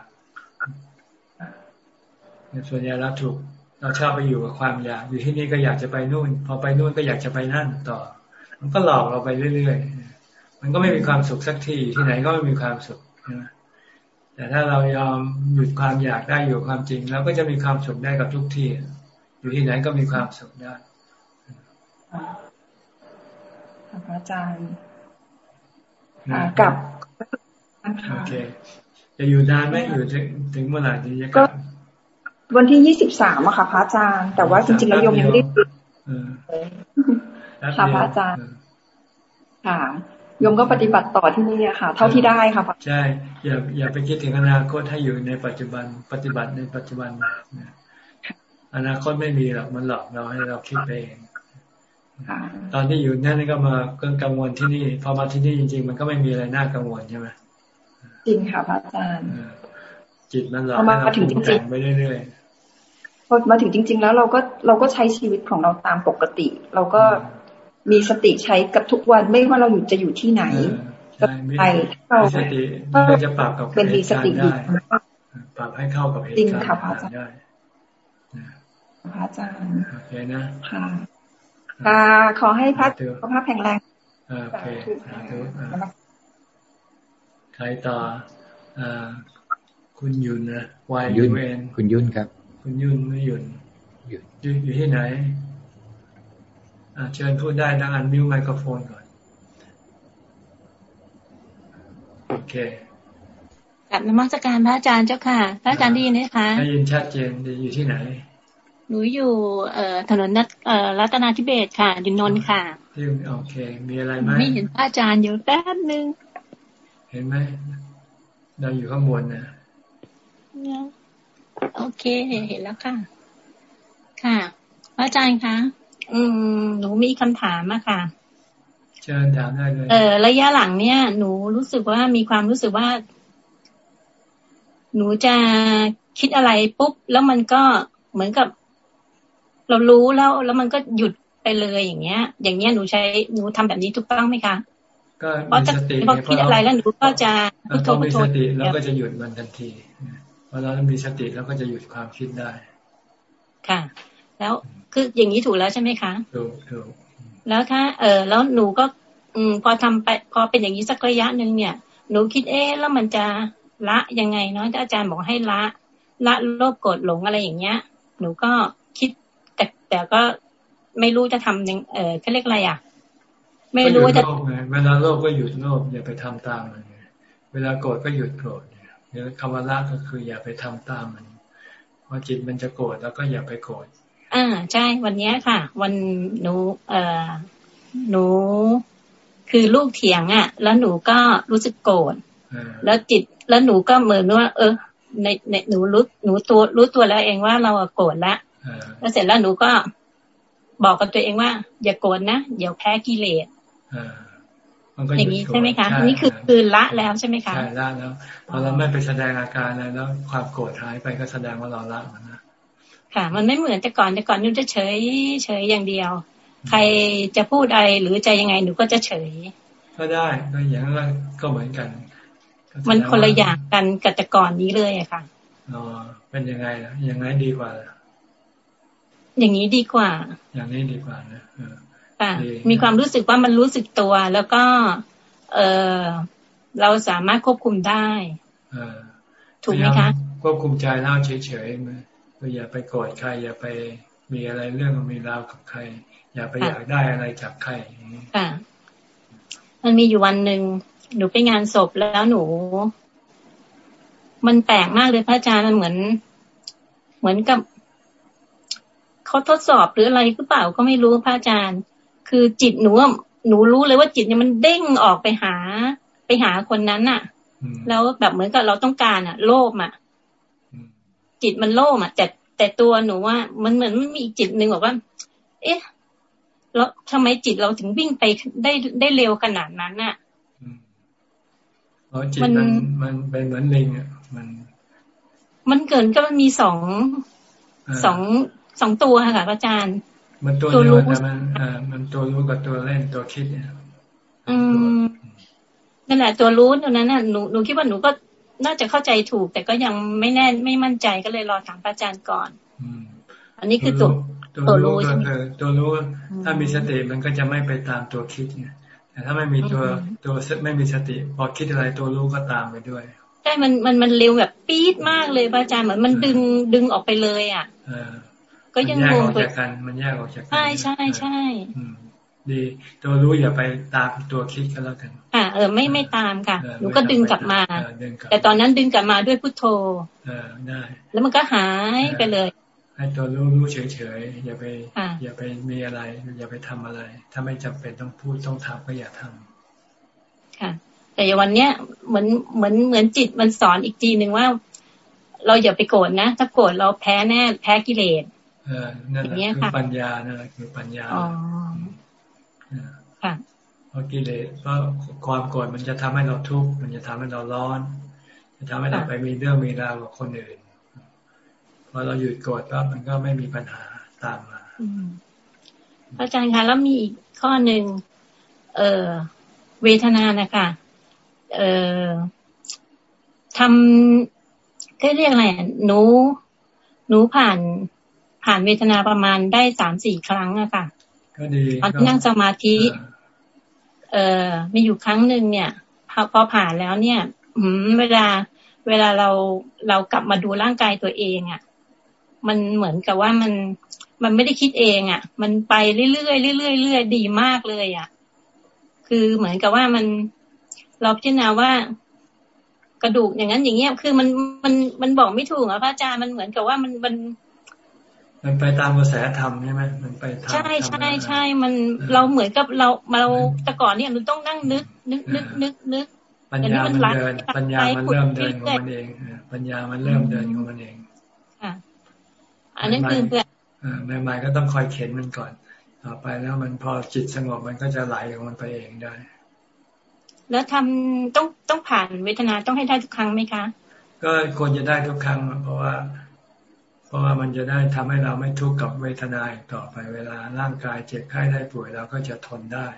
ส่วนใหญ่เราถูกเราชอบไปอยู่กับความอยาก อยู่ที่นี่ก็อยากจะไปนู่น พอไปนู่นก็อยากจะไปนั่นต่อ มันก็หลอกเราไปเรื่อยๆ มันก็ไม่มีความสุขสักทีที่ไหนก็ไม่มีความสุขแต่ถ้าเรายอมหยุดความอยากได้อยู่ความจริงเราก็จะมีความสุขได้กับทุกที่อยู่ที่ไหนก็มีความสุขได้ อาจารย์กับโอเคจะอยู่นานไหมอยู่ถึงเมื่อไหร่ที่จะกลับวันที่ยี่สิบสามอะค่ะพระอาจารย์ แต่ว่าจริงๆแล้วยมยังไม่ได้ค่ะพระอาจารย์ค่ะยมก็ปฏิบัติต่อที่นี่ค่ะ เท่าที่ได้ค่ะใช่อย่าอย่าไปคิดถึงอนาคตให้อยู่ในปัจจุบัน ปฏิบัติในปัจจุบันอนาคตไม่มีหรอกมันหลอกเราให้เราคิดไปเอง ตอนที่อยู่นั่นก็มากังวลที่นี่ พอมาที่นี่จริง ๆ มันก็ไม่มีอะไรน่ากังวลใช่ไหมจริงค่ะพระอาจารย์จิตมันหลอกให้เราปรุงแต่งไปเรื่อยๆพอมาถึงจริง ๆ แล้วเราก็เราก็ใช้ชีวิตของเราตามปกติ เราก็มีสติใช้กับทุกวันไม่ว่าเราอยู่จะอยู่ที่ไหนไปเราสติมันจะปรับกับเป็นมีสติได้ปรับให้เข้ากับเหตุการณ์ได้พระอาจารย์โอเคนะค่ะ ค่ะขอให้พัดสุขภาพแข็งแรงโอเคใครต่อคุณยุนนะวายยูเอนคุณยุนครับ คุณยุนไม่ยุนอยู่อยู่ที่ไหนเชิญพูดได้ดังอันมิวไมโครโฟนก่อน โอเคกับนมัสการพระอาจารย์เจ้าค่ะ พระอาจารย์ดีนะคะได้ยินชัดเจนดีอยู่ที่ไหน หนูอยู่เอ่อถนนนัดเอ่อรัตนาธิเบศค่ะอยู่นนท์ค่ะที่โอเค มีอะไรไหมไม่เห็นพระอาจารย์อยู่แป๊บนึง เห็นไหมเราอยู่ข้างบนนะโอเคเห็นแล้วค่ะ ค่ะพระอาจารย์คะอืมหนูมีคำถามอะค่ะเชิญถามได้เลยเออระยะหลังเนี่ย หนูรู้สึกว่ามีความรู้สึกว่า หนูจะคิดอะไรปุ๊บแล้วมันก็เหมือนกับ เรารู้แล้วแล้วมันก็หยุดไปเลยอย่างเงี้ย อย่างเงี้ยหนูใช้หนูทำแบบนี้ถูกต้องไหมคะก็มีสติพอคิดอะไรแล้วหนูก็จะพุทโธพุทโธสติแล้วก็จะหยุดมันทันทีพอเรามีสติแล้วก็จะหยุดความคิดได้ ค่ะ แล้วคืออย่างนี้ถูกแล้วใช่ไหมคะถูกถูกแล้วถ้า เออแล้วหนูก็ อืม พอทำไป พอเป็นอย่างนี้สักระยะหนึ่งเนี่ย หนูคิดเอ๊ะแล้วมันจะละยังไงเนาะถ้าอาจารย์บอกให้ละ ละโลภโกรธหลงอะไรอย่างเงี้ย หนูก็คิด แต่แต่ก็ไม่รู้จะทำยังเออเขาเรียกอะไรอะ ไม่รู้ว่าจะเวลาโลภก็หยุดโลภอย่าไปทำตามมันเวลาโกรธก็หยุดโกรธเนี่ยคำว่าละก็คืออย่าไปทำตามมันพอจิตมันจะโกรธแล้วก็อย่าไปโกรธอ่าใช่วันนี้ค่ะ วันหนูเอ่อหนู คือลูกเถียงอะ แล้วหนูก็รู้สึกโกรธแล้วจิตแล้วหนูก็เหมือนว่า เออ ในในหนูรู้หนูตัวรู้ตัวแล้วเองว่าเราโกรธแล้ว แล้วเสร็จแล้วหนูก็บอกกับตัวเองว่า อย่าโกรธนะเดี๋ยวแพ้กิเลสอย่างนี้ใช่ไหมคะนี่คือคือละแล้วใช่ไหมคะใช่ละแล้วพอเราไม่ไปแสดงอาการอะไรแล้ว ความโกรธหายไปก็แสดงว่าเราละมันนะค่ะ มันไม่เหมือนแต่ก่อนแต่ก่อนนูจะเฉยเฉยอย่างเดียว ใครจะพูดอะไรหรือจะยังไงหนูก็จะเฉย ก็ได้ก็อย่างนั้นก็เหมือนกัน มันคนละอย่างกันกับแต่ก่อนนี้เลยอะค่ะอ๋อเป็นยังไงล่ะยังไงดีกว่า อย่างนี้ดีกว่า อย่างนี้ดีกว่านะค่ะมีความรู้สึกว่ามันรู้สึกตัว แล้วก็ เออเราสามารถควบคุมได้ถูกไหมคะควบคุมใจเล่าเฉยๆมาอย่าไปโกรธใคร อย่าไปมีอะไรเรื่องมีราวกับใคร อย่าไปอยากได้อะไรจากใครค่ะมันมีอยู่วันหนึ่งหนูไปงานศพแล้วหนู มันแปลกมากเลยพระอาจารย์มันเหมือน เหมือนกับ เขาทดสอบหรืออะไรหรือเปล่าก็ไม่รู้พระอาจารย์ คือจิตหนูหนูรู้เลยว่าจิตเนี่ยมันเด้งออกไปหา ไปหาคนนั้นน่ะ แล้วแบบเหมือนกับเราต้องการอะ โลภอะ จิตมันโลภอะ แต่แต่ตัวหนูว่า มันเหมือนมันมีจิตหนึ่งบอกว่า เอ๊ะแล้วทำไมจิตเราถึงวิ่งไปได้ได้เร็วขนาดนั้นน่ะอ๋อจิตมันมันเป็นเหมือนลิงอะมัน มันเกินก็มันมีสองสอง สองตัวค่ะอาจารย์ มันตัวเดียวแต่มันอ่ามันตัวรู้กับตัวเล่นตัวคิดเนี่ยอืมนั่นแหละตัวรู้ตัวนั้นน่ะหนูหนูคิดว่าหนูก็น่าจะเข้าใจถูก แต่ก็ยังไม่แน่ไม่มั่นใจก็เลยรอถามอาจารย์ก่อนอันนี้คือตัวตัวรู้ก็คือตัวรู้ถ้ามีสติมันก็จะไม่ไปตามตัวคิดไงแต่ถ้าไม่มีตัวตัวไม่มีสติ พอคิดอะไรตัวรู้ก็ตามไปด้วยใช่มันมันมันเร็วแบบปี๊ดมากเลยอาจารย์เหมือนมันดึงดึงออกไปเลย อะ ก็ยังงงไปกันมันแยกออกจากกันใช่ใช่ใช่ดีตัวรู้อย่าไปตามตัวคิดก็แล้วกันอ่าเออไม่ไม่ตามค่ะหนูก็ดึงกลับมา แต่ตอนนั้นดึงกลับมาด้วยพุทโธเออได้แล้วมันก็หายไปเลย ให้ตัวรู้รู้เฉยๆอย่าไป อย่าไปมีอะไร อย่าไปทำอะไร ถ้าไม่จำเป็นต้องพูดต้องทำก็อย่าทำค่ะ แต่วันเนี้ยเหมือนเหมือนเหมือนจิตมันสอนอีกทีหนึ่งว่า เราอย่าไปโกรธนะถ้าโกรธเราแพ้แน่แพ้กิเลสเออ นั่นแหละคือปัญญานั่นแหละคือปัญญาอ๋อค่ะเพราะกิเลสเพราะความโกรธมันจะทำให้เราทุกข์มันจะทำให้เราร้อน จะทำให้เราไปมีเรื่องมีราวกับคนอื่นพอเราหยุดโกรธปั๊บมันก็ไม่มีปัญหาตามมาอาจารย์คะแล้วมีอีกข้อหนึ่งเออเวทนานะคะเออทำก็เรียกอะไรหนู หนูผ่าน ผ่านเวทนาประมาณได้สามสี่ครั้งอะค่ะก็ดีตอนที่นั่งสมาธิ เออมีอยู่ครั้งหนึ่งเนี่ยพอพอผ่านแล้วเนี่ยอืมเวลาเวลาเราเรากลับมาดูร่างกายตัวเองอะมันเหมือนกับว่ามันมันไม่ได้คิดเองอะ่ะ มันไปเรื่อยๆเรื่อยๆเรื่อยๆดีมากเลยอะ่ะ คือเหมือนกับว่ามันเราพิจารณาว่ากระดูกอย่างนั้นอย่างเงี้ยคือมันมันมันบอกไม่ถูกอะพระอาจารย์มันเหมือนกับว่ามันมัน มันไปตามกระแสธรรมใช่ไหมมันไปใช่ใช่ใช่มันเราเหมือนกับเราเราแต่ก่อนเนี่ยมันต้องนั่งนึกนึกนึกนึกนึกปัญญามันเดินปัญญามันเริ่มเดินของมันเองปัญญามันเริ่มเดินของมันเองอันนั้นคือเพื่อใหม่ๆก็ต้องคอยเข็นมันก่อนต่อไปแล้วมันพอจิตสงบมันก็จะไหลของมันไปเองได้ แล้วทำต้องต้องผ่านเวทนาต้องให้ได้ทุกครั้งไหมคะ ก็ควรจะได้ทุกครั้งเพราะว่าเพ ราะว่ามันจะได้ทำให้เราไม่ทุกข์กับเวทนาต่อไปเวลาร่างกายเจ็บไข้ได้ป่วยเราก็จะทนได้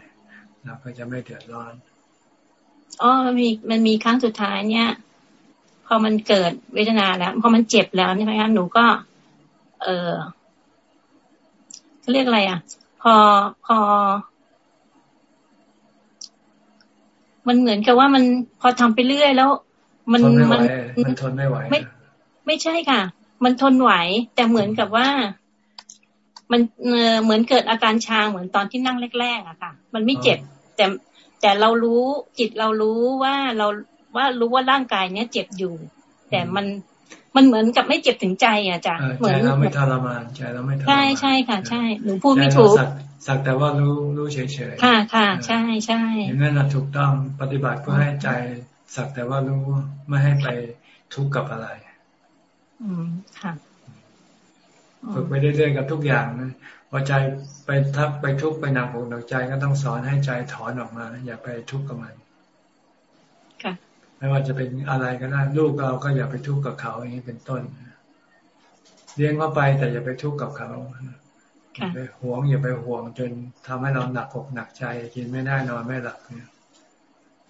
เราก็จะไม่เดือดร้อนอ๋อมันมีมันมีครั้งสุดท้ายเนี่ย พอมันเกิดเวทนาแล้ว พอมันเจ็บแล้วใช่ไหมคะหนูก็ เออเขาเรียกอะไรอะ พอพอ มันเหมือนกับว่ามันพอทำไปเรื่อยแล้วมันมันมันทนไม่ไหวไม่ไม่ใช่ค่ะ มันทนไหว แต่เหมือนกับว่า มันเหมือนเกิดอาการชาเหมือนตอนที่นั่งแรกๆอะค่ะ มันไม่เจ็บ แต่แต่เรารู้จิตเรารู้ว่าเราว่ารู้ว่าร่างกายเนี้ยเจ็บอยู่ แต่มันมันเหมือนกับไม่เจ็บถึงใจอะจ้ะเหมือนเราไม่ทรมานใจเราไม่ทรมานใช่ใช่ค่ะ ใช่หนูพูดไม่ถูกสักแต่ว่ารู้รู้เฉยๆค่ะค่ะใช่ใช่อย่างนั้นถูกต้องปฏิบัติเพื่อให้ใจสักแต่ว่ารู้ไม่ให้ไปทุกข์กับอะไร อืมค่ะฝึกไปเรื่อยๆกับทุกอย่างนะพอใจไปทับไปทุกข์ไปหนักอกหนักใจก็ต้องสอนให้ใจถอนออกมา อย่าไปทุกข์กับมันค่ะไม่ว่าจะเป็นอะไรก็ได้ลูกเราก็อย่าไปทุกข์กับเขาอย่างนี้เป็นต้นเลี้ยงเขาไปแต่อย่าไปทุกข์กับเขาอย่าไปห่วงอย่าไปห่วงจนทำให้เราหนักอกหนักใจกินไม่ได้นอนไม่หลับเนี่ย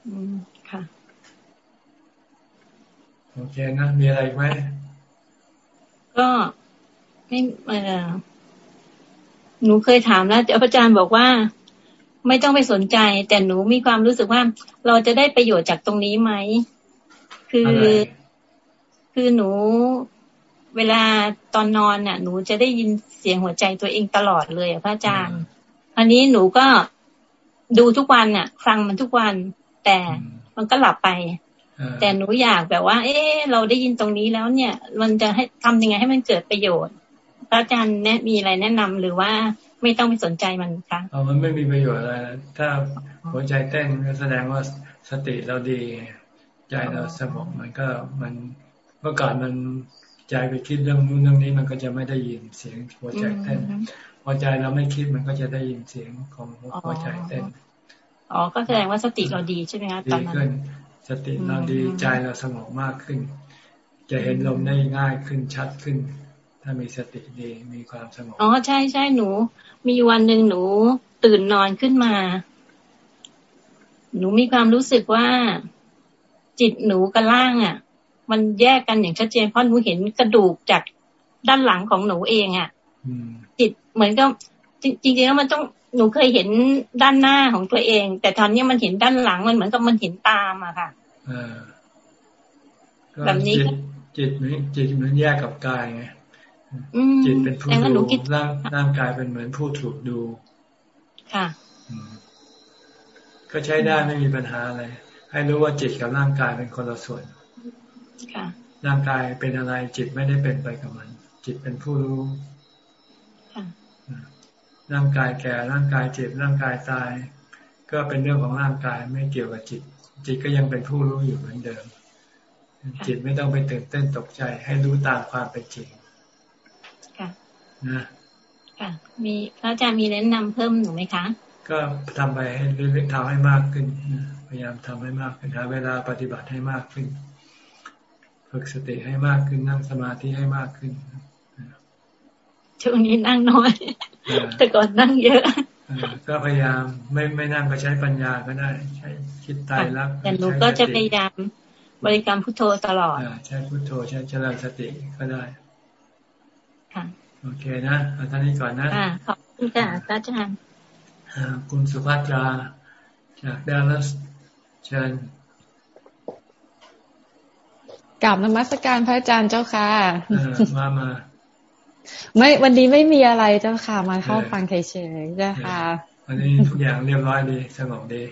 อืมค่ะโอเคนะมีอะไรไหม ก็ไม่เออหนูเคยถามแล้วแต่อาจารย์บอกว่า ไม่ต้องไปสนใจ แต่หนูมีความรู้สึกว่า เราจะได้ประโยชน์จากตรงนี้ไหมคือคือหนูเวลาตอนนอนน่ะ หนูจะได้ยินเสียงหัวใจตัวเองตลอดเลยพระอาจารย์อันนี้หนูก็ดูทุกวันน่ะ ฟังมันทุกวัน แต่มันก็หลับไป แต่หนูอยากแบบว่า เอ๊เราได้ยินตรงนี้แล้วเนี่ย มันจะให้ทำยังไงให้มันเกิดประโยชน์พระอาจารย์แนะมีอะไรแนะนำหรือว่าไม่ต้องไปสนใจมันคะอ๋อมันไม่มีประโยชน์อะไร ถ้าหัวใจเต้นก็แสดงว่าสติเราดี ใจเราสงบมันก็มันเมื่อก่อนมันใจไปคิดเรื่องนู้นเรื่องนี้มันก็จะไม่ได้ยินเสียงหัวใจเต้นพอใจเราไม่คิดมันก็จะได้ยินเสียงของหัวใจเต้นอ๋อก็แสดงว่าสติเราดีใช่ไหมคะตอนนั้น สติเราดีใจเราสงบมากขึ้น จะเห็นลมได้ง่ายขึ้นชัดขึ้น ถ้ามีสติดีมีความสงบอ๋อใช่ใช่หนู มีวันหนึ่งหนูตื่นนอนขึ้นมา หนูมีความรู้สึกว่าจิตหนูกับล่างอะ มันแยกกันอย่างชัดเจนเพราะหนูเห็นกระดูกจากด้านหลังของหนูเองอะจิตเหมือนกับจริงๆแล้วมันต้อง หนูเคยเห็นด้านหน้าของตัวเอง แต่ตอนนี้มันเห็นด้านหลังมันเหมือนกับมันเห็นตามอะค่ะแบบนี้จิตมันจิตมันแยกกับกายไงจิตเป็นผู้ดูร่างร่างกายเป็นเหมือนผู้ถูกดู ค่ะก็ใช้ได้ไม่มีปัญหาอะไร ให้รู้ว่าจิตกับร่างกายเป็นคนละส่วน ค่ะ ร่างกายเป็นอะไรจิตไม่ได้เป็นไปกับมัน จิตเป็นผู้รู้ ร่างกายแก่ร่างกายเจ็บร่างกายตาย ก็เป็นเรื่องของร่างกายไม่เกี่ยวกับจิต จิตก็ยังเป็นผู้รู้อยู่เหมือนเดิม จิตไม่ต้องไปตื่นเต้นตกใจ ให้รู้ตามความเป็นจริงค่ะนะค่ะมีพระอาจารย์มีแนะนำเพิ่มหนูไหมคะ ก็ทำไปให้เรื่อยๆทำให้มากขึ้นพยายามทำให้มากขึ้นหาเวลาปฏิบัติให้มากขึ้นฝึกสติให้มากขึ้นนั่งสมาธิให้มากขึ้นช่วงนี้นั่งน้อย แต่ก่อนนั่งเยอะก็พยายามไม่ไม่นั่งก็ใช้ปัญญาก็ได้ ใช้คิดตายรักแต่หนูก็จะพยายามบริกรรมพุทโธตลอดใช้พุทโธใช้เจริญสติก็ได้ค่ะโอเคนะเอาท่านี้ก่อนนะขอบคุณค่ะอาจารย์คุณสุภัตราจากดัลลัสเชิญกลับนมัสการพระอาจารย์เจ้าค่ะมามา ไม่วันนี้ไม่มีอะไรเจ้าค่ะ มาเข้าฟังเฉยๆเจ้าค่ะวันนี้ทุกอย่างเรียบร้อยดีสงบดี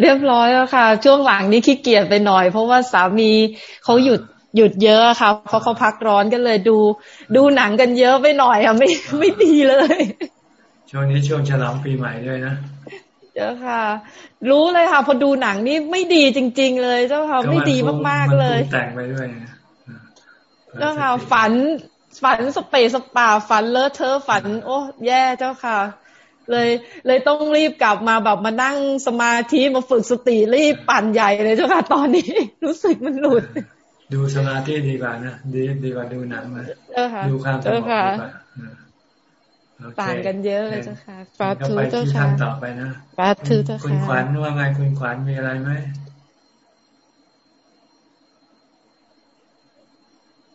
เรียบร้อยแล้วค่ะ ช่วงหลังนี้ขี้เกียจไปหน่อย เพราะว่าสามีเขาหยุดหยุดเยอะค่ะเพราะเขาพักร้อนกันเลยดู ดูหนังกันเยอะไปหน่อยอะไม่ไม่ดีเลย ช่วงนี้ช่วงฉลองปีใหม่ด้วยนะเจ้าค่ะ รู้เลยค่ะ พอดูหนังนี่ไม่ดีจริง ๆ เลย เจ้าค่ะไม่ดีมากๆเลยแต่งไปด้วยเจ้าค่ะฝัน ฝันสเปสปาฝันเลอะเทอะฝัน โอ้แย่เจ้าค่ะ เลย เลยต้องรีบกลับมาแบบมานั่งสมาธิมาฝึกสติรีบปั่นใหญ่เลยเจ้าค่ะ ตอนนี้ รู้สึกมันหลุด ดูสมาธิดีกว่านะดีดีกว่าดูหนังนะดูความสงบดีกว่าต่างกันเยอะเลยเจ้าค่ะฟาทูเจ้าค่ะต่อไปนะฟาทูเจ้าค่ะคุณขวัญว่าไงคุณขวัญมีอะไรไหม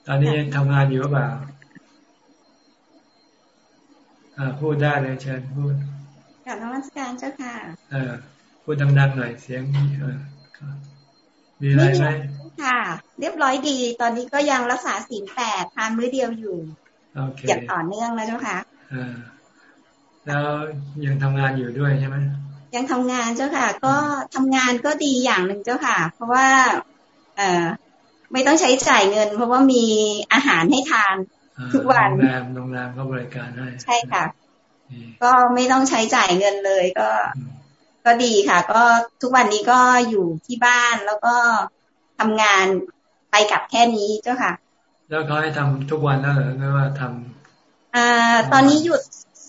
ตอนนี้ยังทำงานอยู่หรือเปล่า พูดได้เลยเชิญพูดกับนมัสการเจ้าค่ะเออพูดดังๆหน่อยเสียงเออมีอะไรไหมค่ะ เรียบร้อยดี ตอนนี้ก็ยังรักษาศีลแปดทานมื้อเดียวอยู่อย่างต่อเนื่องนะเจ้าค่ะอ่าแล้วยังทำงานอยู่ด้วยใช่ไหมยังทำงานเจ้าค่ะ ก็ทำงานก็ดีอย่างหนึ่งเจ้าค่ะ เพราะว่า เอ่อไม่ต้องใช้จ่ายเงิน เพราะว่ามีอาหารให้ทาน ทุกวันโรงแรมโรงแรมก็บริการให้ใช่ค่ะ ก็ไม่ต้องใช้จ่ายเงินเลยก็ ก็ดีค่ะ ก็ทุกวันนี้ก็อยู่ที่บ้านแล้วก็ทำงานไปกับแค่นี้เจ้าค่ะ แล้วเขาให้ทำทุกวันแล้วเหรอหรือว่าทอ่าตอนนี้หยุด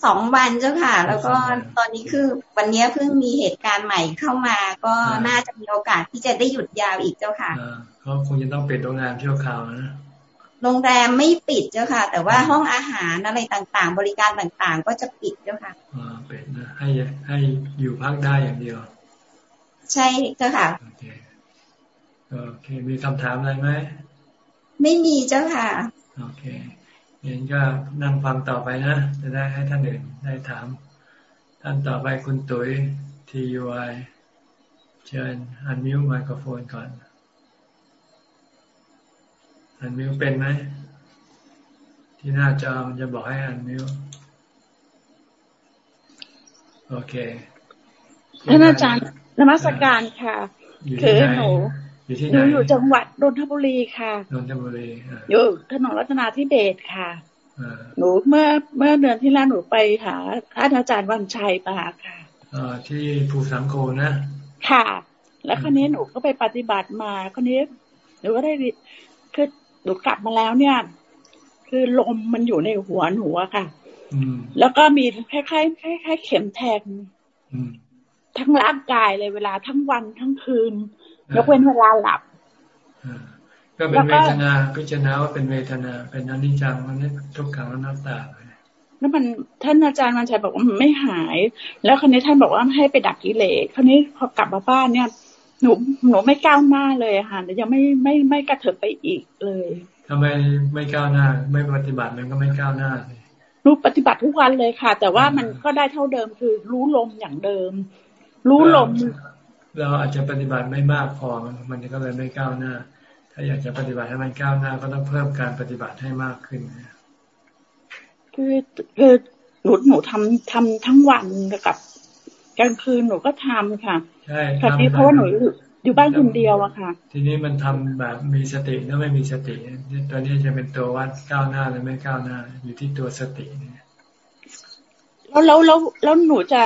สองวันเจ้าค่ะ แล้วก็ตอนนี้คือวันนี้เพิ่งมีเหตุการณ์ใหม่เข้ามา ก็น่าจะมีโอกาสที่จะได้หยุดยาวอีกเจ้าค่ะเขาคงจะต้องปิดโรงแรมเที่ยวคราวนะ โรงแรมไม่ปิดเจ้าค่ะ แต่ว่าห้องอาหารอะไรต่างๆ บริการต่างๆ ก็จะปิดเจ้าค่ะอ่าปิดนะให้ให้อยู่พักได้อย่างเดียว ใช่เจ้าค่ะโอเคโอเค มีคำถามอะไรไหมไม่มีเจ้าค่ะโอเคเห็นก็นั่งฟังต่อไปนะจะได้ให้ท่านอื่นได้ถาม ท่านต่อไปคุณตุ๋ยทียูไอเชิญอันมิวไมโครโฟนก่อน อันมิวเป็นไหมที่หน้าจอมันจะบอกให้อันมิวโอเคท่านอาจารย์นมัสการค่ะคือหนูหนูอยู่จังหวัดนนทบุรีค่ะนนทบุรีอยู่ถนนรัตนาธิเบศค่ะหนูเมื่อเมื่อเดือนที่แล้วหนูไปหาท่านอาจารย์วันชัยมาค่ะอ่าที่ภูสังโกนะ ค่ะ แล้วคราวนี้หนูก็ไปปฏิบัติมาคราวนี้หนูก็ได้คือ หนูกลับมาแล้วเนี่ย คือลมมันอยู่ในหัวหนูอะค่ะแล้วก็มีคล้ายๆคล้ายๆเข็มแทงทั้งร่างกายเลยเวลาทั้งวันทั้งคืนยกเว้นเวลาหลับก็เป็นเวทนาพิจารณาว่าเป็นเวทนา เป็นอนิจจังมันทุกขังอนัตตาแล้วมันท่านอาจารย์มันชัยบอกว่ามันไม่หาย แล้วคราวนี้ท่านบอกว่าให้ไปดักกิเลสคราวนี้พอกลับมาบ้านเนี่ย หนูหนูไม่ก้าวหน้าเลยค่ะแต่ยังไม่ไม่ไม่กระเถิบไปอีกเลยทำไมไม่ก้าวหน้า ไม่ปฏิบัติมันก็ไม่ก้าวหน้าเลยรู้ปฏิบัติทุกวันเลยค่ะ แต่ว่ามันก็ได้เท่าเดิมคือรู้ลมอย่างเดิม รู้ลม เราอาจจะปฏิบัติไม่มากพอมันก็เลยไม่ก้าวหน้า ถ้าอยากจะปฏิบัติให้มันก้าวหน้า ก็ต้องเพิ่มการปฏิบัติให้มากขึ้นคือคือหนูหนูทำทำทั้งวันกับ กลางคืนหนูก็ทำค่ะใช่ค่ะที่เพราะว่าหนูอยู่บ้านคนเดียวอะค่ะ ทีนี้มันทำแบบมีสติแล้วไม่มีสติตัวนี้จะเป็นตัววัดก้าวหน้าหรือไม่ก้าวหน้า อยู่ที่ตัวสติเนี่ยแล้วแล้วแล้วแล้วหนูจะ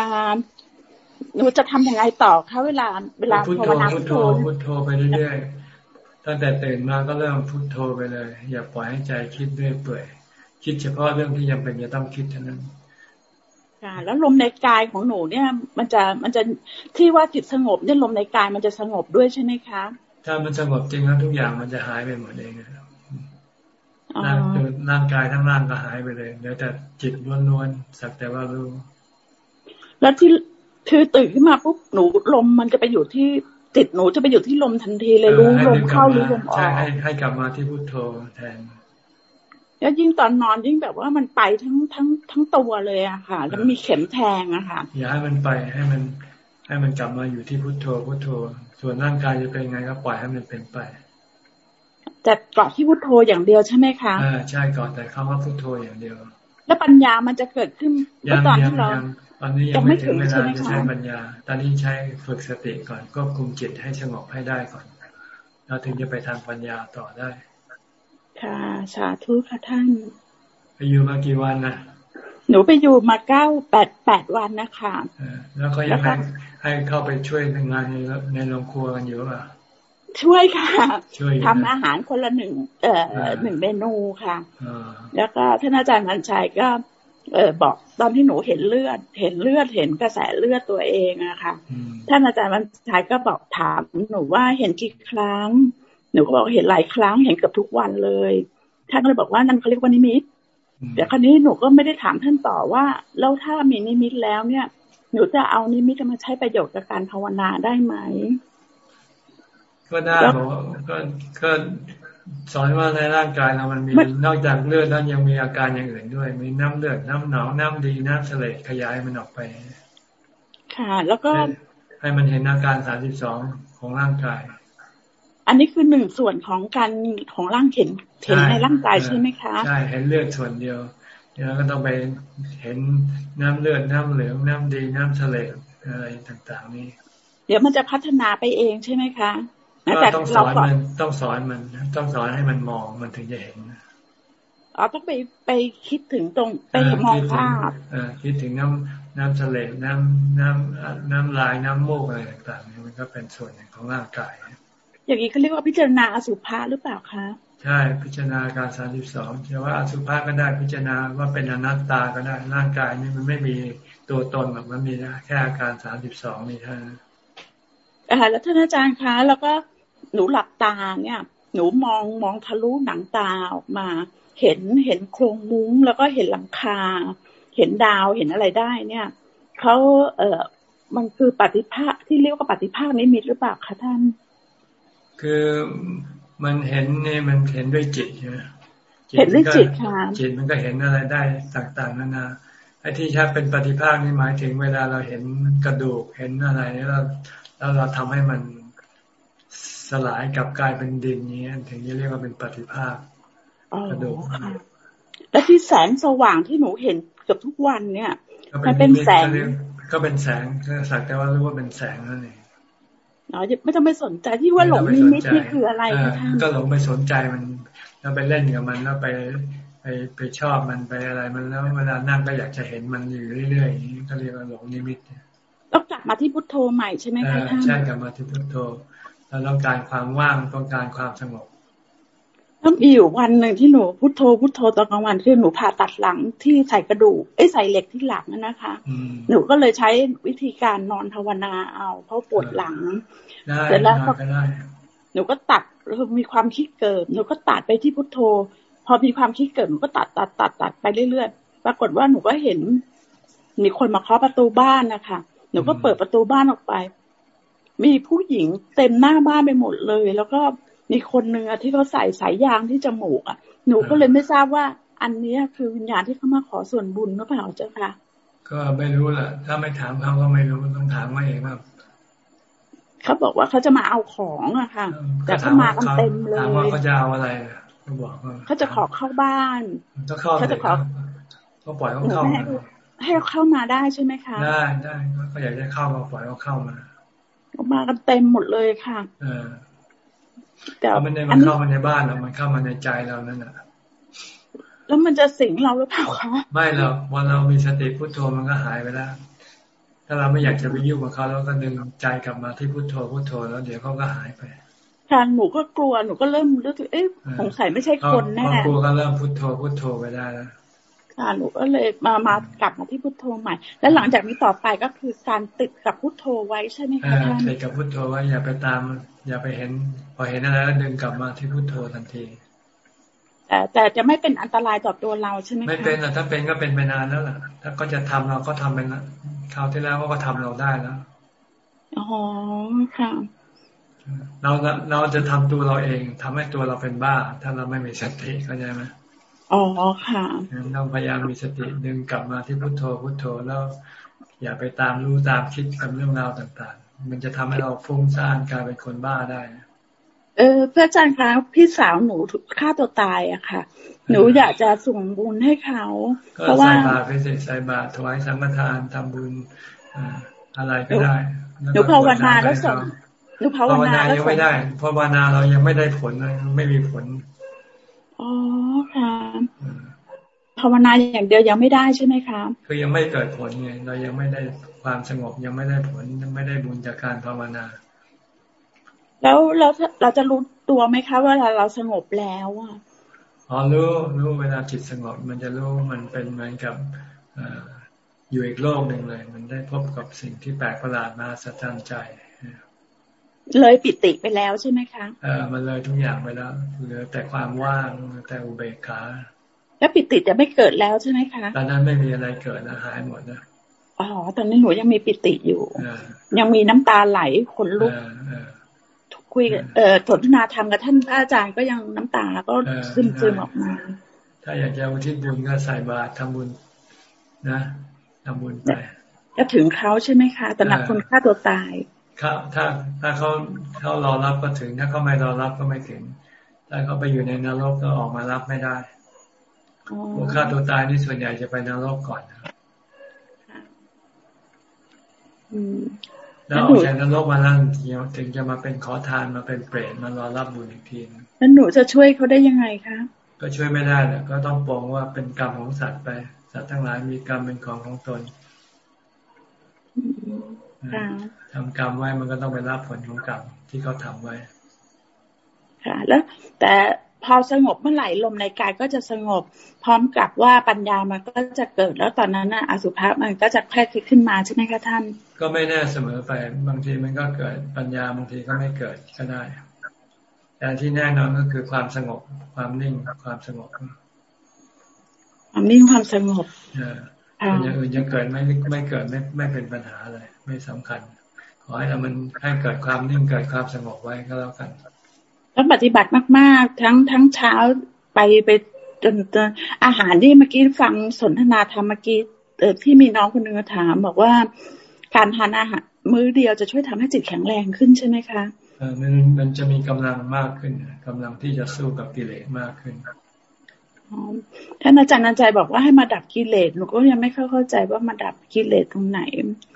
หนูจะทำยังไงต่อคะเวลาเวลาภาวนาพุทโธพุทโธไปเรื่อยๆตั้งแต่ตื่นมาก็เริ่มพุทโธไปเลย อย่าปล่อยให้ใจคิดเรื่อยเปื่อย คิดเฉพาะเรื่องที่ยังเป็นจะต้องคิดเท่านั้น ค่ะแล้วลมในกายของหนูเนี่ย มันจะมันจะที่ว่าจิตสงบเนี่ยลมในกายมันจะสงบด้วยใช่ไหมคะ ถ้ามันสงบจริงแล้วทุกอย่างมันจะหายไปหมดเองร่างร่างกายทั้งร่างก็หายไปเลยเหลือแต่จิตล้วนๆสักแต่ว่ารู้แล้วที่คือตื่นขึ้นมาปุ๊บหนูลมมันจะไปอยู่ที่ติดหนูจะไปอยู่ที่ลมทันทีเลยรู้ลมเข้ารู้ลมออกใช่ให้ให้กลับมาที่พุทโธแทน แล้วยิ่งตอนนอนยิ่งแบบว่ามันไปทั้งทั้งทั้งตัวเลยอะค่ะ แล้วมีเข็มแทงอะค่ะ อย่าให้มันไปให้มัน ให้มันกลับมาอยู่ที่พุทโธพุทโธ ส่วนร่างกายจะเป็นไงก็ปล่อยให้มันเป็นไปแต่เกาะที่พุทโธอย่างเดียวใช่ไหมคะอ่าใช่ก่อนแต่คำว่าพุทโธอย่างเดียว แล้วปัญญามันจะเกิดขึ้นตอนที่เราตอนนี้ยังไม่ถึงเวลาจะใช้ปัญญา ตอนนี้ใช้ฝึกสติก่อนควบคุมจิตให้สงบให้ได้ก่อนเราถึงจะไปทางปัญญาต่อได้ ค่ะ สาธุค่ะท่าน ไปอยู่มากี่วันนะหนูไปอยู่มาเก้าแปดแปดวันนะคะแล้วเขายังให้ให้เข้าไปช่วยงานในในโรงครัวกันอยู่ป่ะช่วยค่ะทำอาหารคนละหนึ่งเอ่อหนึ่งเมนูค่ะแล้วก็ท่านอาจารย์มันชัยก็ เออบอกตอนที่หนูเห็นเลือด เห็นเลือดเห็นกระแสเลือดตัวเองอะค่ะท่านอาจารย์วันชายก็บอกถามหนูว่าเห็นกี่ครั้ง หนูก็บอกเห็นหลายครั้งเห็นเกือบทุกวันเลยท่านก็เลยบอกว่านั่นเขาเรียกว่านิมิตแต่คราวนี้หนูก็ไม่ได้ถามท่านต่อว่าแล้วถ้ามีนิมิตแล้วเนี่ย หนูจะเอานิมิตมาใช้ประโยชน์กับการภาวนาได้ไหมก็ได้บอกก็ก็สอนว่าในร่างกายเรามันมีนอกจากเลือดแล้วยังมีอาการอย่างอื่นด้วย มีน้ำเลือดน้ำหนองน้ำดีน้ำเสลดขยายมันออกไป ค่ะ แล้วก็ให้มันเห็นอาการสามสิบสองของร่างกาย อันนี้คือหนึ่งส่วนของการของร่างเห็นเห็นในร่างกายใช่ไหมคะใช่เห็นเลือดส่วนเดียวแล้วก็ต้องไปเห็นน้ำเลือดน้ำเหลืองน้ำดีน้ำเสลดอะไรต่างๆ นี้ เดี๋ยวมันจะพัฒนาไปเองใช่ไหมคะก็ต้องสอนมันต้องสอนมันต้องสอนให้มันมองมันถึงจะเห็นอ๋อต้องไปไปคิดถึงตรงไปมองภาพคิดถึงน้ำน้ำทะเลน้ำน้ำน้ำลายน้ำมูกอะไรต่างๆนี่มันก็เป็นส่วนหนึ่งของร่างกาย อย่างนี้เขาเรียกว่าพิจารณาอสุภะหรือเปล่าคะใช่พิจารณาการสามสิบสองจะว่าอสุภะก็ได้พิจารณาว่าเป็นอนัตตาก็ได้ร่างกายนี่มันไม่มีตัวตนหรอกมันมีแค่อาการสามสิบสองนี่เท่านั้นอ่าแล้วท่านอาจารย์คะ แล้วก็หนูหลับตาเนี่ย หนูมองมองทะลุหนังตาออกมา เห็นเห็นโครงมุ้ง แล้วก็เห็นหลังคา เห็นดาวเห็นอะไรได้เนี่ยเขาเอ่อมันคือปฏิภาคที่เรียกว่าปฏิภาคนิมิตหรือเปล่าคะท่าน คือมันเห็นเนี่ยมันเห็นด้วยจิตใช่ไหมเห็นด้วยจิตค่ะจิตมันก็เห็นอะไรได้ต่างๆนานาไอ้ที่ชัดเป็นปฏิภาคนี่หมายถึงเวลาเราเห็นกระดูกเห็นอะไรแล้วเราแล้วเราทำให้มันสลายกับกลายเป็นดินนี้ถึงจะเรียกว่าเป็นปฏิภาคกระดูกและที่แสงสว่างที่หนูเห็นเกือบทุกวันเนี่ย มันเป็นแสง ก็เป็นแสงสักแต่ว่ารู้ว่าเป็นแสงนั่นเอง อ๋อไม่ต้องไปสนใจที่ว่าหลงนิมิตนี่คืออะไรคะท่านก็หลงไปสนใจมันแล้วไปเล่นกับมันแล้วไปไปไปชอบมันไปอะไรมันแล้วเวลานั่งก็อยากจะเห็นมันอยู่เรื่อยๆอย่างนี้ก็เรียกว่าหลงนิมิตต้องกลับมาที่พุทโธใหม่ใช่ไหมคะท่านใช่กลับมาที่พุทโธเราต้องการความว่างต้องการความสงบ ต้องมีอยู่วันหนึ่งที่หนูพุทโธพุทโธตอนกลางวันคือหนูผ่าตัดหลังที่ใส่กระดูกเอ้ใส่เหล็กที่หลังนะคะ หนูก็เลยใช้วิธีการนอนภาวนาเอา เพราะปวดหลังเสร็จแล้วก็หนูก็ตัดมีความคิดเกิด หนูก็ตัดไปที่พุทโธ พอมีความคิดเกิดหนูก็ตัดตัดตัดตัดไปเรื่อยๆปรากฏว่าหนูก็เห็น มีคนมาเคาะประตูบ้านนะคะหนูก็เปิดประตูบ้านออกไป มีผู้หญิงเต็มหน้าบ้านไปหมดเลย แล้วก็ มีคนหนึ่งที่เขาใส่สายยางที่จมูกอะหนูก็เลยไม่ทราบว่า อันนี้คือวิญญาณที่เขามาขอส่วนบุญหรือเปล่าเจ้าค่ะ ก็ไม่รู้แหละถ้าไม่ถามเขาก็ไม่รู้ต้องถามว่าเองครับเขาบอกว่าเขาจะมาเอาของอะค่ะ แต่เขามากันเต็มเลยถามว่าเขาจะเอาอะไรเขาบอกว่าเขาจะขอเข้าบ้านเขาจะขอเขาปล่อยเขาเข้าให้เข้ามาได้ใช่ไหมคะ ได้ได้เขาอยากจะเข้าก็ปล่อยเขาเข้ามามากันเต็มหมดเลยค่ะ เออ แต่มันในมันเข้ามาในบ้านเรา มันเข้ามาในใจเรานั่นแหละแล้วมันจะสิงเราหรือเปล่าคะ ไม่หรอกวันเรามีสติพุทโธมันก็หายไปแล้ว ถ้าเราไม่อยากจะไปยุ่งกับเขาแล้วก็ดึงใจกลับมาที่พุทโธพุทโธแล้วเดี๋ยวเขาก็หายไปค่ะหนูก็กลัวหนูก็เริ่มรู้สึกเอ๊ะสงสัยไม่ใช่คนแน่กลัวก็เริ่มพุทโธพุทโธไปได้แล้ว ค่ะหนูก็เลยมามากลับมาที่พุทโธใหม่ แล้วหลังจากนี้ต่อไปก็คือการติดกับพุทโธไว้ใช่ไหมคะท่านติดกับพุทโธไว้อย่าไปตาม อย่าไปเห็น พอเห็นอะไรแล้วดึงกลับมาที่พุทโธทันทีแต่แต่จะไม่เป็นอันตรายต่อตัวเราใช่ไหมคะไม่เป็นถ้าเป็นก็เป็นไปนานแล้วล่ะ ถ้าก็จะทำเราก็ทำไปแล้วคราวที่แล้วก็ทำเราได้แล้วอ๋อค่ะเราเราจะทำตัวเราเองทำให้ตัวเราเป็นบ้า ถ้าเราไม่มีสติเข้าใจไหม อ๋อค่ะเราพยายามมีสติดึงกลับมาที่พุทโธพุทโธแล้วอย่าไปตามรู้ตามคิดกับเรื่องราวต่าง ๆ มันจะทำให้เราฟุ้งซ่านกลายเป็นคนบ้าได้ เออพระอาจารย์คะพี่สาวหนูฆ่าตัวตายอะค่ะ หนูอยากจะส่งบุญให้เขาเพราะว่าใส่บาตรไปใส่บาตรถวายสังฆทานทำบุญอะไรก็ได้หนูภาวนาแล้วส่งหนูภาวนายังไม่ได้ภาวนาเรายังไม่ได้ผลเลยไม่มีผล อ๋อค่ะภาวนาอย่างเดียวยังไม่ได้ใช่ไหมคะคือยังไม่เกิดผลไงเรายังไม่ได้ความสงบยังไม่ได้ผลยังไม่ได้บุญจากการภาวนา แล้วเราเราจะรู้ตัวไหมคะว่าเราสงบแล้วอะอ๋อรู้รู้เวลาจิตสงบ มันจะรู้มันเป็นเหมือนกับอยู่อีกโลกหนึ่งเลย มันได้พบกับสิ่งที่แปลกประหลาดมาสะใจใจ เลยปิติไปแล้วใช่ไหมคะเออมันเลยทุกอย่างไปแล้วเหลือแต่ความว่างแต่อุเบกขาแล้วปิติจะไม่เกิดแล้วใช่ไหมคะตอนนั้นไม่มีอะไรเกิดนะหายหมดนะอ๋อตอนนี้หนูยังมีปิติอยู่ ยังมีน้ำตาไหลขนลุกคุยเอ่อสนทนาธรรมกับท่านพระอาจารย์ก็ยังน้ำตาก็ซึมซึมออกมา ถ้าอยากจะอุทิศบุญก็ใส่บาตรทำบุญนะทำบุญไปก็ถึงเขาใช่ไหมคะแต่หนักคนฆ่าตัวตาย ถ้าถ้าถ้าเขาเขารอรับก็ถึง ถ้าเขาไม่รอรับก็ไม่ถึง ถ้าเขาไปอยู่ในนรกก็ออกมารับไม่ได้ผู้ฆ่าตัวตายนี่ส่วนใหญ่จะไปนรกก่อนแล้วออกจากนรกมาแล้วถึงจะมาเป็นขอทานมาเป็นเปรตมารอรับบุญอีกทีแล้วหนูจะช่วยเขาได้ยังไงคะก็ช่วยไม่ได้แหละก็ต้องปองว่าเป็นกรรมของสัตว์ไป สัตว์ทั้งหลายมีกรรมเป็นของของตน ทำกรรมไว้มันก็ต้องไปรับผลของกรรมที่เขาทำไว้ ค่ะ แล้ว แต่พอสงบเมื่อไหร่ลมในกายก็จะสงบ พร้อมกับว่าปัญญามันก็จะเกิดแล้วตอนนั้นน่ะอสุภะมันก็จะแค่ขึ้นมาใช่ไหมคะท่าน ก็ไม่แน่เสมอไปบางทีมันก็เกิดปัญญาบางทีก็ไม่เกิดก็ได้แต่ที่แน่นอนก็คือความสงบความนิ่งความสงบความนิ่งความสงบอย่างอื่นจะเกิดไม่ไม่เกิดไม่ไม่เป็นปัญหาอะไร ไม่สำคัญ ขอให้เรามันให้เกิดความนิ่งเกิดความสงบไว้ก็แล้วกันต้องปฏิบัติมาก ๆ ทั้งทั้งเช้าไปไปจนจนอาหารที่เมื่อกี้ฟังสนทนาธรรมเมื่อกี้ที่มีน้องคนนึงถาม บอกว่าการทานอาหารมื้อเดียวจะช่วยทำให้จิตแข็งแรงขึ้นใช่ไหมคะเออมันมันจะมีกำลังมากขึ้นกำลังที่จะสู้กับกิเลสมากขึ้น ท่านอาจารย์นันใจบอกว่าให้มาดับกิเลสหนูก็ยังไม่เข้าใจว่ามาดับกิเลสตรงไหน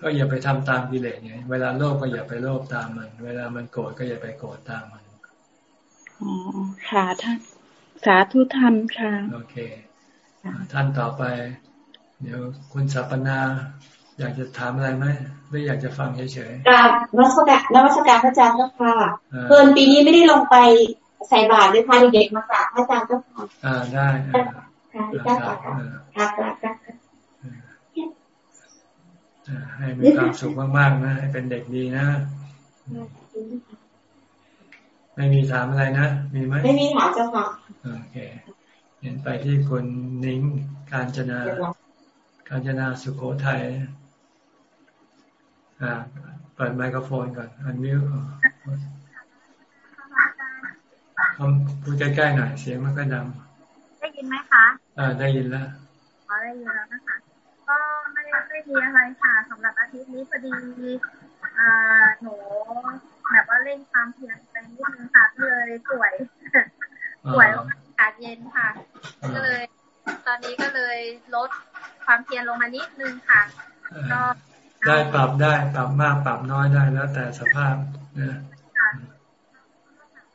ก็อย่าไปทำตามกิเลสไงเวลาโลภก็อย่าไปโลภตามมัน เวลามันโกรธก็อย่าไปโกรธตามมันอ๋อค่ะท่านสาธุธรรมค่ะโอเค ท่านต่อไป เดี๋ยวคุณสัปนาอยากจะถามอะไรไหมหรืออยากจะฟังเฉยๆกราบนักสการนักสการพระอาจารย์เจ้าค่ะเพิ่นปีนี้ไม่ได้ลงไป ใส่บาตรเลยค่ะเด็กๆมากราบพระอาจารย์เจ้าค่ะอ่าได้ค่ะเจ้าค่ะค่ะค่ะให้มีความสุขมากๆนะให้เป็นเด็กดีนะไม่มีถามอะไรนะ มีไหมไม่มีถามเจ้าค่ะโอเคเห็นไปที่คนนิ้งการจนา การจนาสุโขทัยอ่าเปิดไมโครโฟนก่อนอันมิวคำ พูดใกล้ๆหน่อยเสียงมันก็ดังได้ยินไหมคะอ่าได้ยินแล้วอ๋อได้ยินแล้วนะคะ ก็ไม่ไม่มีอะไรค่ะสำหรับอาทิตย์นี้พอดีอ่าหนูแบบว่าเร่งความเพียรไปนิดนึงค่ะก็เลยป่วยป่วยอากาศเย็นค่ะ ก็เลย ตอนนี้ก็เลยลดความเพียรลงมานิดนึงค่ะ ก็ได้ปรับได้ปรับมากปรับน้อยได้แล้วแต่สภาพนะ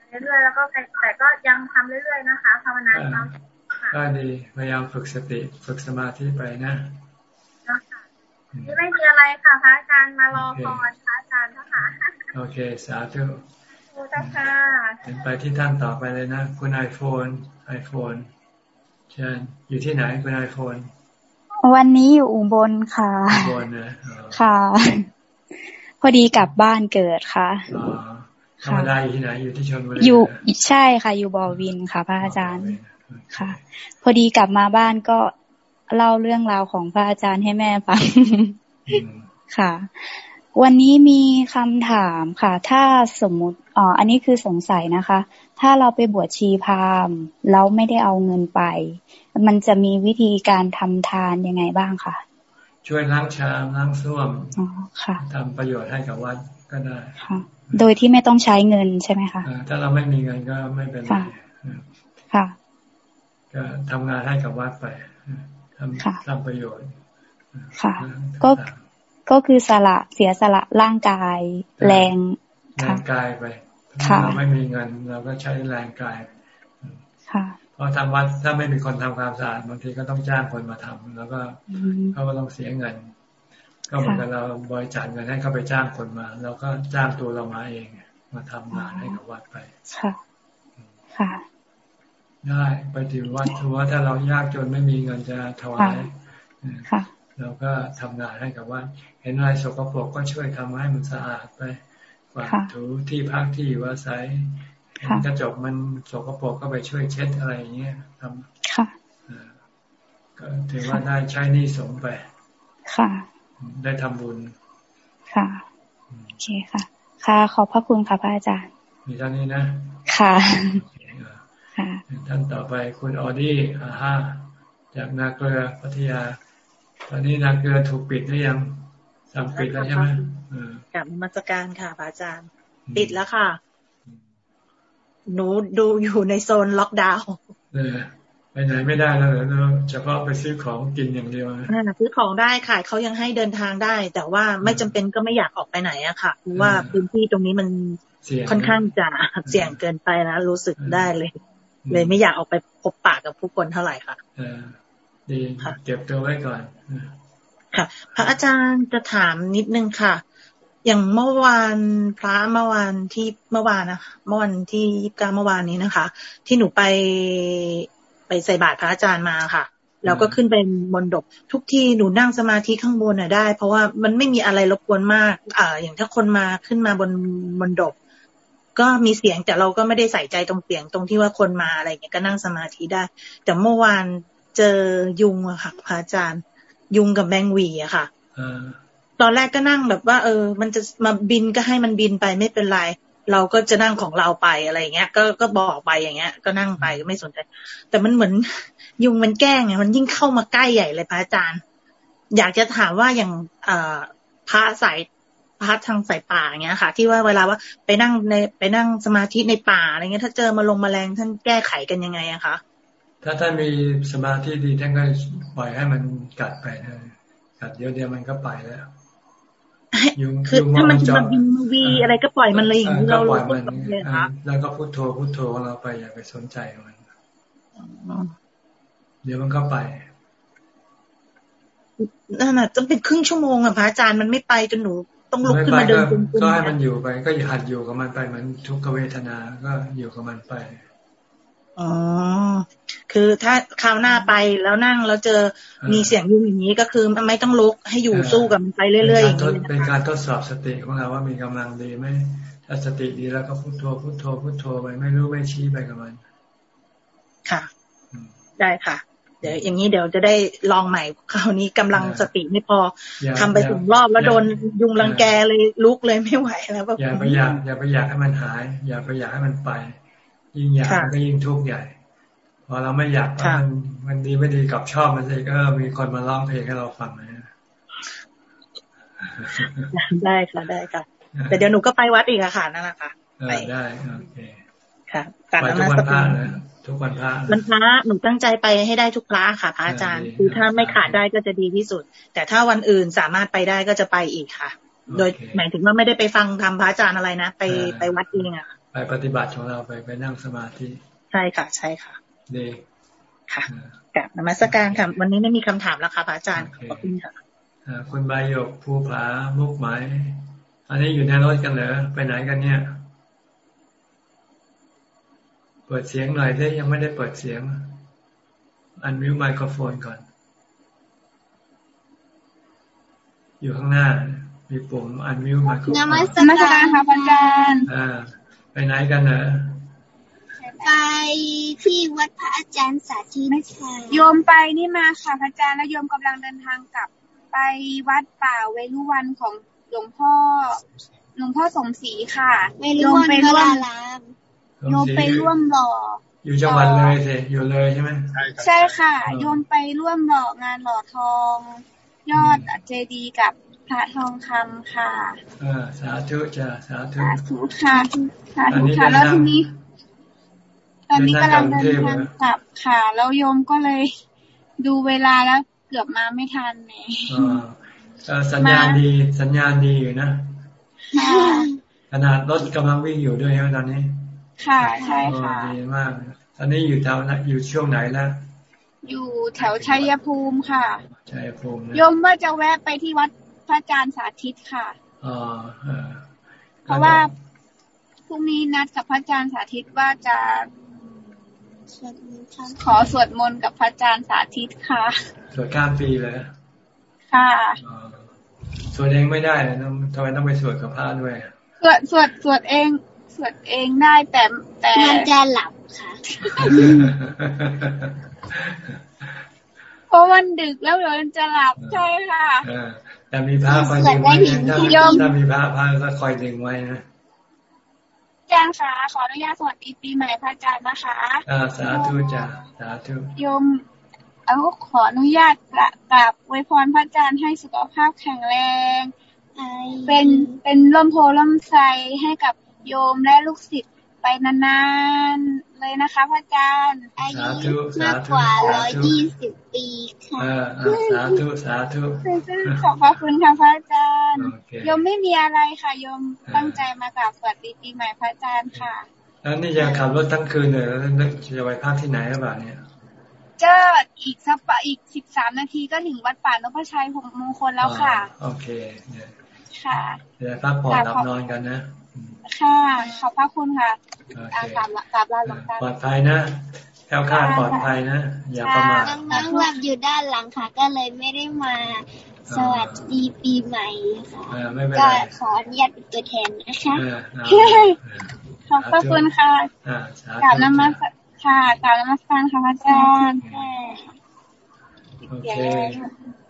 เรื่อยๆแล้วก็แต่ก็ยังทำเรื่อยๆนะคะภาวนาเราก็ดีพยายามฝึกสติฝึกสมาธิไปนะนี่ไม่มีอะไรค่ะพระอาจารย์มารอพรพระอาจารย์เท่าค่ะโอเค สาธุโอ้จ้าค่ะเห็นไปที่ท่านต่อไปเลยนะคุณไอโฟนไอโฟนเชิญอยู่ที่ไหนคุณไอโฟนวันนี้อยู่อุบลค่ะอุบลนะค่ะ พอดีกลับบ้านเกิดค่ะ ธรรมดาอยู่ที่ไหนอยู่ที่ชนบุรีอยู่ใช่ค่ะ อยู่บอวินค่ะ พระอาจารย์ค่ะ พอดีกลับมาบ้านก็เล่าเรื่องราวของพระอาจารย์ให้แม่ฟังค่ะ วันนี้มีคำถามค่ะ ถ้าสมมุติอ๋ออันนี้คือสงสัยนะคะ ถ้าเราไปบวชชีพามแล้วไม่ได้เอาเงินไป มันจะมีวิธีการทำทานยังไงบ้างคะช่วยล้างชามล้างส้วมอ๋อค่ะทำประโยชน์ให้กับวัดก็ได้ค่ะ โดยที่ไม่ต้องใช้เงินใช่ไหมคะถ้าเราไม่มีเงินก็ไม่เป็นไรค่ะ ก็ทำงานให้กับวัดไปทำทำประโยชน์ ค่ะ ก็ก็คือสละเสียสละร่างกาย แรงแรงกายไปถ้าเราไม่มีเงินเราก็ใช้แรงกายค่ะเพราะทำวัดถ้าไม่มีคนทำความสะอาดบางทีก็ต้องจ้างคนมาทำแล้วก็เขาก็ต้องเสียเงิน ก็เหมือนกับเราบริจาคเงินให้เขาไปจ้างคนมาแล้วก็จ้างตัวเรามาเอง มาทำงานให้กับวัดไปค่ะค่ะ ได้ไปถึงวัดถือว่าถ้าเรายากจนไม่มีเงินจะถวายเราก็ทำงานให้กับวัดเห็นอะไรสกปรกก็ช่วยทำให้มันสะอาดไปกวาดถูที่พักที่อยู่อาศัยเห็นกระจกมันสกปรกก็ไปช่วยเช็ดอะไรอย่างเงี้ยทำก็ถือว่าได้ใช้นี่สงไป ค่ะ ได้ทำบุญ ค่ะ โอเคค่ะ ค่ะขอบพระคุณค่ะพระอาจารย์ มีเท่านี้นะค่ะท่านต่อไปคุณออดี้อาฮาจากนาเกลือพัทยา ตอนนี้นาเกลือถูกปิดหรือยังสั่งปิดแล้วใช่ไหมกับมาตรการค่ะพระอาจารย์ ปิดแล้วค่ะ หนูดูอยู่ในโซนล็อกดาวน์ ไปไหนไม่ได้แล้วเหรอเฉพาะไปซื้อของกินอย่างเดียวนะซื้อของได้ค่ะเขายังให้เดินทางได้ แต่ว่าไม่จำเป็นก็ไม่อยากออกไปไหนอะค่ะเพราะว่าพื้นที่ตรงนี้มันค่อนข้างจะเสี่ยงเกินไปนะรู้สึกได้เลย เลยไม่อยากออกไปพบปะกับผู้คนเท่าไหร่ค่ะดีเก็บตัวไว้ก่อนค่ะ พระอาจารย์จะถามนิดนึงค่ะ อย่างเมื่อวานพระเมื่อวานที่เมื่อวานนะคะเมื่อวันที่ยี่สิบเก้าเมื่อวานนี้นะคะ ที่หนูไป ไปใส่บาตรพระอาจารย์มาค่ะแล้วก็ขึ้นเป็นบนดบทุกที่หนูนั่งสมาธิข้างบนน่ะได้ เพราะว่ามันไม่มีอะไรรบกวนมาก อ่า อย่างถ้าคนมาขึ้นมาบนบนดบก็มีเสียงแต่เราก็ไม่ได้ใส่ใจตรงเสียงตรงที่ว่าคนมาอะไรอย่างเงี้ยก็นั่งสมาธิได้ แต่เมื่อวานเจอยุงอะค่ะพระอาจารย์ ยุงกับแมงวีอะค่ะตอนแรกก็นั่งแบบว่า เออ มันจะมาบินก็ให้มันบินไปไม่เป็นไร เราก็จะนั่งของเราไปอะไรอย่างเงี้ย ก็ก็บอกไปอย่างเงี้ย ก็นั่งไปก็ไม่สนใจ แต่มันเหมือนยุงมันแกล้งไงมันยิ่งเข้ามาใกล้ใหญ่เลยพระอาจารย์ อยากจะถามว่าอย่างเอ่อพระสายพระทางสายป่าอย่างเงี้ยค่ะ ที่ว่าเวลาว่าไปนั่งในไปนั่งสมาธิในป่าอะไรเงี้ย ถ้าเจอมาลงมาแรงท่านแก้ไขกันยังไงอะคะถ้าท่านมีสมาธิดีท่านก็ปล่อยให้มันกัดไปนะกัดเดียวเดียวมันก็ไปแล้ว คือถ้ามันจะมาบินวีอะไรก็ปล่อยมันเลยอย่างนี้เรารู้เลยค่ะแล้วก็พุทโธพุทโธของเราไปอย่าไปสนใจมันเดี๋ยวมันก็ไปนั่นแหะต้องเป็นครึ่งชั่วโมงอะพระอาจารย์มันไม่ไปจนหนูต้องลุกขึ้นมาเดินก็ให้มันอยู่ไป ก็อย่าหัดอยู่กับมันไปเหมือนทุกขเวทนา ก็อยู่กับมันไป อ๋อ คือถ้าคราวหน้าไปแล้วนั่งแล้วเจอมีเสียงยุ่งอย่างนี้ก็คือไม่ต้องลุกให้อยู่สู้กับมันไปเรื่อยๆอย่างนี้เป็นการทดสอบสติของเราว่ามีกำลังดีไหมถ้าสติดีแล้วก็พุโทโธพุโทโธพุโทโธไปไม่รู้ไม่ชี้ไปกับมัน ค่ะ ได้ค่ะ เดี๋ยวอย่างนี้เดี๋ยวจะได้ลองใหม่คราวนี้กำลังสติไม่พอทำไปถึงรอบแล้วโดนยุงรังแกเลยลุกเลยไม่ไหวแล้วแบบอย่าไปอยากอย่าไปอยากให้มันหาย อย่าไปอยากให้มันไป ยิ่งอยากมันก็ยิ่งทุกข์ใหญ่พอเราไม่อยากมันมันดีไม่ดีกับชอบมันเลยก็มีคนมาร้องเพลงให้เราฟังนะได้ค่ะได้ค่ะแต่เดี๋ยวหนูก็ไปวัดอีกอะค่ะนั่นแหละค่ะไปได้โอเคค่ะการนมัสการทุกวันพระวันพระหนูตั้งใจไปให้ได้ทุกพระค่ะพระอาจารย์ คือถ้าไม่ขาดได้ก็จะดีที่สุด แต่ถ้าวันอื่นสามารถไปได้ก็จะไปอีกค่ะ โดยหมายถึงว่าไม่ได้ไปฟังทำพระอาจารย์อะไรนะ ไปไปวัดเองอะไป ปฏิบัติของเราไปไปนั่งสมาธิ ใช่ค่ะ ใช่ค่ะดีค่ะกับนมัสการค่ะ วันนี้ไม่มีคำถามแล้วค่ะพระอาจารย์ขอบคุณค่ะคุณใบหยกภูผามุกไม้อันนี้อยู่ในรถกันเหรอไปไหนกันเนี่ย เปิดเสียงหน่อยได้ยังไม่ได้เปิดเสียง อันมิวไมโครโฟนก่อน อยู่ข้างหน้า มีปุ่มอันมิวไมโครโฟนนมัสการค่ะอาจารย์อ่า ไปไหนกันเนอะไปที่วัดพระอาจารย์สาธิตค่ะโยมไปนี่มาค่ะพระอาจารย์แล้วโยมกำลังเดินทางกลับ ไปวัดป่าเวรุวันของหลวงพ่อหลวงพ่อสมศรีค่ะเวรุวันพระรามโยมไปร่วมหล่ออยู่จังหวัดเลยสิอยู่เลยใช่ไหมใช่ค่ะ โยมไปร่วมหล่องานหล่อทอง ยอดเจดีกับ พระทองคำค่ะอ่าสาธุจ้ะสาธุสาธุค่ะสาธุค่ะแล้วทีนี้ ตอนนี้กำลังเดินทางกลับค่ะแล้วโยมก็เลยดูเวลาแล้วเกือบมาไม่ทันเนี่ยสัญญาณดีสัญญาณดีอยู่นะขนาดรถกำลังวิ่งอยู่ด้วยใช่ไหมตอนนี้ ค่ะใช่ค่ะดีมากตอนนี้อยู่แถวอยู่ช่วงไหนแล้วอยู่แถวชัยภูมิค่ะชัยภูมิยมว่าจะแวะไปที่วัด พระอาจารย์สาธิตค่ะอ๋อเพราะว่าพรุ่งนี้นัดกับพระอาจารย์สาธิตว่าจะขอสวดมนต์กับพระอาจารย์สาธิตค่ะ สวดข้ามปีเลยค่ะสวดเองไม่ได้ทำไมต้องไปสวดกับพระด้วยสวดสวดสวดเองสวดเองได้แต่แต่มันจะหลับค่ะเพราะมันดึกแล้วเดี๋ยวมันจะหลับใช่ค่ะ แต่มีพระคอยดึงไว้ถ้ามีพระพระก็คอยดึงไว้นะอาจารย์คะขออนุญาตสวัสดีปีใหม่พระอาจารย์นะคะอ่าสาธุจ้าสาธุโยมเอาขออนุญาตกราบไวยพรพระอาจารย์ให้สุขภาพแข็งแรงเป็นเป็นร่มโพล่มไทรให้กับโยมและลูกศิษย์ ไปนานๆเลยนะคะพระอาจารย์อายุมากกว่าร้อยยี่สิบปีค่ะสาธุสาธุขอบพระคุณค่ะพระอาจารย์โยมไม่มีอะไรค่ะโยมตั้งใจมากราบสวัสดีปีใหม่พระอาจารย์ค่ะ แล้วนี่จะขับรถทั้งคืนเลยแล้วจะไปพักที่ไหนหรือเปล่าเนี่ยจะอีกสักอีกสิบสามนาทีก็ถึงวัดป่านพชัยมงคลแล้วค่ะ โอเคเนี่ยค่ะเดี๋ยวพักผ่อนหลับนอนกันนะ ค่ะ ขอบพระคุณค่ะกราบกราบลาหลวงตาปลอดภัยนะแค่คาดปลอดภัยนะ อย่าประมาทน้องๆหลับอยู่ด้านหลังค่ะ ก็เลยไม่ได้มา สวัสดีปีใหม่ค่ะก็ขออนุญาตเป็นตัวแทนนะคะขอบพระคุณค่ะกราบนมัสค่ะกราบนมัสการค่ะอาจารย์โอเค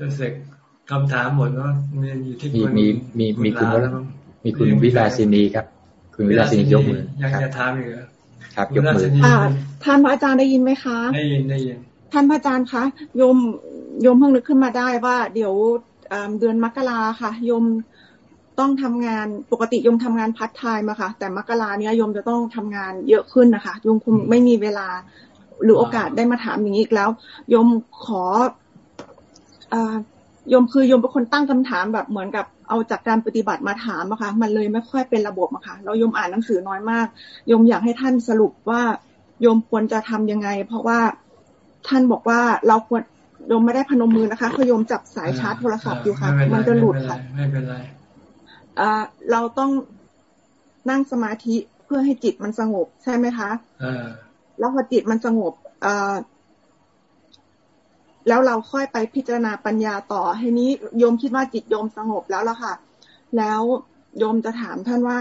รู้สึกคำถามหมดว่ามีอยู่ที่มีมีมีมีคุณ มีคุณวิลาสินีครับ คุณวิลาสินียกมือยังจะถามอีกเหรอครับยกมือท่านพระอาจารย์ได้ยินไหมคะได้ยินได้ยินท่านพระอาจารย์คะโยมโยมเพิ่งนึกขึ้นมาได้ว่า เดี๋ยวเดือนมกราค่ะโยมต้องทำงานปกติโยมทำงานพัฒไทม์มาค่ะ แต่มกราเนี้ยโยมจะต้องทำงานเยอะขึ้นนะคะโยมคงไม่มีเวลา หรือโอกาสได้มาถามอย่างนี้อีกแล้วโยมขอโยมคือโยมเป็นคนตั้งคำถามแบบเหมือนกับ เอาจากการปฏิบัติมาถามอะค่ะ มันเลยไม่ค่อยเป็นระบบอะค่ะ เราโยมอ่านหนังสือน้อยมากโยมอยากให้ท่านสรุปว่า โยมควรจะทํำยังไง เพราะว่าท่านบอกว่าเราควรโยมไม่ได้พนมมือนะคะคือโยมจับสายชาร์จโทรศัพท์อยู่ค่ะ มันจะหลุดค่ะไม่เป็นไรอ่าเราต้องนั่งสมาธิเพื่อให้จิตมันสงบใช่ไหมคะอ่าแล้วพอจิตมันสงบอ่า แล้วเราค่อยไปพิจารณาปัญญาต่อให้นี้โยมคิดว่าจิตโยมสงบแล้วล่ะค่ะ แล้วโยมจะถามท่านว่า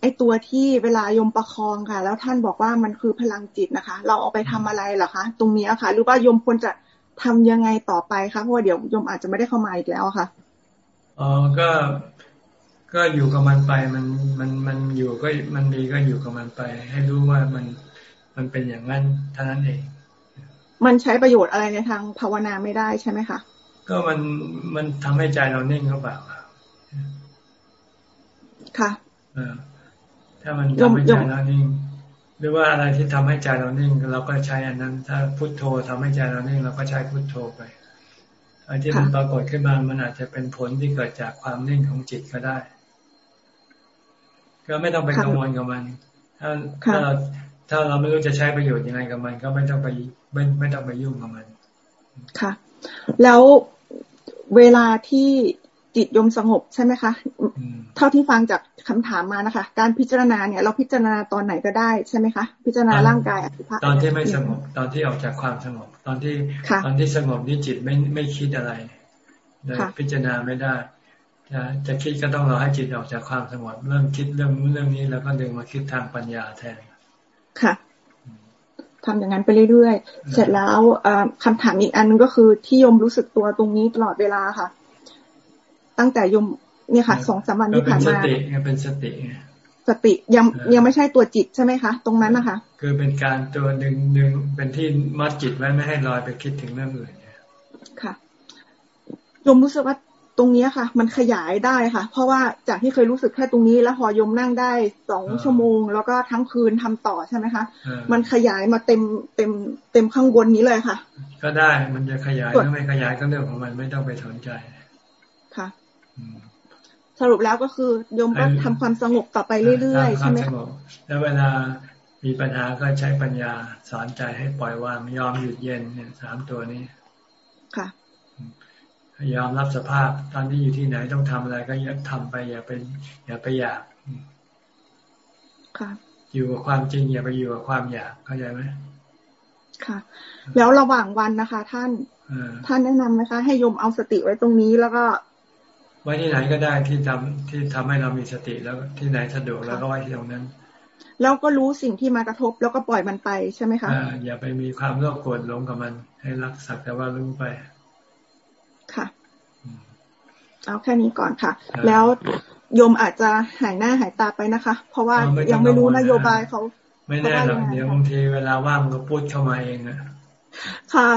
ไอตัวที่เวลาโยมประคองค่ะ แล้วท่านบอกว่ามันคือพลังจิตนะคะ เราเอาไปทำอะไรเหรอคะ ตรงนี้ค่ะ หรือว่าโยมควรจะทำยังไงต่อไปคะเพราะว่าเดี๋ยวโยมอาจจะไม่ได้เข้ามาอีกแล้วค่ะอ๋อก็ก็อยู่กับมันไปมันมันมันอยู่ก็มันมีก็อยู่กับมันไป ให้รู้ว่ามันมันเป็นอย่างนั้นเท่านั้นเอง มันใช้ประโยชน์อะไรในทางภาวนาไม่ได้ใช่ไหมคะ ก็มันมันทำให้ใจเรานิ่งเขาเปล่าค่ะถ้ามันทำให้ใจเรานิ่ง หรือว่าอะไรที่ทำให้ใจเรานิ่ง เราก็ใช้อันนั้น ถ้าพุทโธทำให้ใจเรานิ่ง เราก็ใช้พุทโธไปอันที่มันปรากฏขึ้นมามันอาจจะเป็นผลที่เกิดจากความนิ่งของจิตก็ได้ ก็ไม่ต้องไปกังวลกับมัน ถ้าถ้าเรา ถ้าเราไม่รู้จะใช้ประโยชน์ยังไงกับมัน ก็ไม่ต้องไปไม่ไม่ต้องไปยุ่งกับมัน ค่ะ แล้วเวลาที่จิตยมสงบใช่ไหมคะเท่าที่ฟังจากคำถามมานะคะ การพิจารณาเนี่ยเราพิจารณาตอนไหนก็ได้ใช่ไหมคะ พิจารณาร่างกายอธิภาตอนที่ไม่สงบตอนที่ออกจากความสงบ ตอนที่ตอนที่สงบนี่จิตไม่ไม่คิดอะไรพิจารณาไม่ได้จะจะคิดก็ต้องรอให้จิตออกจากความสงบเริ่มคิดเรื่องนู้นเรื่องนี้แล้วก็ดึงมาคิดทางปัญญาแทน ค่ะทำอย่างนั้นไปเรื่อยๆ เสร็จแล้วคำถามอีกอันนึงก็คือที่ยมรู้สึกตัวตรงนี้ตลอดเวลาค่ะ ตั้งแต่ยมเนี่ยค่ะสองสามวันที่ผ่านมาเป็นสติสติยังยังไม่ใช่ตัวจิตใช่ไหมคะ ตรงนั้นนะคะคือเป็นการตัวหนึ่งหนึ่งเป็นที่มัดจิตไว้ไม่ให้ลอยไปคิดถึงเรื่องอื่นค่ะยมรู้สึกว่า ตรงนี้ค่ะ มันขยายได้ค่ะ เพราะว่าจากที่เคยรู้สึกแค่ตรงนี้ แล้วพอยมนั่งได้สองชั่วโมง แล้วก็ทั้งคืนทำต่อใช่ไหมคะ มันขยายมาเต็มเต็มเต็มข้างบนนี้เลยค่ะ ก็ได้มันจะขยายถ้าไม่ขยายก็เรื่องของมันไม่ต้องไปสนใจค่ะสรุปแล้วก็คือโยมก็ทำความสงบต่อไปเรื่อยๆใช่ไหมคะแล้วเวลามีปัญหาก็ใช้ปัญญาสอนใจให้ปล่อยวางยอมหยุดเย็นเนี่ยสามตัวนี้ค่ะ ยอมรับสภาพ ตอนที่อยู่ที่ไหนต้องทำอะไร ก็ยัทำไป อย่าเป็นอย่าไปอยากค่ะ อยู่กับความจริง อย่าไปอยู่กับความอยากเข้าใจไหมค่ะ แล้วระหว่างวันนะคะ ท่านท่านแนะนำไหมคะ ให้โยมเอาสติไว้ตรงนี้แล้วก็ไว้ที่ไหนก็ได้ที่ทำที่ทำให้เรามีสติแล้วที่ไหนสะดวกแล้วก็ไว้ที่ตรงนั้นแล้วก็รู้สิ่งที่มากระทบแล้วก็ปล่อยมันไปใช่ไหมคะอ่าอย่าไปมีความโลภโกรธหลงกับมัน ให้รักสักแต่ว่ารู้ไปค่ะ เอาแค่นี้ก่อนค่ะ แล้วโยมอาจจะหายหน้าหายตาไปนะคะ เพราะว่ายังไม่รู้นโยบายเขาไม่แน่หรอกเดี๋ยวบางทีเวลาว่างก็พูดเข้ามาเองนะค่ะ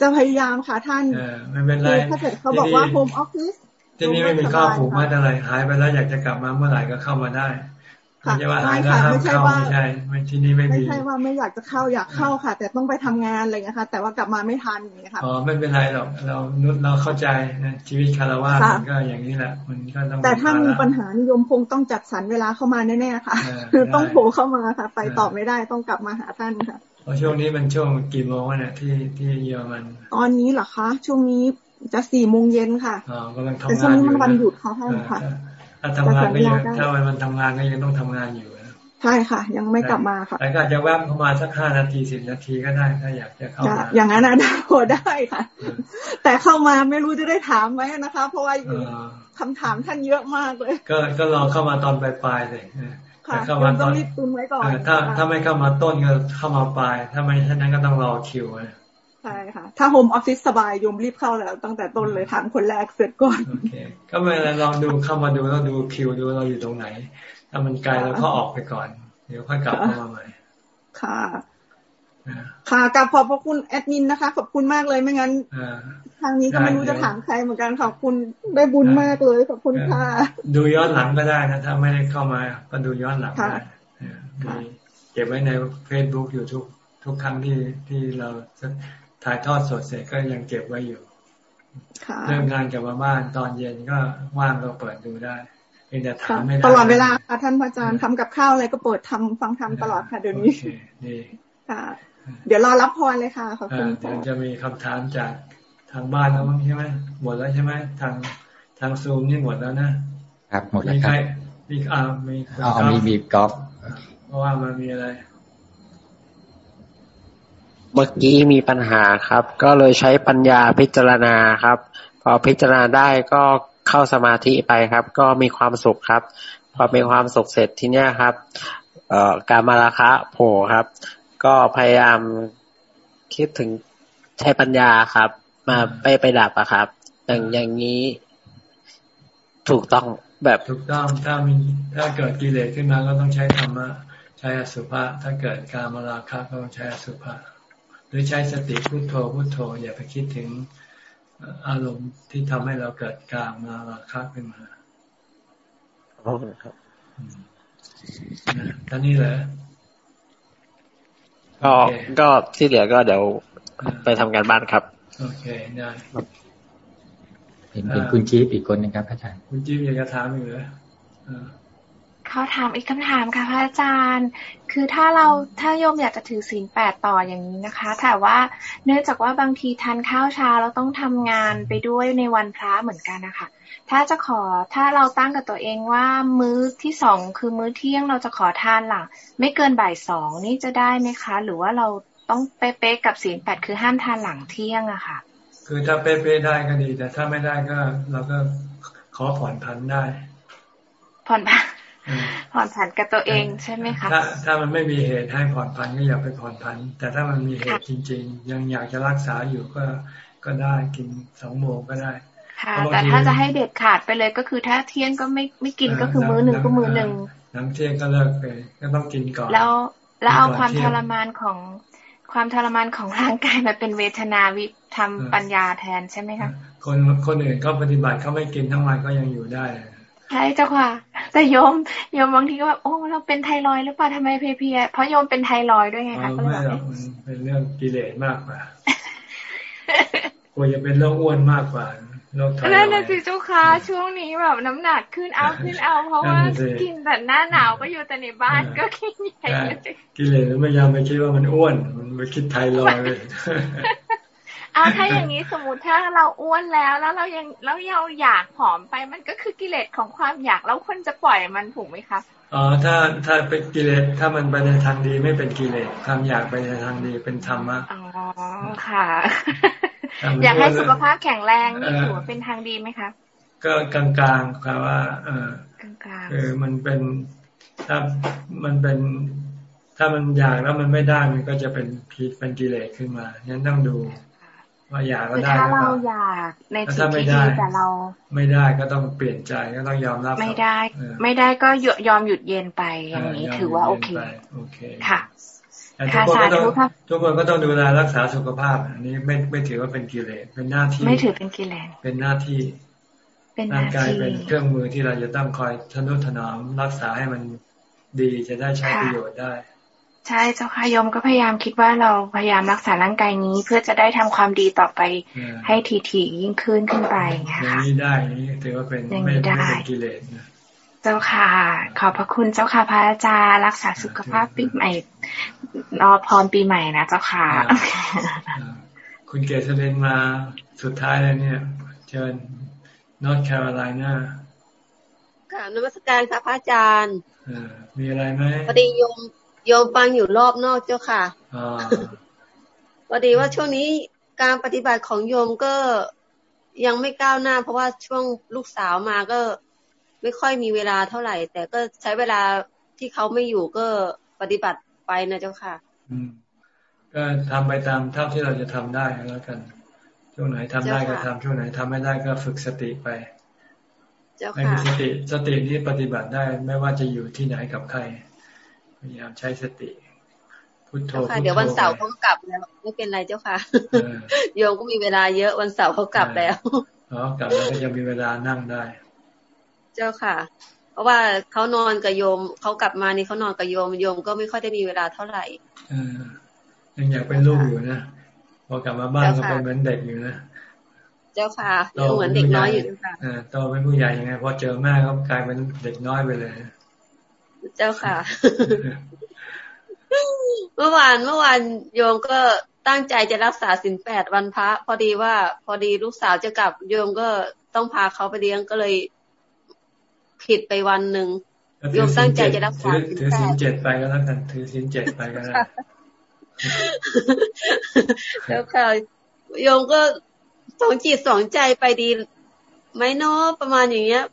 จะพยายามค่ะท่านไม่เป็นไรถ้าเกิดเขาบอกว่าโฮมออฟฟิศที่นี่ไม่มีข้าวผูกมัดอะไร หายไปแล้วอยากจะกลับมาเมื่อไหร่ก็เข้ามาได้ ไม่ใช่ว่าหายแล้วห้ามเข้าไม่ใช่ไม่ที่นี่ไม่มีไม่ใช่ว่าไม่อยากจะเข้าอยากเข้าค่ะ แต่ต้องไปทำงานอะไรเงี้ยค่ะ แต่ว่ากลับมาไม่ทันอย่างเงี้ยค่ะอ๋อไม่เป็นไรหรอกเรานุเราเข้าใจนะชีวิตคารวะมันก็อย่างนี้แหละมันก็ต้องแต่ถ้ามีปัญหานิยมคงต้องจัดสรรเวลาเข้ามาแน่ๆค่ะ คือต้องโผล่เข้ามาค่ะ ไปตอบไม่ได้ต้องกลับมาหาท่านค่ะเพราะช่วงนี้มันช่วงกี่โมงเนี่ยที่ที่เยอรมัน ตอนนี้เหรอคะ ช่วงนี้จะสี่โมงเย็นค่ะอ๋อกำลังทำงานแต่ช่วงนี้มันวันหยุดเขาให้ค่ะ ถ้าทำงานก็ยังถ้าวันมันทำงานก็ยังต้องทำงานอยู่ใช่ค่ะ ยังไม่กลับมาค่ะแต่ก็จะแวบเข้ามาสักห้านาทีสิบนาทีก็ได้ถ้าอยากจะเข้ามาอย่างนั้นนะโอได้ค่ะ แต่เข้ามาไม่รู้จะได้ถามไหมนะคะ เพราะว่าคำถามท่านเยอะมากเลย ก็ก็รอเข้ามาตอนปลายๆเลยค่ะเข้ามาตอนรีบตุนไว้ก่อนถ้าถ้าไม่เข้ามาต้นก็เข้ามาปลาย ถ้าไม่ฉะนั้นก็ต้องรอคิว ใช่ค่ะ ถ้าโฮมออฟฟิศสบายโยมรีบเข้าแล้ว ตั้งแต่ต้นเลยถามคนแรกเสร็จก่อนโอเคก็ไม่ลองดูเข้ามาดูแล้วดูคิวดูเราอยู่ตรงไหน ถ้ามันไกลเราก็ออกไปก่อน เดี๋ยวค่อยกลับมาใหม่ค่ะค่ะกลับขอบพระคุณแอดมินนะคะ ขอบคุณมากเลยไม่งั้นทางนี้ก็ไม่รู้จะถามใครเหมือนกันขอบคุณได้บุญมากเลยขอบคุณค่ะ ดูย้อนหลังก็ได้นะถ้าไม่ได้เข้ามาก็ดูย้อนหลังได้เก็บไว้ในเฟซบุ๊กอยู่ทุกทุกครั้งที่ที่เรา ถ่ายทอดสดเสร็จก็ยังเก็บไว้อยู่เริ่มงานกลับมาบ้านตอนเย็นก็ว่างก็เปิดดูได้เพียงแต่ถามไม่ได้ตลอดเวลาค่ะท่านพระอาจารย์ทำกับข้าวอะไรก็เปิดทำฟังทำตลอดค่ะเดี๋ยวนี้ค่ะ เดี๋ยวรอรับพรเลยค่ะขอบคุณเดี๋ยวจะมีคำถามจากทางบ้านแล้วมั้งใช่ไหมหมดแล้วใช่ไหมทางทางซูมนี่หมดแล้วนะครับหมดแล้วครับมีอ่ามีอ๋อมีมีกอล์ฟเพราะว่ามันมีอะไร เมื่อกี้มีปัญหาครับ ก็เลยใช้ปัญญาพิจารณาครับ พอพิจารณาได้ก็เข้าสมาธิไปครับ ก็มีความสุขครับ พอมีความสุขเสร็จทีเนี้ยครับ เอ่อการมาราคะโผล่ครับ ก็พยายามคิดถึงใช้ปัญญาครับ มาไปไปดับอะครับ อย่างอย่างนี้ถูกต้องแบบถูกต้องถ้ามีถ้าเกิดกิเลสขึ้นมาก็ต้องใช้ธรรมะ ใช้อสุภะถ้าเกิดการมาราคะก็ต้องใช้อสุภะ รือใช้สติพุโทโธพุโทโธ อย่าไปคิดถึงอารมณ์ที่ทำให้เราเกิดกามมาราคะขึ้นมาอ๋อครับท่านี้แหละก็ก็ที่เหลือก็เดี๋ยวไปทำงานบ้านครับ โอเคได้เห็นเป็นคุณจี๊บอีกคนนึงครับอาจารย์คุณจี๊บอยากจะถามอยู่เลย เขาถามอีกคำถามค่ะพระอาจารย์ คือถ้าเราถ้าโยมอยากจะถือศีลแปดต่ออย่างนี้นะคะ แต่ว่าเนื่องจากว่าบางทีทานข้าวเช้าเราต้องทำงานไปด้วยในวันพระเหมือนกันนะคะถ้าจะขอถ้าเราตั้งกับตัวเองว่ามื้อที่สองคือมื้อเที่ยงเราจะขอทานหลังไม่เกินบ่ายสองนี่จะได้ไหมคะ หรือว่าเราต้องเป๊ะๆกับศีลแปดคือห้ามทานหลังเที่ยงอะค่ะ คือถ้าเป๊ะๆได้ก็ดี แต่ถ้าไม่ได้ก็เราก็ขอผ่อนพันได้ ผ่อนพัน ผ่อนผันกับตัวเองใช่ไหมคะถ้าถ้ามันไม่มีเหตุให้ผ่อนผันก็อย่าไปผ่อนผัน แต่ถ้ามันมีเหตุจริง ๆ ยังอยากจะรักษาอยู่ก็ก็ได้กินสองโมงก็ได้ค่ะแต่ถ้าจะให้เด็ดขาดไปเลยก็คือถ้าเที่ยงก็ไม่ไม่กินก็คือมื้อหนึ่งก็มื้อหนึ่งน้ำเที่ยงก็เลิกไปก็ต้องกินก่อนแล้วแล้วเอาความทรมานของความทรมานของร่างกายมาเป็นเวทนาวิทำปัญญาแทนใช่ไหมคะคนคนอื่นก็ปฏิบัติเขาไม่กินทั้งวันก็ยังอยู่ได้ ใช่เจ้าค่ะ แต่โยมโยมบางทีก็แบบโอ้เราเป็นไทรอยหรือเปล่าทำไมเพลียเพราะโยมเป็นไทรอยด้วยไงคะก็เลยแบบเป็นเรื่องกิเลสมากกว่าควรจะเป็นโรคอ้วนมากกว่าโรคไทรอยนั่นน่ะสิเจ้าค่ะช่วงนี้แบบน้ำหนักขึ้นเอาขึ้นเอาเพราะว่ากินแต่หน้าหนาวก็อยู่แต่ในบ้านก็กินใหญ่กิเลสไม่ยอมไปคิดว่ามันอ้วน มันไปคิดไทรอย เลยเอาถ้าอย่างนี้สมมติถ้าเราอ้วนแล้วแล้วเรายังแล้วเราอยากผอมไปมันก็คือกิเลสของความอยากแล้วคนจะปล่อยมันถูกไหมคะอ๋อถ้าถ้าเป็นกิเลสถ้ามันไปในทางดีไม่เป็นกิเลสความอยากไปในทางดีเป็นธรรมะอ๋อค่ะ อยากให้สุขภาพแข็งแรงนี่ถือว่าเป็นทางดีไหมคะก็กลางๆครับว่า เออกลางๆคือมันเป็นถ้ามันเป็นถ้ามันอยากแล้วมันไม่ได้มันก็จะเป็นพิษเป็นกิเลสขึ้นมางั้นต้องดู ว่าอยากก็ได้ถ้าเราอยากในสิ่งที่ดีแต่เรา ไม่ได้ก็ต้องเปลี่ยนใจก็ต้องยอมรับ ไม่ได้ ไม่ได้ก็ยอมหยุดเย็นไปอย่างนี้ถือว่าโอเคโอเคค่ะทุกคนก็ต้องทุกคนก็ต้องดูแลรักษาสุขภาพ อันนี้ไม่ไม่ถือว่าเป็นกิเลสเป็นหน้าที่ ไม่ถือเป็นกิเลสเป็นหน้าที่ร่างกายเป็นเครื่องมือที่เราจะต้องคอยทนุถนอมรักษาให้มันดีจะได้ใช้ประโยชน์ได้ ใช่เจ้าค่ะโยมก็พยายามคิดว่าเราพยายามรักษาร่างกายนี้ เพื่อจะได้ทำความดีต่อไปให้ทีทียิ่งขึ้นขึ้นไปค่ะอย่างนี้ได้นี้ถือว่าเป็นไม่ไม่เป็นกิเลสนะเจ้าค่ะ ขอบพระคุณเจ้าค่ะพระอาจารย์รักษาสุขภาพปีใหม่รอพรปีใหม่นะเจ้าค่ะ คุณเกษเรนมาสุดท้ายเลยเนี่ย เชิญนอร์ทแคโรไลนาค่ะนมัสการค่ะพระอาจารย์มีอะไรไหมพอดีโยม โยมฟังอยู่รอบนอกเจ้าค่ะพอดีว่าช่วงนี้การปฏิบัติของโยมก็ยังไม่ก้าวหน้า เพราะว่าช่วงลูกสาวมาก็ไม่ค่อยมีเวลาเท่าไหร่ แต่ก็ใช้เวลาที่เขาไม่อยู่ก็ปฏิบัติไปนะเจ้าค่ะอืมก็ทำไปตามเท่าที่เราจะทำได้แล้วกัน ช่วงไหนทำได้ก็ทำช่วงไหนทำไม่ได้ก็ฝึกสติไปไม่มีสติสตินี้ปฏิบัติได้ ไม่ว่าจะอยู่ที่ไหนกับใคร พยายามใช้สติพุทโธค่ะ เดี๋ยววันเสาร์เขาก็กลับแล้วไม่เป็นไรเจ้าค่ะโยมก็มีเวลาเยอะวันเสาร์เขากลับแล้วอ๋อกลับแล้วก็จะมีเวลานั่งได้ เจ้าค่ะ เพราะว่าเขานอนกับโยมเขากลับมานี่เขานอนกับโยมโยมก็ไม่ค่อยได้มีเวลาเท่าไหร่ยังอยากเป็นลูกอยู่นะพอกลับมาบ้านก็เป็นเหมือนเด็กอยู่นะเจ้าค่ะยังเหมือนเด็กน้อยอยู่ค่ะโตเป็นผู้ใหญ่ยังไงพอเจอแม่ก็กลายเป็นเด็กน้อยไปเลย เจ้าค่ะ เมื่อวานเมื่อวานโยมก็ตั้งใจจะรักษาสินแปดวันพระ พอดีว่า พอดีลูกสาวจะกลับโยมก็ต้องพาเขาไปเลี้ยงก็เลยผิดไปวันหนึ่งโยมตั้งใจจะรักษาสินแปดถือสินเจ็ดไปก็แล้วกันถือสินเจ็ดไปก็ได้แล้วค่ะโยมก็สองจิตสองใจไปดีไหมเนาะประมาณอย่างเงี้ย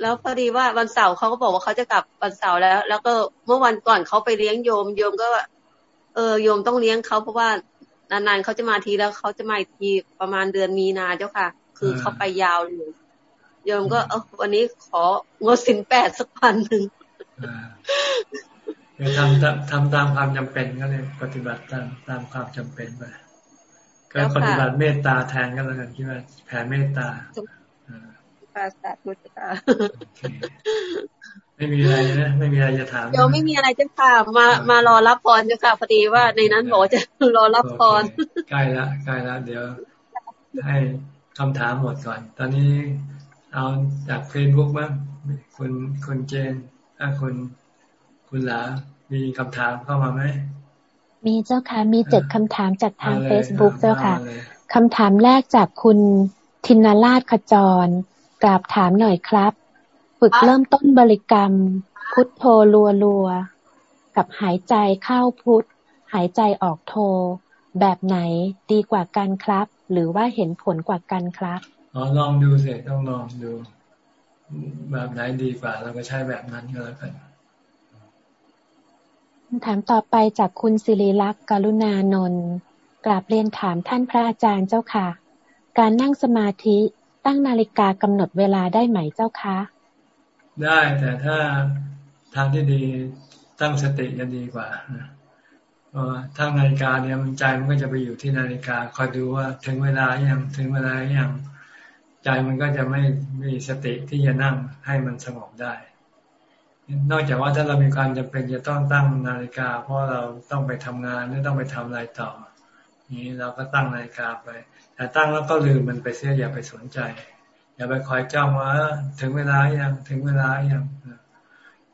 แล้วพอดีว่าวันเสาร์เขาก็บอกว่าเขาจะกลับวันเสาร์แล้ว แล้วก็เมื่อวันก่อนเขาไปเลี้ยงโยมโยมก็เออโยมต้องเลี้ยงเขาเพราะว่านานๆเขาจะมาทีแล้วเขาจะมาทีประมาณเดือนมีนาเจ้าค่ะ คือเขาไปยาวเลยโยมก็เออวันนี้ของดสินแปดสักพันหนึ่งทำทำตามความจำเป็นก็เลยปฏิบัติตามตามความจำเป็นไปก็ปฏิบัติเมตตาแทนกันแล้วกันคิดว่าแผ่เมตตา ปาสาธุจ้าไม่มีอะไรนะไม่มีอะไรจะถามเดี๋ยวไม่มีอะไรจะถามมามารอรับพรจ้ะค่ะพอดีว่าในนั้นบอกจะรอรับพรใกล้ละใกล้ละเดี๋ยว ให้คำถามหมดก่อน ตอนนี้เอาจากเฟซบุ๊กบ้างคุณคุณเจนถ้าคุณคุณหลา มีคำถามเข้ามาไหมมีเจ้าค่ะมีเจ็ดคำถามจากทางเฟซบุ๊กเจ้าค่ะคำถามแรกจากคุณทินาราชขจร กราบถามหน่อยครับ ฝึกเริ่มต้นบริกรรม พุทโธรัวรัวกับหายใจเข้าพุทหายใจออกโท แบบไหนดีกว่ากันครับ หรือว่าเห็นผลกว่ากันครับอ๋อลองดูสิต้องลองดู แบบไหนดีกว่าเราก็ใช้แบบนั้นก็แล้วกันคำถามต่อไปจากคุณศิริลักษ์กรุณานนท์กราบเรียนถามท่านพระอาจารย์เจ้าค่ะ การนั่งสมาธิ ตั้งนาฬิกากำหนดเวลาได้ไหมเจ้าคะ ได้แต่ถ้าทางที่ดีตั้งสติจะดีกว่าเพราะถ้านาฬิกาเนี่ยมันใจมันก็จะไปอยู่ที่นาฬิกาคอยดูว่าถึงเวลาย่างถึงเวลาย่างใจมันก็จะไม่มีสติที่จะนั่งให้มันสงบได้ นอกจากว่าถ้าเรามีความจำเป็นจะต้องตั้งนาฬิกา เพราะเราต้องไปทำงานหรือต้องไปทำอะไรต่อนี้เราก็ตั้งนาฬิกาไป แต่ตั้งแล้วก็ลืมมันไปเสียอย่าไปสนใจ อย่าไปคอยจ้องว่าถึงเวลาอย่างถึงเวลาอย่าง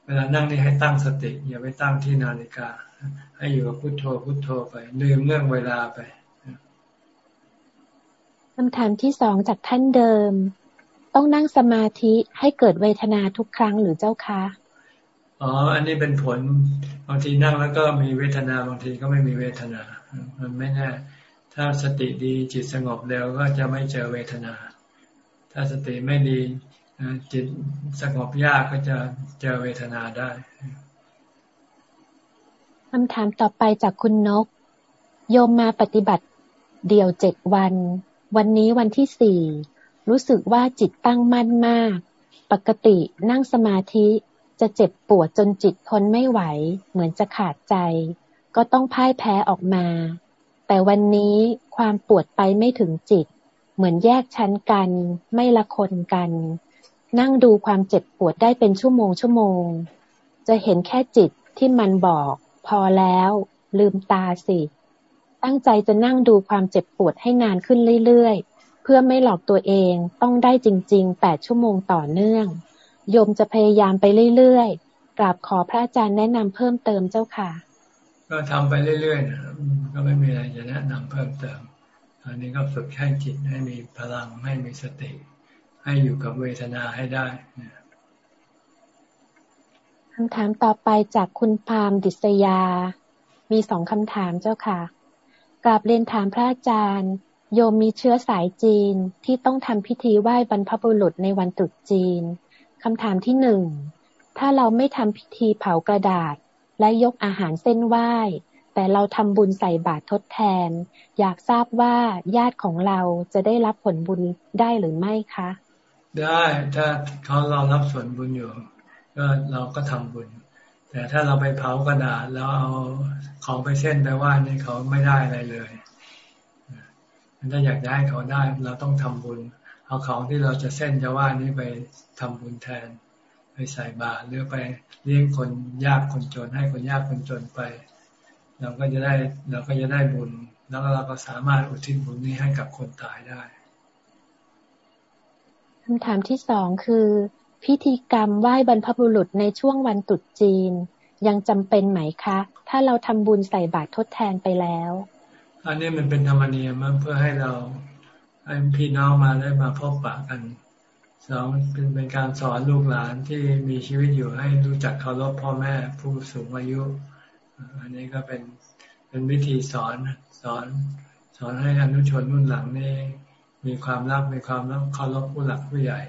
เวลานั่งนี่ให้ตั้งสติ อย่าไปตั้งที่นาฬิกา ให้อยู่กับพุโทโธพุโทโธไปลืมเรื่องเวลาไปคำถามที่สองจากท่านเดิม ต้องนั่งสมาธิให้เกิดเวทนาทุกครั้งหรือเจ้าคะอ๋อ อันนี้เป็นผลบางทีนั่งแล้วก็มีเวทนาบางทีก็ไม่มีเวทนา มันไม่แน่ ถ้าสติดีจิตสงบเร็วก็จะไม่เจอเวทนา ถ้าสติไม่ดีจิตสงบยากก็จะเจอเวทนาได้คำถามต่อไปจากคุณนก โยมมาปฏิบัติเดี่ยวเจ็ดวัน วันนี้วันที่สี่รู้สึกว่าจิตตั้งมั่นมาก ปกตินั่งสมาธิจะเจ็บปวดจนจิตทนไม่ไหว เหมือนจะขาดใจ ก็ต้องพ่ายแพ้ออกมา แต่วันนี้ความปวดไปไม่ถึงจิต เหมือนแยกชั้นกัน ไม่ละคนกัน นั่งดูความเจ็บปวดได้เป็นชั่วโมงชั่วโมง จะเห็นแค่จิตที่มันบอก พอแล้ว ลืมตาสิ ตั้งใจจะนั่งดูความเจ็บปวดให้นานขึ้นเรื่อยๆ เพื่อไม่หลอกตัวเองต้องได้จริงๆแปดชั่วโมงต่อเนื่อง โยมจะพยายามไปเรื่อยๆกราบขอพระอาจารย์แนะนำเพิ่มเติมเจ้าค่ะ ก็ทำไปเรื่อยๆก็ไม่มีอะไรจะแนะนำเพิ่มเติมอันนี้ก็ฝึกให้จิตให้มีพลังให้มีสติ ให้อยู่กับเวทนาให้ได้คำถามต่อไปจากคุณพามดิษยา มีสองคำถามเจ้าค่ะกราบเรียนถามพระอาจารย์ โยมมีเชื้อสายจีนที่ต้องทำพิธีไหว้บรรพบุรุษในวันตรุษจีนคำถามที่หนึ่งถ้าเราไม่ทำพิธีเผากระดาษ และยกอาหารเส้นไหว้ แต่เราทำบุญใส่บาตรทดแทน อยากทราบว่าญาติของเราจะได้รับผลบุญได้หรือไม่คะ ได้ถ้าเขาเรารับส่วนบุญอยู่ ก็เราก็ทำบุญ แต่ถ้าเราไปเผากระดาษแล้วเอาของไปเส้นไปไหว่านี่เขาไม่ได้อะไรเลยถ้าอยากได้เขาได้เราต้องทำบุญ เอาของที่เราจะเส้นจะไหว่านี้ไปทำบุญแทน ไปใส่บาตรหรือไปเลี้ยงคนยากคนจน ให้คนยากคนจนไป เราก็จะได้เราก็จะได้บุญ แล้วเราก็สามารถอุทิศบุญนี้ให้กับคนตายได้คำถามที่สองคือ พิธีกรรมไหว้บรรพบุรุษในช่วงวันตรุษจีน ยังจำเป็นไหมคะ ถ้าเราทำบุญใส่บาตรทดแทนไปแล้ว อันนี้มันเป็นธรรมเนียมเพื่อให้เราให้พี่น้องมาได้มาพบปะกัน สองเป็นเป็นการสอนลูกหลานที่มีชีวิตอยู่ให้รู้จักเคารพพ่อแม่ผู้สูงอายุ อันนี้ก็เป็นเป็นวิธีสอนสอนสอนให้อนุชนรุ่นหลังนี่มีความรักมีความเคารพผู้หลักผู้ใหญ่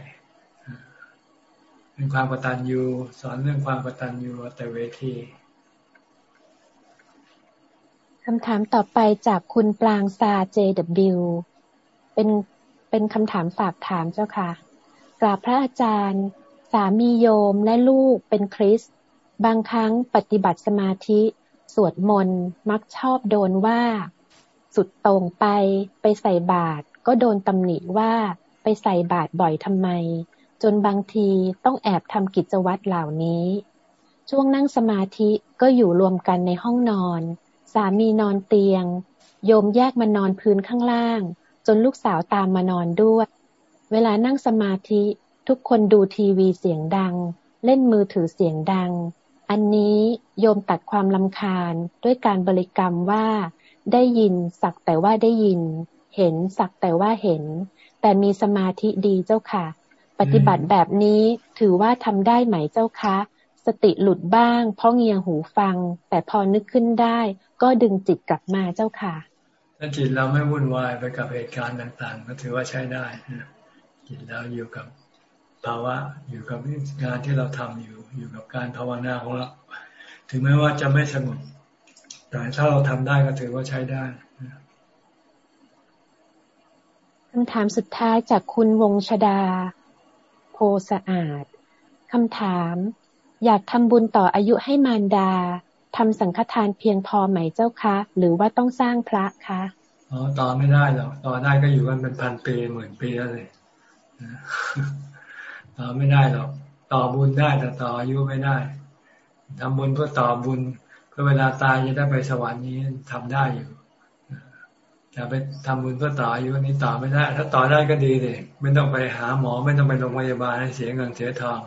เป็นความกตัญญูสอนเรื่องความกตัญญูแต่เวทีคำถามต่อไปจากคุณปรางซา JW เป็นเป็นคำถามฝากถามเจ้าค่ะ กราบพระอาจารย์ สามีโยมและลูกเป็นคริส บางครั้งปฏิบัติสมาธิ สวดมนต์มักชอบโดนว่า สุดตรงไปไปใส่บาตรก็โดนตำหนิว่าไปใส่บาตรบ่อยทำไม จนบางทีต้องแอบทำกิจวัตรเหล่านี้ ช่วงนั่งสมาธิก็อยู่รวมกันในห้องนอน สามีนอนเตียง โยมแยกมานอนพื้นข้างล่าง จนลูกสาวตามมานอนด้วย เวลานั่งสมาธิทุกคนดูทีวีเสียงดัง เล่นมือถือเสียงดัง อันนี้โยมตัดความลำคาญด้วยการบริกรรมว่า ได้ยินสักแต่ว่าได้ยิน เห็นสักแต่ว่าเห็น แต่มีสมาธิดีเจ้าค่ะ ปฏิบัติแบบนี้ถือว่าทำได้ไหมเจ้าคะสติหลุดบ้าง เพราะเงียหูฟัง แต่พอนึกขึ้นได้ ก็ดึงจิตกลับมาเจ้าค่ะ ถ้าจิตเราไม่วุ่นวายไปกับเหตุการณ์ต่างๆ ก็ถือว่าใช้ได้ จิตเราอยู่กับภาวะอยู่กับงานที่เราทำอยู่อยู่กับการภาวนาของเรา ถึงแม้ว่าจะไม่สงบแต่ถ้าเราทำได้ก็ถือว่าใช้ได้คำถามสุดท้ายจากคุณวงชดา โพสะอาดคำถาม อยากทำบุญต่ออายุให้มารดาทำสังฆทานเพียงพอไหมเจ้าคะ หรือว่าต้องสร้างพระคะอ๋อต่อไม่ได้หรอกต่อได้ก็อยู่กันเป็นพันปีหมื่นปีแล้วเลย ต่อไม่ได้หรอก ต่อบุญได้แต่ต่ออายุไม่ได้ทำบุญเพื่อต่อบุญ เพื่อเวลาตายจะได้ไปสวรรค์นี้ทำได้อยู่จะไปทำบุญเพื่อต่ออายุนี้ต่อไม่ได้ ถ้าต่อได้ก็ดีเลยไม่ต้องไปหาหมอ ไม่ต้องไปโรงพยาบาลให้เสียเงินเสียทอง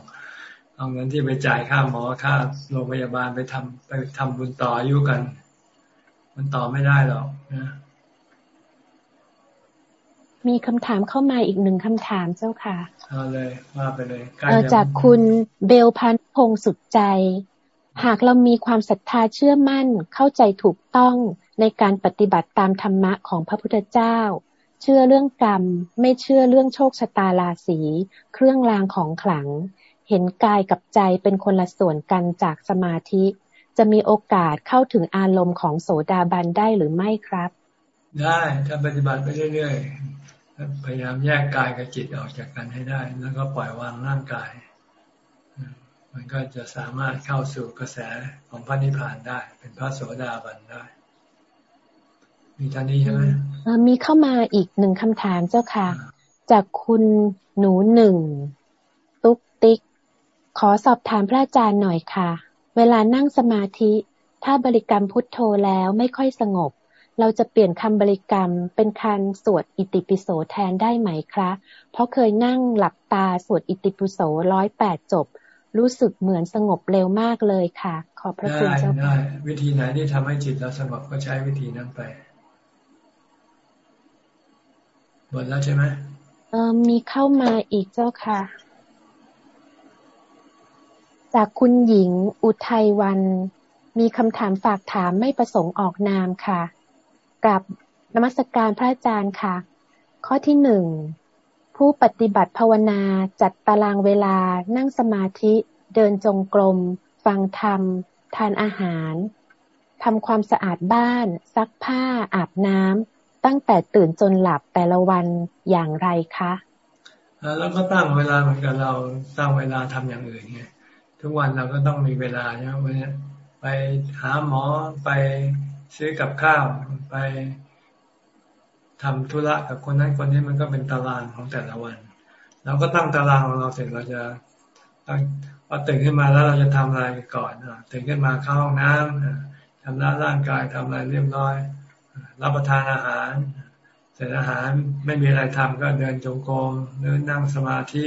เอาเงินที่ไปจ่ายค่าหมอค่าโรงพยาบาลไปทำไปทำบุญต่ออายุกัน มันต่อไม่ได้หรอกนะ มีคำถามเข้ามาอีกหนึ่งคำถามเจ้าค่ะเอาเลยว่าไปเลยจากคุณเบลพันพงสุดใจ หากเรามีความศรัทธาเชื่อมั่นเข้าใจถูกต้องในการปฏิบัติตามธรรมะของพระพุทธเจ้า เชื่อเรื่องกรรม ไม่เชื่อเรื่องโชคชะตาราศีเครื่องรางของขลัง เห็นกายกับใจเป็นคนละส่วนกันจากสมาธิ จะมีโอกาสเข้าถึงอารมณ์ของโสดาบันได้หรือไม่ครับ ได้ถ้าปฏิบัติไปเรื่อยๆ พยายามแยกกายกับจิตออกจากกันให้ได้ แล้วก็ปล่อยวางร่างกาย มันก็จะสามารถเข้าสู่กระแสของพระนิพพานได้ เป็นพระโสดาบันได้ มีท่านี้ใช่ไหมมีเข้ามาอีกหนึ่งคำถามเจ้าค่ะ จากคุณหนูหนึ่งตุ๊กติ๊ก ขอสอบถามพระอาจารย์หน่อยค่ะ เวลานั่งสมาธิ ถ้าบริกรรมพุทโธแล้วไม่ค่อยสงบ เราจะเปลี่ยนคำบริกรรมเป็นคันสวดอิติปิโสแทนได้ไหมครับเพราะเคยนั่งหลับตาสวดอิติปิโสร้อยแปดจบ รู้สึกเหมือนสงบเร็วมากเลยค่ะ ขอบพระคุณเจ้าค่ะวิธีไหนที่ทำให้จิตเราสงบก็ใช้วิธีนั้นไปหมดแล้วใช่ไหมเออมีเข้ามาอีกเจ้าค่ะ จากคุณหญิงอุทัยวัน มีคำถามฝากถามไม่ประสงค์ออกนามค่ะ กับนมัสการพระอาจารย์ค่ะ ข้อที่หนึ่งผู้ปฏิบัติภาวนาจัดตารางเวลานั่งสมาธิเดินจงกรม ฟังธรรม ทานอาหารทำความสะอาดบ้าน ซักผ้า อาบน้ำตั้งแต่ตื่นจนหลับแต่ละวันอย่างไรคะแล้วก็ตั้งเวลาเหมือนกับเราตั้งเวลาทำอย่างอื่นไงทุกวันเราก็ต้องมีเวลาใช่ไหมวันนี้ไปหาหมอไป ซื้อกับข้าวไปทำธุระกับคนนั้นคนนี้มันก็เป็นตารางของแต่ละวัน เราก็ตั้งตารางของเราเสร็จเราจะพอตื่นขึ้นมาแล้วเราจะทำอะไรก่อนตื่นขึ้นมาเข้าห้องน้ำทำร้าร่างกายทำอะไรเรียบร้อย รับประทานอาหาร เสร็จอาหารไม่มีอะไรทำก็เดินจงกรมเดินนั่งสมาธิ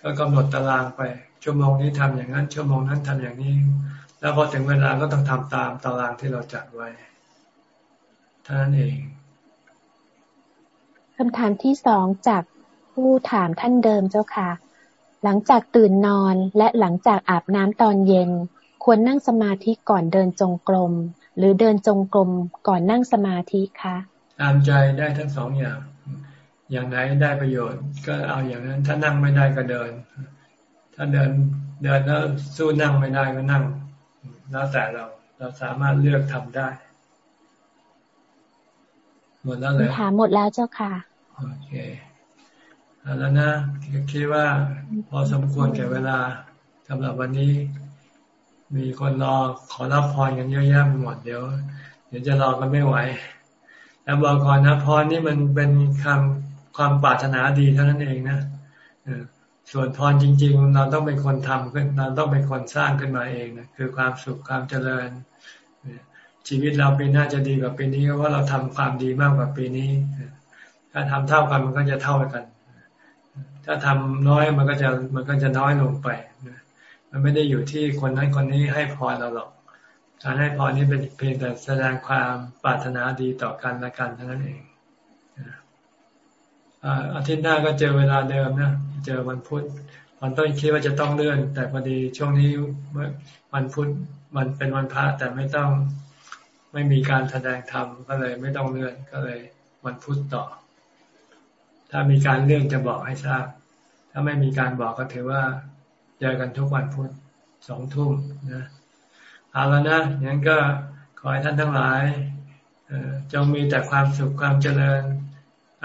ก็กำหนดตารางไปชั่วโมงนี้ทำอย่างนั้น ชั่วโมงนั้นทำอย่างนี้ แล้วพอถึงเวลาก็ต้องทำตามตารางที่เราจัดไว้เท่านั้นเองคำถามที่สองจากผู้ถามท่านเดิมเจ้าค่ะ หลังจากตื่นนอนและหลังจากอาบน้ำตอนเย็น ควรนั่งสมาธิก่อนเดินจงกรม หรือเดินจงกรมก่อนนั่งสมาธิคะตามใจได้ทั้งสองอย่าง อย่างไหนได้ประโยชน์ ก็เอาอย่างนั้น ถ้านั่งไม่ได้ก็เดิน ถ้าเดินเดินแล้วสู้นั่งไม่ได้ก็นั่ง แล้วแต่เราเราสามารถเลือกทำได้ หมดแล้วเลยถามหมดแล้วเจ้าค่ะ โอเคแล้วนะคิดว่าพอสมควรแก่เวลาสำหรับวันนี้ มีคนรอขอรับพรกันเยอะแยะหมดเดี๋ยว เดี๋ยวจะรอกันไม่ไหวแล้วบอกก่อนนะพรนี่มันเป็นคำความปรารถนาดีเท่านั้นเองนะ ส่วนพรจริง ๆ เราต้องเป็นคนทำขึ้นเราต้องเป็นคนสร้างขึ้นมาเองนะคือความสุขความเจริญ ชีวิตเราปีหน้าจะดีกว่าปีนี้เพราะเราทำความดีมากกว่าปีนี้ ถ้าทำเท่ากันมันก็จะเท่ากัน ถ้าทำน้อยมันก็จะมันก็จะน้อยลงไปมันไม่ได้อยู่ที่คนนั้นคนนี้ให้พรเราหรอกการให้พรนี้เป็นเพียงแต่แสดงความปรารถนาดีต่อกันและกันเท่านั้นเอง อาทิตย์หน้าก็เจอเวลาเดิมนะ เจอวันพุธวันต้นคิดว่าจะต้องเลื่อน แต่พอดีช่วงนี้วันพุธมันเป็นวันพระแต่ไม่ต้องไม่มีการแสดงธรรมก็เลยไม่ต้องเลื่อนก็เลย วันพุธต่อ ถ้ามีการเรื่องจะบอกให้ทราบ ถ้าไม่มีการบอกก็ถือว่าเจอกันทุกวันพุธสองทุ่มนะเอาแล้วนะงั้นก็ขอให้ท่านทั้งหลายจงมีแต่ความสุขความเจริญ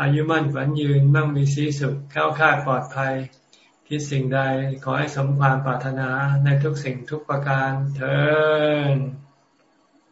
อายุมั่นฝันยืนมั่งมีสีสุขเข้าค่าปลอดภัย คิดสิ่งใดขอให้สมความปรารถนาในทุกสิ่งทุกประการเถิด